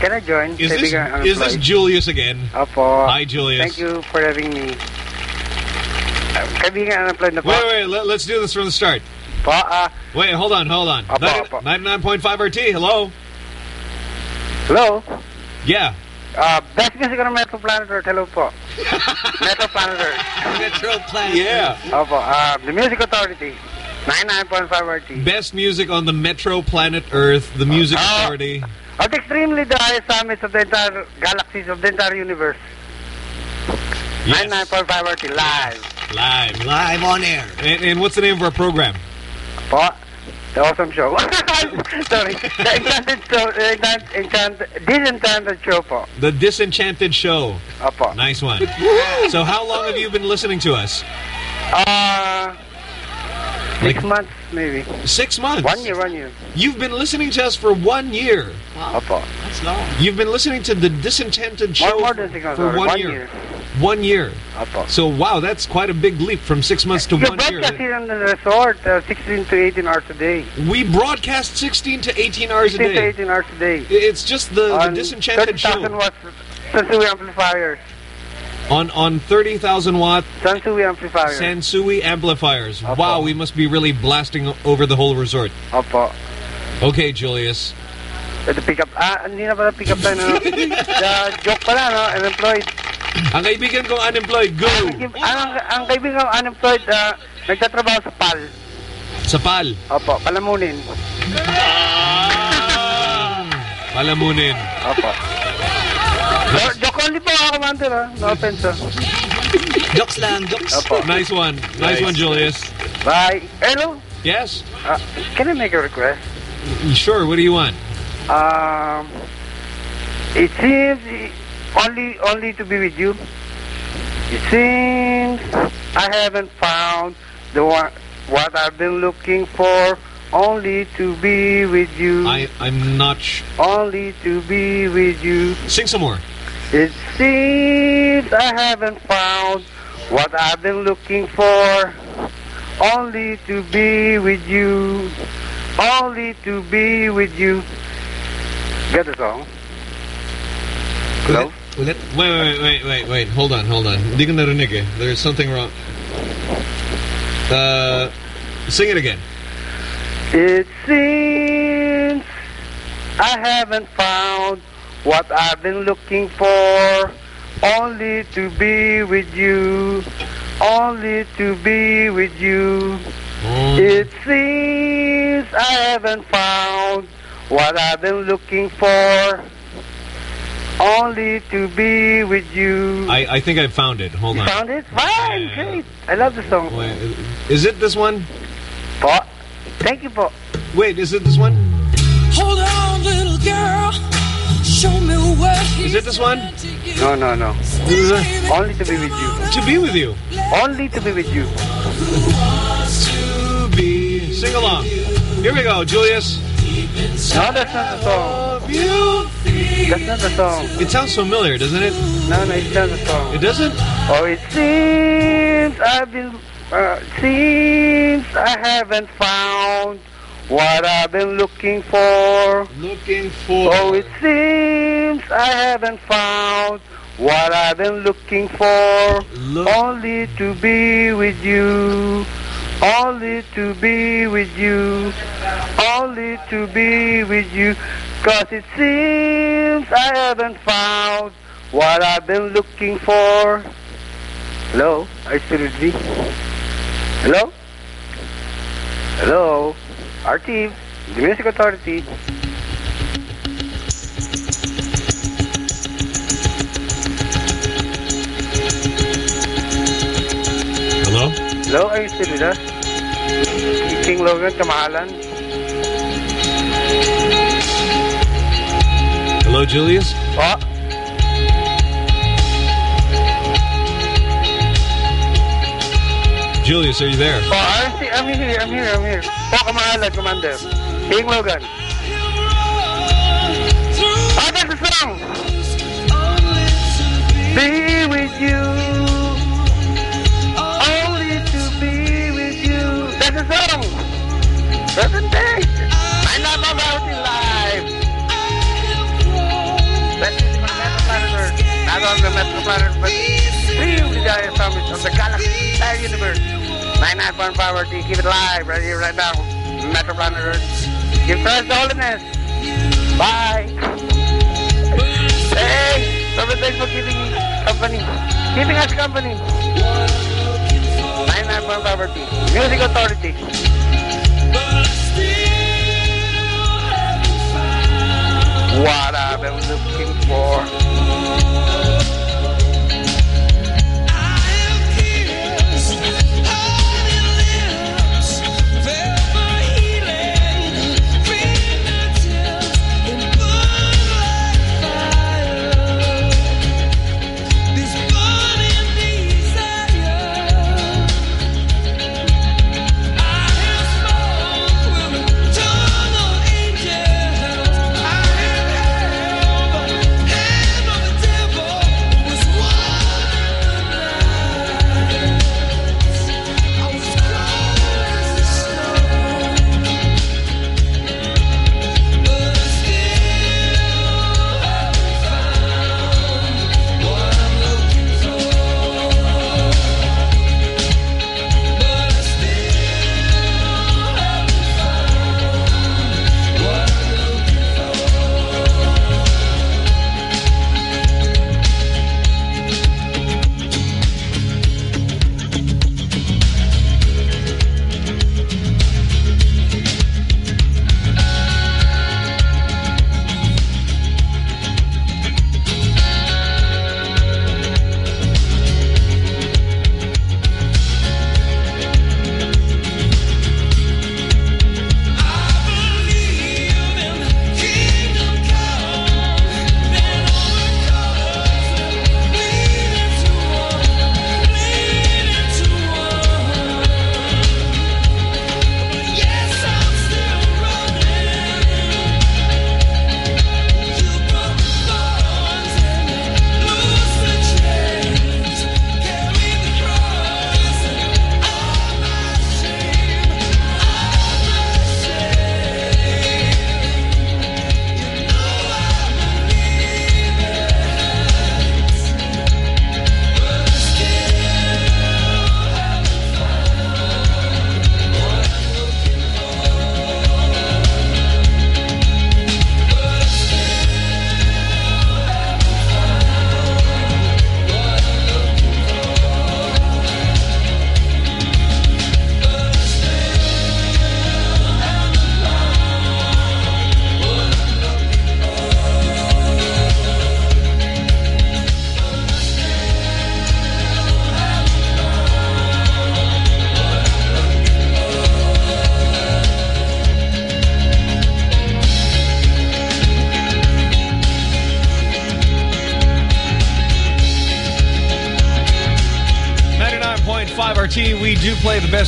Speaker 53: Can I join?
Speaker 3: Is this, is this. Julius again?
Speaker 53: Opo.
Speaker 3: Hi, Julius.
Speaker 53: Thank you for having me. Uh, Kaibigan unemployed na po.
Speaker 3: Wait, wait, let, us do this from the start.
Speaker 53: Po, ah,
Speaker 3: Wait, hold on, hold on.
Speaker 53: Apo,
Speaker 3: 99.5 RT, hello?
Speaker 53: hello?
Speaker 3: Yeah.
Speaker 53: Uh, best music on Metro Planet Earth. Hello po. Metro Planet Earth.
Speaker 5: Metro Planet
Speaker 3: Yeah.
Speaker 53: Opo. Uh, the Music Authority. 99.5 RT.
Speaker 3: Best music on the Metro Planet Earth, the Music Authority.
Speaker 53: At extremely the highest summits of the entire galaxies of the entire universe. 99.5 RT live.
Speaker 3: Live.
Speaker 5: Live on air.
Speaker 3: And, and what's the name of our program?
Speaker 53: Po. The awesome show. [laughs] Sorry. The enchanted show. The enchant, enchant, disenchanted show po.
Speaker 3: The Disenchanted Show.
Speaker 53: Opo.
Speaker 3: Nice one. so how long have you been listening to us?
Speaker 53: Uh, six months maybe.
Speaker 3: Six months?
Speaker 53: One year, one year.
Speaker 3: You've been listening to us for one year.
Speaker 53: Opo.
Speaker 5: That's long.
Speaker 3: You've been listening to the Disenchanted Show
Speaker 53: More, more than
Speaker 3: for one,
Speaker 53: one
Speaker 3: year.
Speaker 53: year.
Speaker 3: One year.
Speaker 53: Opo.
Speaker 3: So wow, that's quite a big leap from six months to
Speaker 53: You
Speaker 3: one year.
Speaker 53: We broadcast here on the resort uh, 16 to 18 hours a day.
Speaker 3: We broadcast 16 to 18 hours a day.
Speaker 53: 16 to 18 hours a day.
Speaker 3: It's just the, the
Speaker 53: On
Speaker 3: Disenchanted
Speaker 53: 30,000
Speaker 3: Show.
Speaker 53: watts Sansui amplifiers.
Speaker 3: On on 30,000 watt
Speaker 53: Sansui amplifiers.
Speaker 3: Sansui amplifiers. Wow, we must be really blasting over the whole resort.
Speaker 53: Opo.
Speaker 3: Okay, Julius.
Speaker 53: Ito pick up. Ah, hindi na pala pick up line. Ano? the joke pala, no? Unemployed.
Speaker 3: Ang kaibigan kong unemployed, go!
Speaker 53: Ang, ang kaibigan ko unemployed, ah, nagtatrabaho sa PAL.
Speaker 3: Sa PAL.
Speaker 53: Opo, palamunin.
Speaker 3: Palamunin.
Speaker 53: Opo. Jo- joke only po ako, Commander. No offense.
Speaker 5: Jokes lang, jokes.
Speaker 53: Opo.
Speaker 3: Nice one. Nice, one, Julius.
Speaker 53: Bye. Hello?
Speaker 3: Yes?
Speaker 53: Uh, can I make a request?
Speaker 3: Sure, what do you want?
Speaker 53: Um, it seems only only to be with you. It seems I haven't found the one what I've been looking for. Only to be with you.
Speaker 3: I, I'm not sh-
Speaker 53: Only to be with you.
Speaker 3: Sing some more.
Speaker 53: It seems I haven't found what I've been looking for. Only to be with you. Only to be with you. Get the song? Hello?
Speaker 3: Wait, wait, wait, wait, wait. Hold on, hold on. Hindi ko narinig eh. There's something wrong. Uh, sing it again.
Speaker 53: It seems I haven't found what I've been looking for. Only to be with you. Only to be with you. Mm. It seems I haven't found what I've been looking for. Only to be with you.
Speaker 3: I, I think I found it. Hold
Speaker 53: You
Speaker 3: on.
Speaker 53: found it? Fine, great. I love the song.
Speaker 3: Wait, is it this one?
Speaker 53: Po. Thank you, po.
Speaker 3: Wait, is it this one?
Speaker 1: Hold on, little girl. Show me where
Speaker 3: Is it this one?
Speaker 53: No, no, no. Only to be with you.
Speaker 3: To be with you.
Speaker 53: Only to be with you.
Speaker 3: To be. Sing along. Here we go, Julius.
Speaker 53: No, that's not the song. That's not the song.
Speaker 3: It sounds familiar, doesn't it?
Speaker 53: No, no, it's not the song.
Speaker 3: It doesn't?
Speaker 53: Oh, it seems I've been. Uh, seems I haven't found what I've been looking for.
Speaker 3: Looking for.
Speaker 53: Oh, it seems I haven't found what I've been looking for. Only to be with you. Only to be with you. Only to be with you. Cause it seems I haven't found what I've been looking for. Hello? Are you still with me? Hello? Hello? RT, the Music Authority.
Speaker 3: Hello?
Speaker 53: Hello, are you still with us? King Logan, Kamahalan.
Speaker 3: Hello, Julius?
Speaker 1: What?
Speaker 3: Julius, are you there?
Speaker 1: Oh, I'm, I'm here, I'm here, I'm here. Oh, kamahalan, Commander. King Logan. Ah, that's the song! Be with you. Only to be with you. That's the song! Present day. I'm not about in live. That's the Planet Earth. Not on the Planet, but the giant summits of the galaxy, entire universe. 99 power T, keep it live right here, right now. Metro Planet Earth. Give Christ holiness. Bye. Hey, Robert, thanks for keeping company. Keeping us company. 99 power T. Music Authority. What I've been looking for.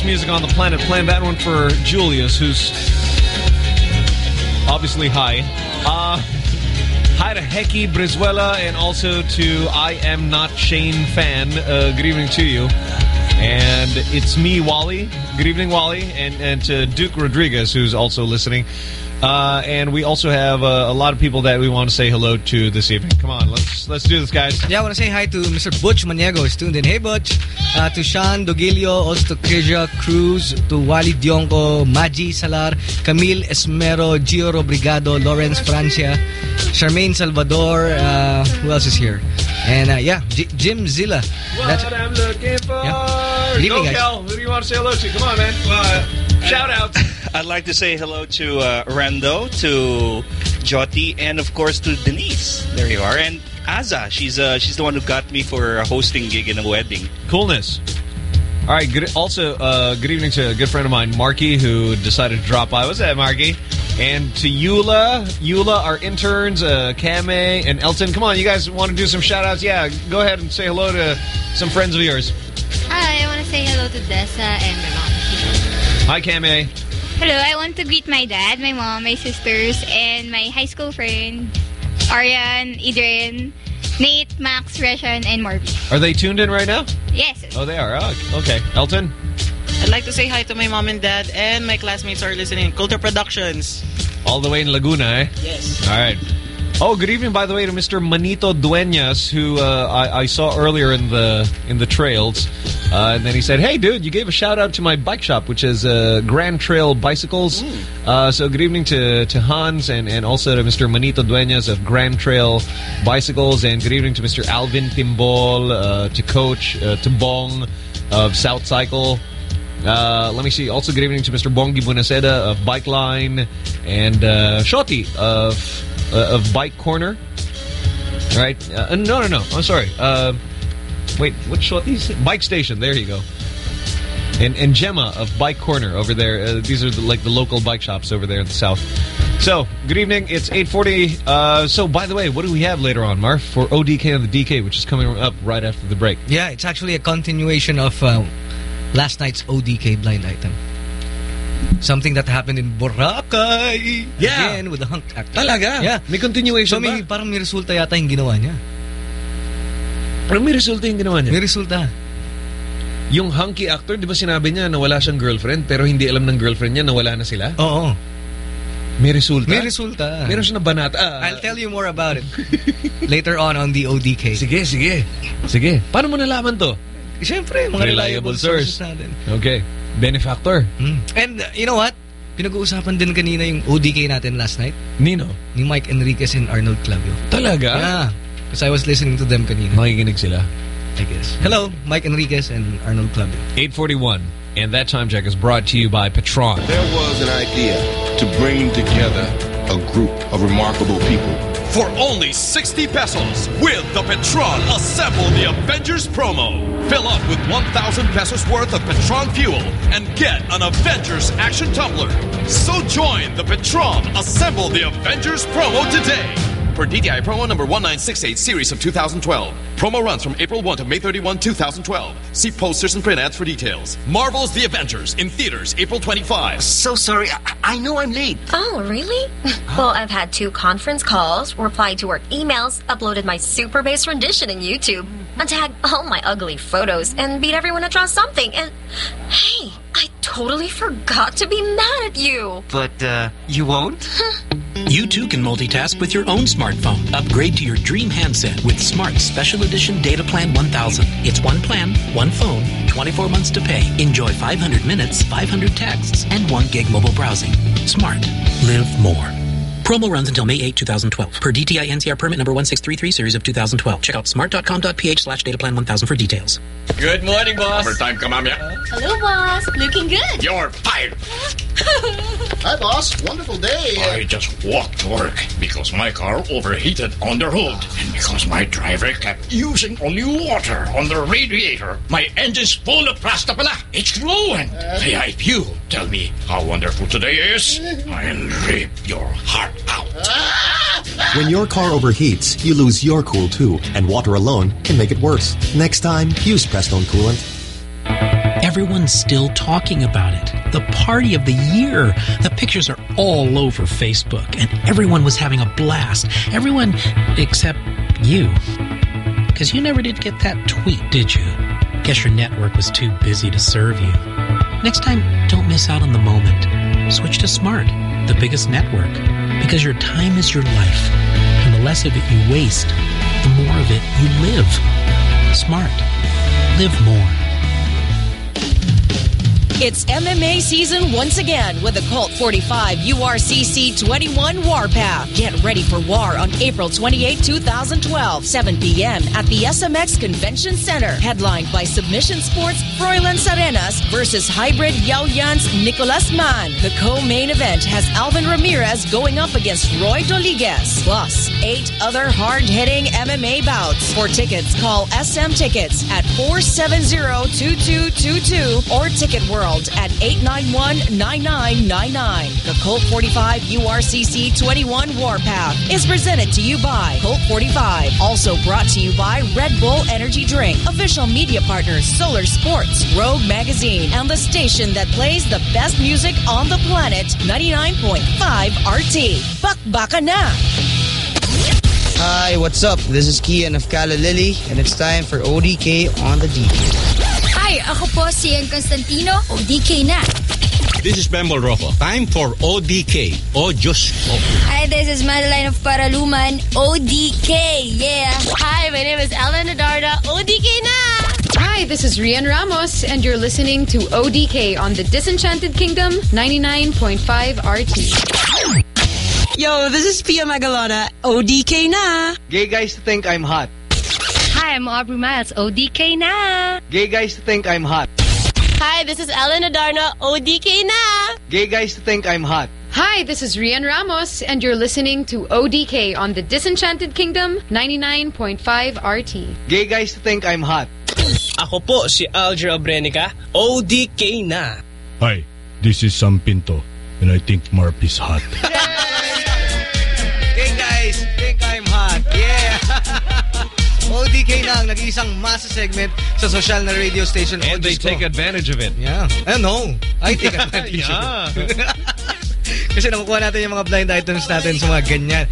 Speaker 3: Music on the planet. Playing that one for Julius, who's obviously high. Uh, hi to Heki Brizuela and also to I Am Not Shane Fan. Uh, good evening to you. And it's me, Wally. Good evening, Wally. And, and to Duke Rodriguez, who's also listening. Uh, and we also have uh, a lot of people that we want to say hello to this evening. Come on, let's let's do this, guys.
Speaker 5: Yeah, I want to say hi to Mr. Butch Maniego, who's tuned in. Hey, Butch. Uh, to Sean Dogilio, also to Kirja Cruz, to Wally Dionco, Maji Salar, Camille Esmero, Gio Robrigado, Lawrence Francia, Charmaine Salvador, uh, who else is here? And uh, yeah, J Jim Zilla.
Speaker 3: What I'm looking for.
Speaker 5: Good evening,
Speaker 3: Go,
Speaker 5: guys.
Speaker 3: Kel. Who do you want to say hello to? Come on, man. Uh, shout out. [laughs]
Speaker 7: I'd like to say hello to uh, Rando, to Jyoti, and of course to Denise. There you are. And Aza, she's uh, she's the one who got me for a hosting gig in a wedding.
Speaker 3: Coolness. All right. Good. Also, uh, good evening to a good friend of mine, Marky, who decided to drop by. What's that, Marky? And to Eula, Eula, our interns, uh, Kame, and Elton. Come on, you guys want to do some shout-outs? Yeah, go ahead and say hello to some friends of yours.
Speaker 24: Hi, I want to say hello to Dessa and my mom.
Speaker 3: Hi, Kame.
Speaker 24: Hello, I want to greet my dad, my mom, my sisters, and my high school friends, Arian, Adrian, Nate, Max, Reshan, and Marvin.
Speaker 3: Are they tuned in right now?
Speaker 24: Yes.
Speaker 3: Oh, they are. Oh, okay. Elton?
Speaker 63: I'd like to say hi to my mom and dad and my classmates are listening. Culture Productions.
Speaker 3: All the way in Laguna, eh?
Speaker 63: Yes.
Speaker 3: All right. Oh, good evening, by the way, to Mr. Manito Dueñas, who uh, I, I saw earlier in the in the trails. Uh, and then he said, hey, dude, you gave a shout-out to my bike shop, which is uh, Grand Trail Bicycles. Uh, so good evening to, to Hans and, and also to Mr. Manito Dueñas of Grand Trail Bicycles. And good evening to Mr. Alvin Timbol, uh, to Coach uh, Tumbong of South Cycle. Uh, let me see. Also, good evening to Mr. Bongi Bunaceda of Bike Line and uh, Shoti of uh, of Bike Corner. Right. Uh, no, no, no. I'm sorry. Uh, wait, what These Bike Station. There you go. And and Gemma of Bike Corner over there. Uh, these are the, like the local bike shops over there in the south. So, good evening. It's 8:40. Uh, so, by the way, what do we have later on, Marf, for ODK on the DK, which is coming up right after the break?
Speaker 5: Yeah, it's actually a continuation of uh, last night's ODK blind item. Something that happened in Boracay.
Speaker 3: Yeah.
Speaker 5: Again, with the hunk actor.
Speaker 3: Talaga?
Speaker 5: Yeah.
Speaker 3: May continuation
Speaker 5: so, may, parang may resulta yata yung ginawa niya.
Speaker 3: Ano may resulta yung ginawa niya?
Speaker 5: May resulta.
Speaker 3: Yung hunky actor, di ba sinabi niya na wala siyang girlfriend pero hindi alam ng girlfriend niya na wala na sila?
Speaker 5: Oo.
Speaker 3: May resulta?
Speaker 5: May resulta.
Speaker 3: Meron siya na banata. Ah,
Speaker 5: I'll tell you more about it [laughs] later on on the ODK.
Speaker 3: Sige, sige. Sige. Paano mo nalaman to?
Speaker 5: Siyempre, mga reliable, sources natin.
Speaker 3: Okay. Benefactor.
Speaker 5: And uh, you know what? Pinag-uusapan din kanina yung ODK natin last night.
Speaker 3: Nino?
Speaker 5: Ni Mike Enriquez and Arnold Clavio.
Speaker 3: Talaga?
Speaker 5: Yeah. Because I was listening to them kanina.
Speaker 3: Makikinig sila.
Speaker 5: I guess. Hello, Mike Enriquez and Arnold Clavio.
Speaker 3: 841. And that time check is brought to you by Petron.
Speaker 31: There was an idea to bring together a group of remarkable people.
Speaker 32: For only 60 pesos, with the Petron Assemble the Avengers promo. Fill up with 1,000 pesos worth of Petron fuel and get an Avengers action tumbler. So join the Petron Assemble the Avengers promo today. Per DTI promo number 1968 series of 2012. Promo runs from April 1 to May 31, 2012. See posters and print ads for details. Marvel's The Avengers in theaters April 25.
Speaker 44: So sorry, I, I know I'm late.
Speaker 14: Oh, really? [laughs] well, I've had two conference calls, replied to work emails, uploaded my super bass rendition in YouTube, untagged all my ugly photos, and beat everyone to draw something. And hey, I totally forgot to be mad at you.
Speaker 44: But, uh, you won't?
Speaker 15: You too can multitask with your own smartphone. Upgrade to your dream handset with Smart Special Edition Data Plan 1000. It's one plan, one phone, 24 months to pay. Enjoy 500 minutes, 500 texts, and 1 gig mobile browsing. Smart. Live more. Promo runs until May 8, 2012. Per DTI NCR permit number 1633 series of 2012. Check out smart.com.ph slash data plan 1000 for details.
Speaker 32: Good morning, boss.
Speaker 44: Overtime ka, mamaya.
Speaker 14: Hello, boss. Looking good.
Speaker 44: You're fired. [laughs]
Speaker 64: Hi, boss. Wonderful day.
Speaker 44: I just walked to work because my car overheated on the road. And because my driver kept using only water on the radiator, my engine's full of plastic pala. It's ruined. Kaya if you tell me how wonderful today is, [laughs] I'll rip your heart out.
Speaker 11: When your car overheats, you lose your cool too, and water alone can make it worse. Next time, use Prestone Coolant.
Speaker 15: Everyone's still talking about it. The party of the year. The pictures are all over Facebook, and everyone was having a blast. Everyone except you. Because you never did get that tweet, did you? Guess your network was too busy to serve you. Next time, don't miss out on the moment. Switch to Smart, the biggest network. Because your time is your life. And the less of it you waste, the more of it you live. Smart. Live more.
Speaker 37: It's MMA season once again with the Colt 45 URCC 21 Warpath. Get ready for war on April 28, 2012, 7 p.m. at the SMX Convention Center. Headlined by Submission Sports Froilan Sarenas versus Hybrid Yao Yan's Nicolas Mann. The co-main event has Alvin Ramirez going up against Roy Doliges. Plus, eight other hard-hitting MMA bouts. For tickets, call SM Tickets at 470-2222 or Ticket World World at 891-9999. The Colt 45 URCC 21 Warpath is presented to you by Colt 45. Also brought to you by Red Bull Energy Drink. Official media partners Solar Sports, Rogue Magazine, and the station that plays the best music on the planet, 99.5 RT. Bakbaka na!
Speaker 65: Hi, what's up? This is Kean of Callalily, and it's time for ODK on the DK.
Speaker 24: Hi, ako po si Ian Constantino, ODK na.
Speaker 66: This is Bembol Roco. Time for ODK. O Diyos ko.
Speaker 24: Hi, this is Madeline of Paraluman, ODK, yeah.
Speaker 27: Hi, my name is Ellen Adarna, ODK na! Hi, this is Rhian Ramos, and you're listening to ODK on the Disenchanted Kingdom 99.5 RT.
Speaker 67: Yo, this is Pia Magalona. ODK na.
Speaker 5: Gay guys think I'm hot.
Speaker 27: Hi, I'm Aubrey Miles, ODK na!
Speaker 5: Gay guys to think I'm hot.
Speaker 27: Hi, this is Ellen Adarna, ODK na!
Speaker 5: Gay guys to think I'm hot.
Speaker 27: Hi, this is Rhian Ramos, and you're listening to ODK on the Disenchanted Kingdom 99.5 RT.
Speaker 5: Gay guys to think I'm hot.
Speaker 8: Ako po si Aljur Abrenica, ODK na.
Speaker 68: Hi, this is Sam Pinto, and I think Marf is hot. [laughs]
Speaker 5: ODK na ang nag-iisang masa segment sa social na radio station.
Speaker 3: And they
Speaker 5: Diyos ko.
Speaker 3: take advantage of it.
Speaker 5: Yeah. I know. I take [laughs] advantage of it. [laughs] Kasi nakukuha natin yung mga blind items natin sa mga ganyan.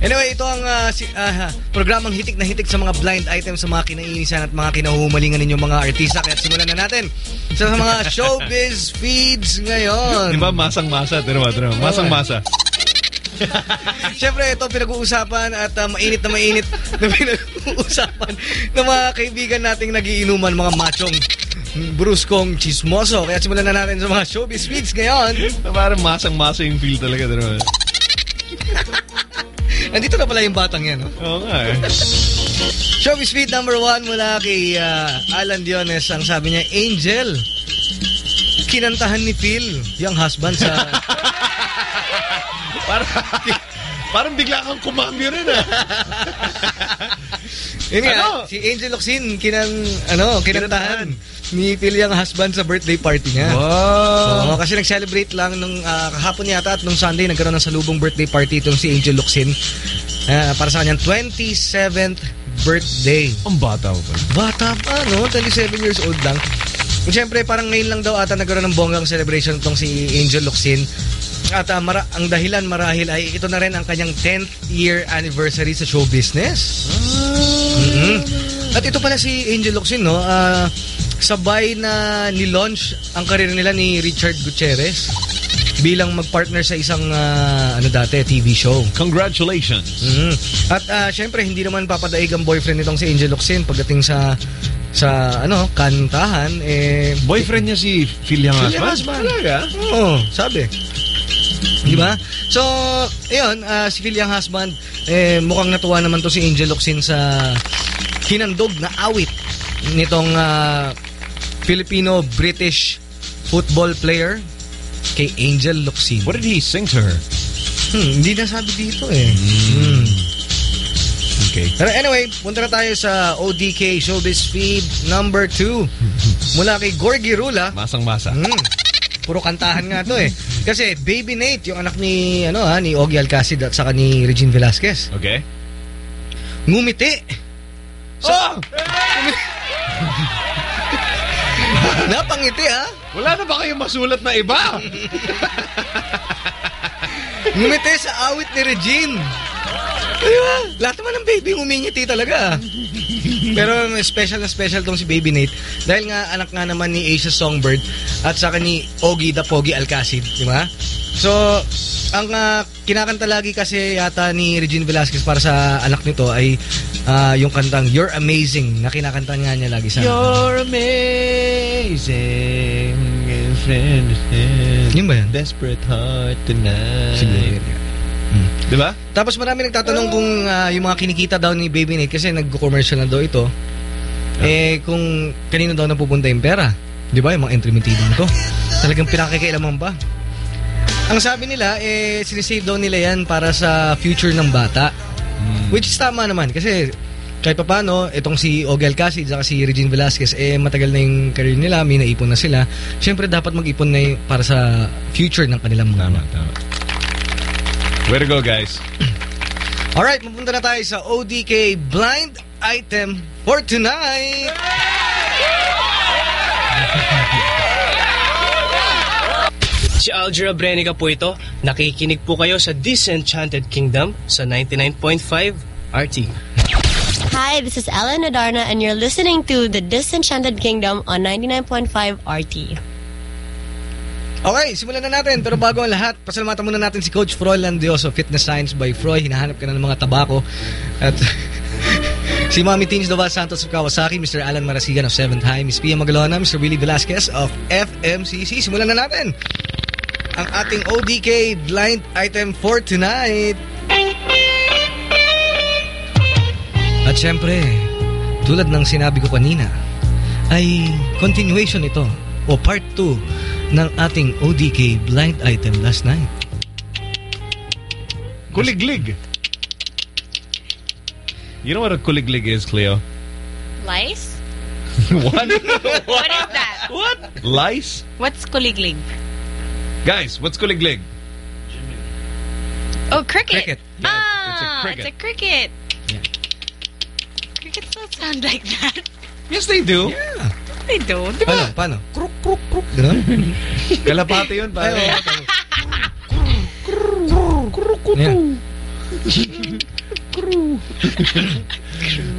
Speaker 5: Anyway, ito ang ah, si, ah, programang hitik na hitik sa mga blind items sa mga kinainisan at mga kinahumalingan ninyong mga artista. Kaya simulan na natin sa mga showbiz feeds ngayon.
Speaker 3: Di ba masang-masa? Mo. Masang-masa. [laughs]
Speaker 5: Siyempre, ito pinag-uusapan at ah, mainit na mainit na [laughs] pinag-uusapan ng mga kaibigan nating nagiinuman, mga machong bruskong chismoso. Kaya simulan na natin sa mga showbiz feeds ngayon. [laughs]
Speaker 3: Parang masang-masa yung feel talaga. Mo.
Speaker 5: Nandito na pala yung batang yan.
Speaker 3: Oo nga eh.
Speaker 5: Showbiz feed number one mula kay ah, Alan Diones. Ang sabi niya, Angel. Kinantahan ni Phil, yung husband sa...
Speaker 3: parang, [laughs] parang bigla kang kumambyo rin ah.
Speaker 5: Yun nga,
Speaker 3: Ano?
Speaker 5: si Angel Locsin, kinan, ano, kinantahan ni Phil yung husband sa birthday party niya.
Speaker 3: Wow.
Speaker 5: Oo, kasi nag-celebrate lang nung ah, kahapon yata at nung Sunday nagkaroon ng salubong birthday party itong si Angel Locsin. Ah, para sa kanyang 27th birthday.
Speaker 3: Ang bata pa.
Speaker 5: Bata pa, no? 27 years old lang. At syempre, parang ngayon lang daw ata nagkaroon ng bonggang celebration itong si Angel Locsin. At ah, mara- ang dahilan marahil ay ito na rin ang kanyang 10th year anniversary sa show business. Mhm. At ito pala si Angel Locsin, no? Ah, sabay na ni-launch ang karir nila ni Richard Gutierrez bilang magpartner sa isang ah, ano dati TV show.
Speaker 3: Congratulations.
Speaker 5: Mhm. At ah, syempre hindi naman papadaig ang boyfriend nitong si Angel Locsin pagdating sa sa ano kantahan eh
Speaker 3: Boyfriend niya si Phil Yang
Speaker 5: Phil Yang
Speaker 3: Husband?
Speaker 5: Husband.
Speaker 3: Talaga?
Speaker 5: Oo, sabi. Di ba? So, ayun, ah, si Phil Yang Husband, eh, mukhang natuwa naman to si Angel Locsin sa hinandog na awit nitong ah, Filipino-British football player kay Angel Locsin.
Speaker 3: What did he sing to her?
Speaker 5: Hmm, hindi na sabi dito eh. Hmm.
Speaker 3: Okay.
Speaker 5: Pero anyway, punta na tayo sa ODK Showbiz Feed number 2. [laughs] Mula kay Gorgie Rula.
Speaker 3: Masang-masa.
Speaker 5: Hmm. Puro kantahan nga to eh. Kasi Baby Nate, yung anak ni ano ha, ni Ogie Alcacid at saka ni Regine Velasquez.
Speaker 3: Okay.
Speaker 5: Ngumiti.
Speaker 3: Oh! [laughs]
Speaker 5: Napangiti ha?
Speaker 3: Wala na ba kayong masulat na iba? [laughs]
Speaker 5: Ngumiti sa awit ni Regine. Diba? Lahat naman ng baby ngumingiti talaga. [laughs] Pero special na special tong si Baby Nate dahil nga anak nga naman ni Asia Songbird at saka ni Ogie the Pogi Alcacid, di ba? So, ang ah, kinakanta lagi kasi yata ni Regine Velasquez para sa anak nito ay ah, yung kantang You're Amazing na kinakanta nga niya lagi sa
Speaker 3: You're amazing. Friend,
Speaker 5: Yun ba yan?
Speaker 3: Desperate heart tonight.
Speaker 5: Siguro yun.
Speaker 3: Di ba?
Speaker 5: Tapos marami nagtatanong kung ah, yung mga kinikita daw ni Baby Nate kasi nag-commercial na daw ito. Eh, kung kanino daw napupunta yung pera. Di ba? Yung mga entry na to. Talagang pinakikailaman ba? Ang sabi nila, eh, sinisave daw nila yan para sa future ng bata. Which is tama naman kasi kahit pa paano, itong si Ogel Casid at si Regine Velasquez, eh matagal na yung career nila, may naipon na sila. Siyempre dapat mag-ipon na para sa future ng kanilang mga.
Speaker 3: Tama, tama. Way to go, guys. [clears throat]
Speaker 5: Alright, mapunta na tayo sa ODK Blind Item for tonight.
Speaker 8: Si Algira Brenica po ito. Nakikinig po kayo sa Disenchanted Kingdom sa 99.5 RT.
Speaker 69: Hi, this is Ellen Adarna, and you're listening to The Disenchanted Kingdom on 99.5 RT.
Speaker 5: Okay, simulan na natin. Pero bago ang lahat, pasalamatan muna natin si Coach Froy Landioso, Fitness Science by Froy. Hinahanap ka na ng mga tabako. At [laughs] si Mami Teens Doval Santos of Kawasaki, Mr. Alan Marasigan of 7th High, Miss Pia Magalona, Mr. Willie Velasquez of FMCC. Simulan na natin ang ating ODK blind item for tonight. At syempre, tulad ng sinabi ko kanina, ay continuation ito o part 2 ng ating ODK blind item last night.
Speaker 3: Kuliglig. You know what a kuliglig is, Cleo?
Speaker 4: Lice? [laughs]
Speaker 3: what?
Speaker 4: what is that?
Speaker 3: What? Lice?
Speaker 4: What's kuliglig?
Speaker 3: Guys, what's kuliglig?
Speaker 4: Oh, cricket.
Speaker 3: Cricket. Yeah,
Speaker 4: ah,
Speaker 3: it's a cricket.
Speaker 4: It's a cricket. Crickets don't sound like that.
Speaker 3: Yes, they do.
Speaker 5: Yeah.
Speaker 4: They don't. Di
Speaker 5: Paano? Paano? Kruk, kruk, kruk. Ganun? [laughs]
Speaker 3: Kalapate yun, pare.
Speaker 5: Ay, oo. Yeah.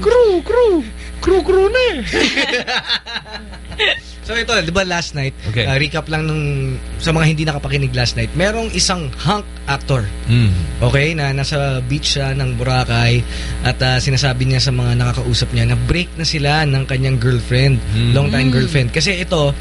Speaker 3: Crew, crew. Crew, crew na eh. [laughs]
Speaker 5: So ito, di ba last night,
Speaker 3: Okay.
Speaker 5: uh, recap lang nung sa mga hindi nakapakinig last night, merong isang hunk actor,
Speaker 3: Mm.
Speaker 5: okay, na nasa beach siya ng Boracay at uh, sinasabi niya sa mga nakakausap niya na break na sila ng kanyang girlfriend, long time girlfriend. Kasi ito,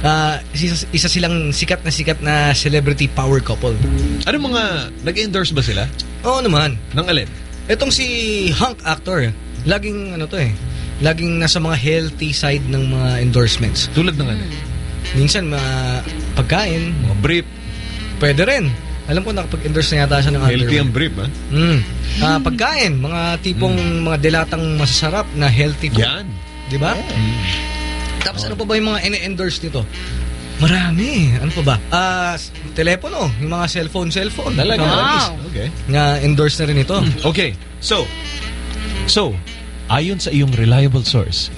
Speaker 5: uh, isa, isa silang sikat na sikat na celebrity power couple.
Speaker 3: Ano mga, nag-endorse ba sila?
Speaker 5: Oo naman.
Speaker 3: Ng alin?
Speaker 5: Itong si hunk actor, laging ano to eh, laging nasa mga healthy side ng mga endorsements.
Speaker 3: Tulad ng ano?
Speaker 5: Minsan mga pagkain,
Speaker 3: Mga brief.
Speaker 5: pwede rin. Alam ko nakapag-endorse na yata siya ng
Speaker 3: Healthy
Speaker 5: underwear.
Speaker 3: ang brief, ha?
Speaker 5: Mm. Ah, pagkain, mga tipong mga dilatang masasarap na healthy food.
Speaker 3: Yan.
Speaker 5: Di ba? Tapos ano pa ba yung mga ine-endorse nito? Marami. Ano pa ba? Ah, s- telepono, yung mga cellphone, cellphone.
Speaker 3: Talaga? Wow. Okay.
Speaker 5: Na endorse na rin ito.
Speaker 3: Okay, so, so, ayon sa iyong reliable source,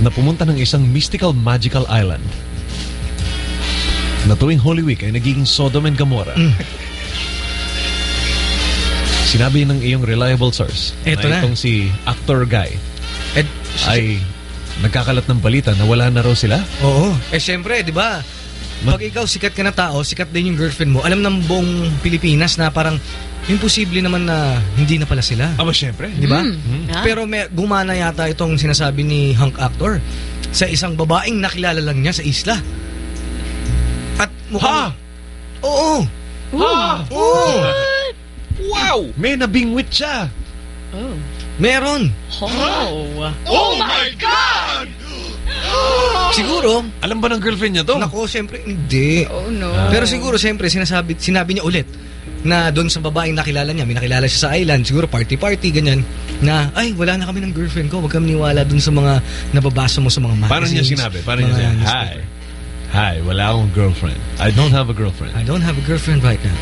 Speaker 3: na pumunta ng isang mystical magical island, na tuwing Holy Week ay nagiging Sodom and Gomorrah. Sinabi ng iyong reliable source
Speaker 5: Eto
Speaker 3: na
Speaker 5: na.
Speaker 3: itong si actor guy
Speaker 5: Ed,
Speaker 3: ay nagkakalat ng balita na wala na raw sila.
Speaker 5: Oo. Eh syempre, 'di ba? Pag ikaw sikat ka na tao, sikat din yung girlfriend mo. Alam ng buong Pilipinas na parang imposible naman na hindi na pala sila.
Speaker 3: Aba, syempre.
Speaker 5: 'Di ba?
Speaker 4: Mm.
Speaker 5: Pero may gumana yata itong sinasabi ni Hunk Actor sa isang babaeng nakilala lang niya sa isla. At mukhang... Oo.
Speaker 3: Ha?
Speaker 5: Oo.
Speaker 3: Wow! May nabingwit siya.
Speaker 4: Oh.
Speaker 5: Meron.
Speaker 4: Oh.
Speaker 3: Oh my God! [gasps]
Speaker 5: Siguro,
Speaker 3: Alam ba ng girlfriend niya to?
Speaker 5: Nako, siyempre hindi.
Speaker 4: Oh no.
Speaker 5: Pero siguro, siyempre, sinasabi, sinabi niya ulit na doon sa babaeng nakilala niya, may nakilala siya sa island, siguro party-party, ganyan, na, ay, wala na kami ng girlfriend ko, wag kami niwala doon sa mga nababasa mo sa mga magazines.
Speaker 3: Paano niya sinabi? Paano niya sinabi? Hi. Hi, wala akong girlfriend. I don't have a girlfriend.
Speaker 5: I don't have a girlfriend right now.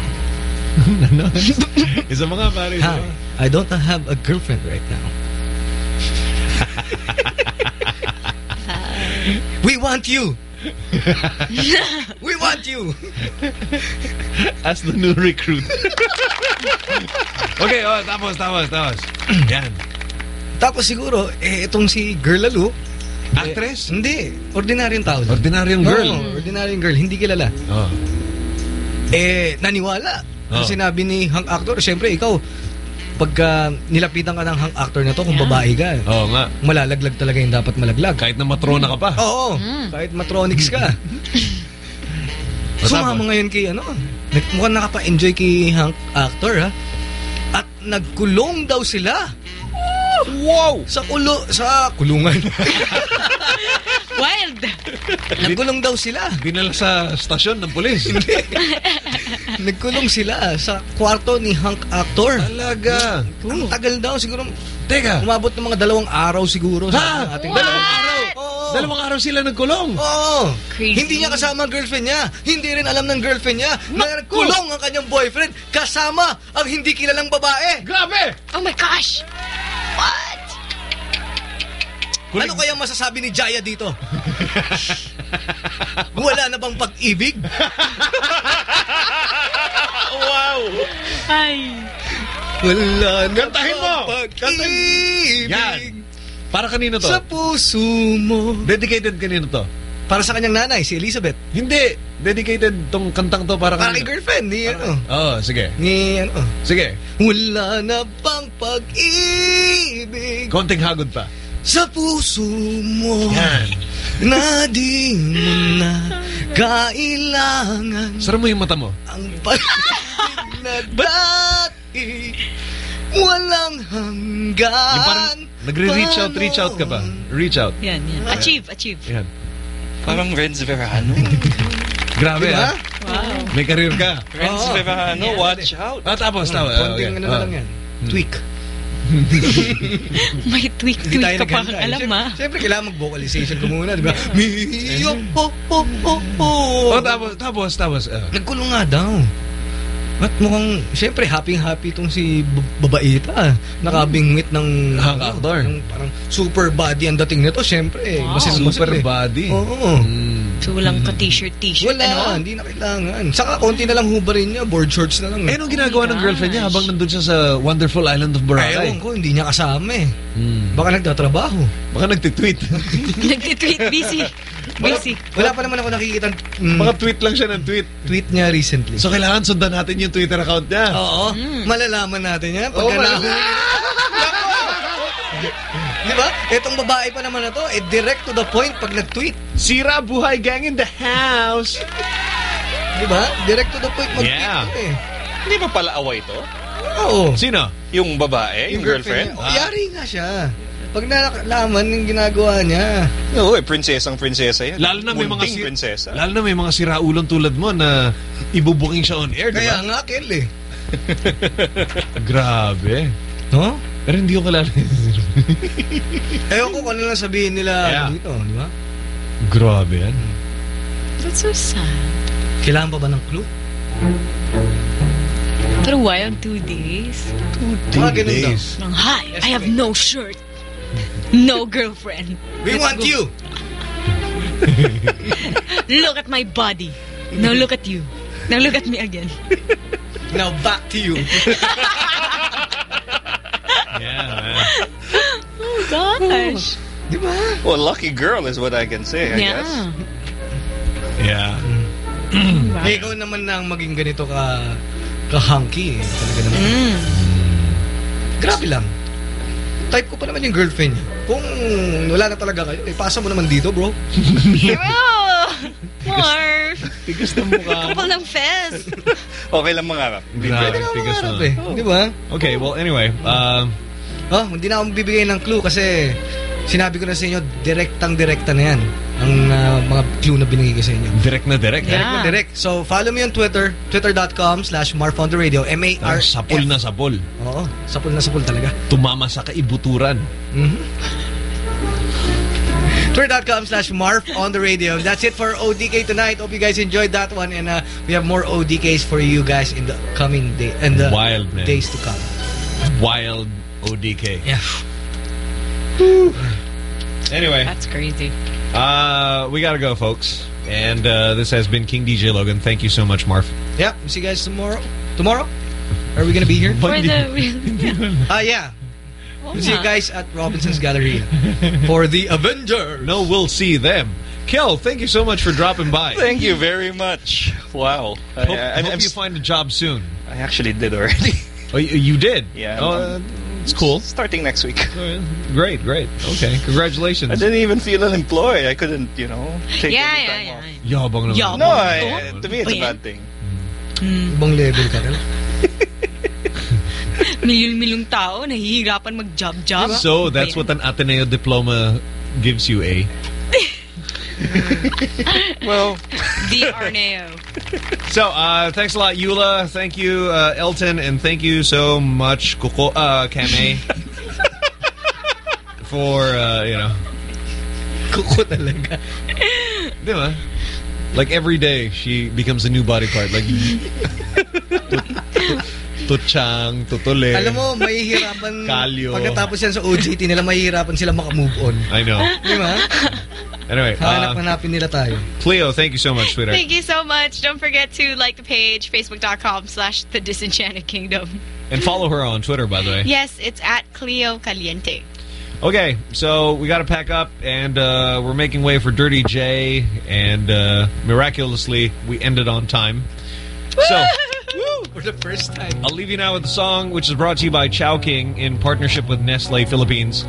Speaker 3: ano? [laughs] Isa mga pare.
Speaker 5: Hi. I don't have a girlfriend right now. [laughs] We want you. [laughs] we want you.
Speaker 3: As the new recruit. [laughs] okay, oh, tapos, tapos, tapos. Yan.
Speaker 5: Tapos siguro, eh, itong si Girl Lalo,
Speaker 3: Actress?
Speaker 5: Eh, hindi. Ordinaryong tao. lang.
Speaker 3: Ordinaryong girl.
Speaker 5: Oo, ordinaryong girl. Hindi kilala.
Speaker 3: Oh.
Speaker 5: Eh, naniwala. Ang
Speaker 3: Oh.
Speaker 5: sinabi ni hang actor, syempre ikaw, pagka nilapitan ka ng hang actor na to, kung babae ka,
Speaker 3: Oo nga.
Speaker 5: malalaglag talaga yung dapat malaglag.
Speaker 3: Kahit na matrona ka pa.
Speaker 5: Oo, kahit matronics ka. [laughs] Sumama ngayon kay ano, mukhang nakapa-enjoy kay hang actor ha. At nagkulong daw sila. Wow! Sa kulo sa kulungan. [laughs]
Speaker 4: Wild.
Speaker 5: Nagkulong daw sila.
Speaker 3: Dinala sa stasyon ng pulis. [laughs]
Speaker 5: Nagkulong sila sa kwarto ni Hank Actor.
Speaker 3: Talaga.
Speaker 5: Ang tagal daw siguro.
Speaker 3: Teka.
Speaker 5: Umabot ng mga dalawang araw siguro
Speaker 3: Ha?
Speaker 5: sa ating
Speaker 3: Dalawang araw? Dalawang araw sila nagkulong.
Speaker 5: Oo. Hindi niya kasama ang girlfriend niya. Hindi rin alam ng girlfriend niya na nagkulong ang kanyang boyfriend kasama ang hindi kilalang babae.
Speaker 3: Grabe!
Speaker 4: Oh my gosh!
Speaker 5: Ano kaya masasabi ni Jaya dito? Wala na bang pag-ibig?
Speaker 3: wow!
Speaker 4: Ay.
Speaker 5: Wala na
Speaker 3: Kantahin mo!
Speaker 5: bang pag-ibig?
Speaker 3: Yan. Para kanino to?
Speaker 5: Sa puso mo.
Speaker 3: Dedicated kanino to?
Speaker 5: Para sa kanyang nanay, si Elizabeth.
Speaker 3: Hindi. Dedicated tong kantang to para
Speaker 5: kay girlfriend, ni ano.
Speaker 3: Oo, oh, sige.
Speaker 5: Ni ano.
Speaker 3: Sige.
Speaker 5: Wala na bang pag-ibig?
Speaker 3: Konting hagod pa.
Speaker 5: Sa puso mo.
Speaker 3: Yan.
Speaker 5: Na di mo na kailangan.
Speaker 3: Sara mo yung mata mo.
Speaker 5: Ang pag na [laughs] dati walang hanggan.
Speaker 3: Yung parang nagre-reach out, reach out ka ba? Reach out.
Speaker 4: Yan, yan. Achieve, achieve.
Speaker 3: Yan.
Speaker 7: Parang Renz Verano.
Speaker 3: Grabe
Speaker 5: Diba?
Speaker 3: ah.
Speaker 4: Wow.
Speaker 3: May career ka.
Speaker 7: Renz
Speaker 5: Oo.
Speaker 7: Verano,
Speaker 4: Yeah.
Speaker 7: watch out.
Speaker 3: Ah, tapos, tapos. Ah,
Speaker 5: Konting
Speaker 3: okay.
Speaker 5: ano na
Speaker 3: Ah.
Speaker 5: lang yan. Tweak. [laughs]
Speaker 4: May tweak-tweak ka pa
Speaker 5: naghanda.
Speaker 4: alam
Speaker 5: Siyempre-
Speaker 4: ah.
Speaker 5: Siyempre, kailangan mag-vocalization ko muna, di ba? Mio, ho, ho, ho, ho.
Speaker 3: Oh, tapos, tapos, tapos. ah.
Speaker 5: Nagkulong nga daw. At mukhang, siyempre, happy-happy itong si babaita. Nakabingwit ng
Speaker 3: Hank
Speaker 5: ano,
Speaker 3: Actor.
Speaker 5: ng parang super body ang dating nito. Siyempre,
Speaker 4: Wow.
Speaker 5: masin-
Speaker 3: Super
Speaker 5: eh.
Speaker 3: body.
Speaker 5: Oo.
Speaker 3: Mm.
Speaker 4: So walang ka t-shirt, t-shirt.
Speaker 5: Wala,
Speaker 4: ano?
Speaker 5: hindi na kailangan. Saka konti na lang hubarin niya, board shorts na lang.
Speaker 3: Eh, anong ginagawa ng girlfriend niya habang nandun siya sa wonderful island of
Speaker 5: Ay,
Speaker 3: Boracay?
Speaker 5: ewan ko, hindi niya kasama eh.
Speaker 3: Hmm.
Speaker 5: Baka nagtatrabaho.
Speaker 3: Baka nagtitweet. [laughs]
Speaker 4: Nag-tweet, busy. Busy.
Speaker 5: Wala pa naman ako nakikita mm,
Speaker 3: Baka tweet lang siya ng tweet.
Speaker 5: tweet niya recently.
Speaker 3: So, kailangan sundan natin yung Twitter account niya.
Speaker 5: Oo,
Speaker 4: Hmm.
Speaker 5: malalaman natin yan. Pagka
Speaker 3: malalaman.
Speaker 5: nahuli. [laughs] Di ba? Itong babae pa naman na to, eh, direct to the point pag nag-tweet.
Speaker 3: Sira Buhay Gang in the house.
Speaker 5: Di ba? Direct to the point mag-tweet
Speaker 3: Yeah.
Speaker 5: to eh.
Speaker 7: Hindi ba pala away to?
Speaker 5: Oo.
Speaker 3: Sino?
Speaker 7: Yung babae, yung, girlfriend?
Speaker 5: niya. Oh, yari nga siya. Pag nalaman yung ginagawa niya.
Speaker 7: Oo, eh, prinsesang prinsesa yan.
Speaker 3: Lalo na may mga si-
Speaker 7: prinsesa.
Speaker 3: Lalo na may mga siraulong tulad mo na ibubuking siya on air, di
Speaker 5: Kaya
Speaker 3: ba?
Speaker 5: nga, Kel eh. [laughs]
Speaker 3: Grabe.
Speaker 5: No?
Speaker 3: Pero hindi ko kilala.
Speaker 5: Ewan [laughs] ko kung ano lang sabihin nila
Speaker 3: Yeah.
Speaker 5: dito, di ba?
Speaker 3: Grabe yan.
Speaker 4: That's so sad.
Speaker 5: Kailangan pa ba ng clue?
Speaker 4: Pero why on two days?
Speaker 5: Mga ganun daw.
Speaker 4: Nang, hi, I have no shirt. No girlfriend.
Speaker 5: We
Speaker 4: Let's
Speaker 5: want
Speaker 4: go.
Speaker 5: you! [laughs]
Speaker 4: Look at my body. Now look at you. Now look at me again.
Speaker 5: Now back to you. [laughs]
Speaker 3: Yeah,
Speaker 4: Oh gosh.
Speaker 5: Di ba?
Speaker 7: Well, lucky girl is what I can say, I guess.
Speaker 4: Yeah.
Speaker 3: Yeah.
Speaker 5: Eh, ikaw naman nang maging ganito ka ka-hunky eh. Talaga naman.
Speaker 4: Mm.
Speaker 5: Grabe lang. Type ko pa naman yung girlfriend niya. Kung wala na talaga kayo, eh, pasa mo naman dito, bro. [laughs]
Speaker 4: Oh, Marv.
Speaker 3: Tigas na mukha.
Speaker 4: Kapal ng fez. [laughs]
Speaker 7: Okay lang mangarap.
Speaker 3: Grabe, tigas
Speaker 5: Harap
Speaker 3: na.
Speaker 5: eh. Di ba?
Speaker 3: Okay, well, anyway. Um,
Speaker 5: Oh, hindi na ako bibigay ng clue kasi sinabi ko na sa inyo, direktang-direkta na yan. Ang ah, mga clue na binigay ko sa inyo.
Speaker 3: direct na direct.
Speaker 5: Direct na direct. So, follow me on Twitter, twitter.com slash marfontheradio, M-A-R...
Speaker 3: Ah, sapul na sapul.
Speaker 5: Oo, sapul na sapul talaga.
Speaker 3: Tumama sa kaibuturan.
Speaker 5: Mhm. Twitter.com slash Marf on the radio. That's it for ODK tonight. Hope you guys enjoyed that one. And uh, we have more ODKs for you guys in the coming day and the
Speaker 3: Wild, man.
Speaker 5: days to come.
Speaker 3: Wild ODK.
Speaker 5: Yeah.
Speaker 3: Anyway,
Speaker 4: That's crazy.
Speaker 3: uh, we gotta go, folks. And uh, this has been King DJ Logan. Thank you so much, Marv.
Speaker 5: Yeah. We'll see you guys tomorrow. Tomorrow? Are we going to be here?
Speaker 4: For the... [laughs]
Speaker 5: Ah, yeah.
Speaker 4: Oh,
Speaker 5: We'll see you guys at Robinson's Galleria [laughs] for the Avengers.
Speaker 3: No, we'll see them. Kel, thank you so much for dropping by. [laughs]
Speaker 7: Thank you very much. Wow. I,
Speaker 3: Hope,
Speaker 7: I,
Speaker 3: hope
Speaker 7: I'm
Speaker 3: you find a job soon.
Speaker 7: I actually did already.
Speaker 3: Oh, you, you did?
Speaker 7: Yeah.
Speaker 3: Oh, uh, it's cool.
Speaker 7: Starting next week.
Speaker 3: Great, great. Okay, congratulations.
Speaker 7: I didn't even feel unemployed. I couldn't, you know, take
Speaker 4: Yeah,
Speaker 7: any
Speaker 4: yeah,
Speaker 7: time
Speaker 4: yeah.
Speaker 7: off.
Speaker 3: Yabang naman.
Speaker 4: Yabang.
Speaker 7: No. I, to me it's a bad thing.
Speaker 5: Ibang level ka rin. [laughs]
Speaker 4: Milyon-milyong tao, nahihirapan mag-job-job.
Speaker 3: So, that's what an Ateneo diploma gives you, eh? [laughs]
Speaker 7: well, [laughs]
Speaker 4: The Arneo.
Speaker 3: So, uh, thanks a lot, Eula. Thank you, uh, Elton, and thank you so much, Coco, uh, Kame, [laughs] for uh, you know,
Speaker 5: Kuko talaga.
Speaker 3: di ba? Like every day, she becomes a new body part. Like tutsang, tutule.
Speaker 5: Alam mo, mahihirapan
Speaker 3: Kalyo.
Speaker 5: pagkatapos yan sa OJT nila, mahihirapan sila makamove on.
Speaker 3: I know.
Speaker 5: Di ba?
Speaker 3: Anyway, uh,
Speaker 5: Hanap-hanapin nila tayo.
Speaker 3: Cleo, thank you so much, sweetheart.
Speaker 4: Thank you so much. Don't forget to like the page, facebook.com slash The Disenchanted Kingdom.
Speaker 3: And follow her on Twitter, by the way.
Speaker 4: Yes, it's at Cleo Caliente.
Speaker 3: Okay, so we got to pack up, and uh, we're making way for Dirty J, and uh, miraculously, we ended on time. So,
Speaker 5: For the first time.
Speaker 3: I'll leave you now with the song, which is brought to you by Chowking in partnership with Nestle Philippines.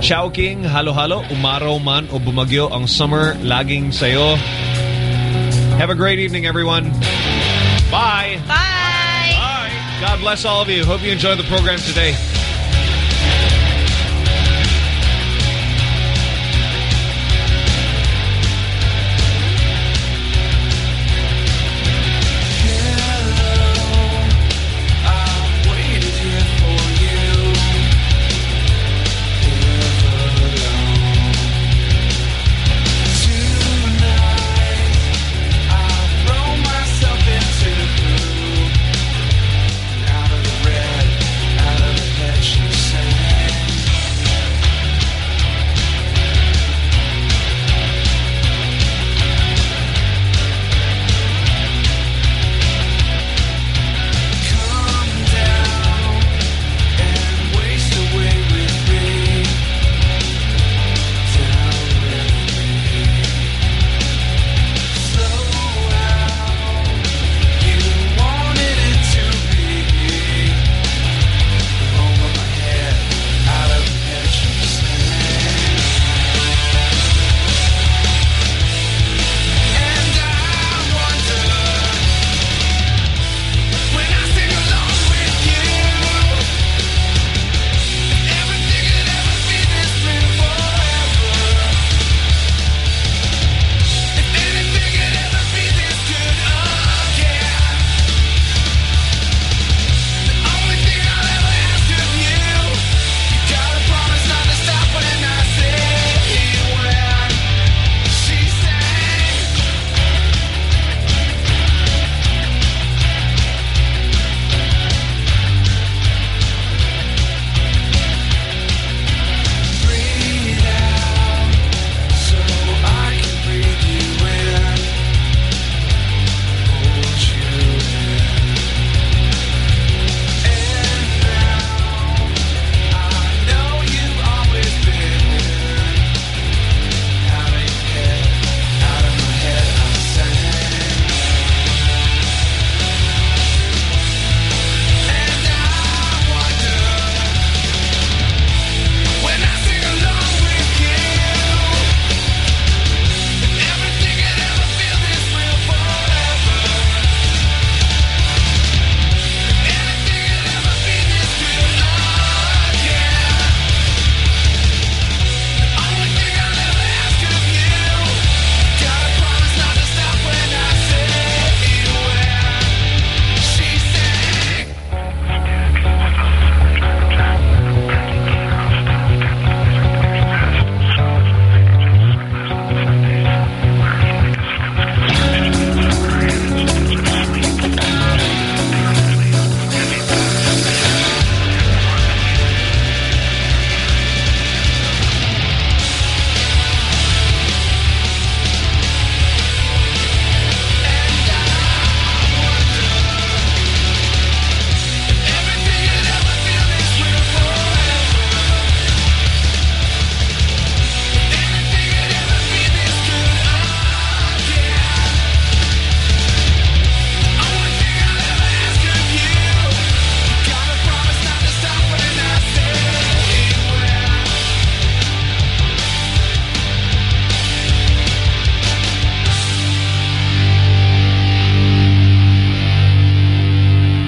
Speaker 3: Chowking, halo halo, umaraw man o bumagyo ang summer laging sayo. Have a great evening, everyone. Bye.
Speaker 4: Bye.
Speaker 3: Bye. God bless all of you. Hope you enjoyed the program today.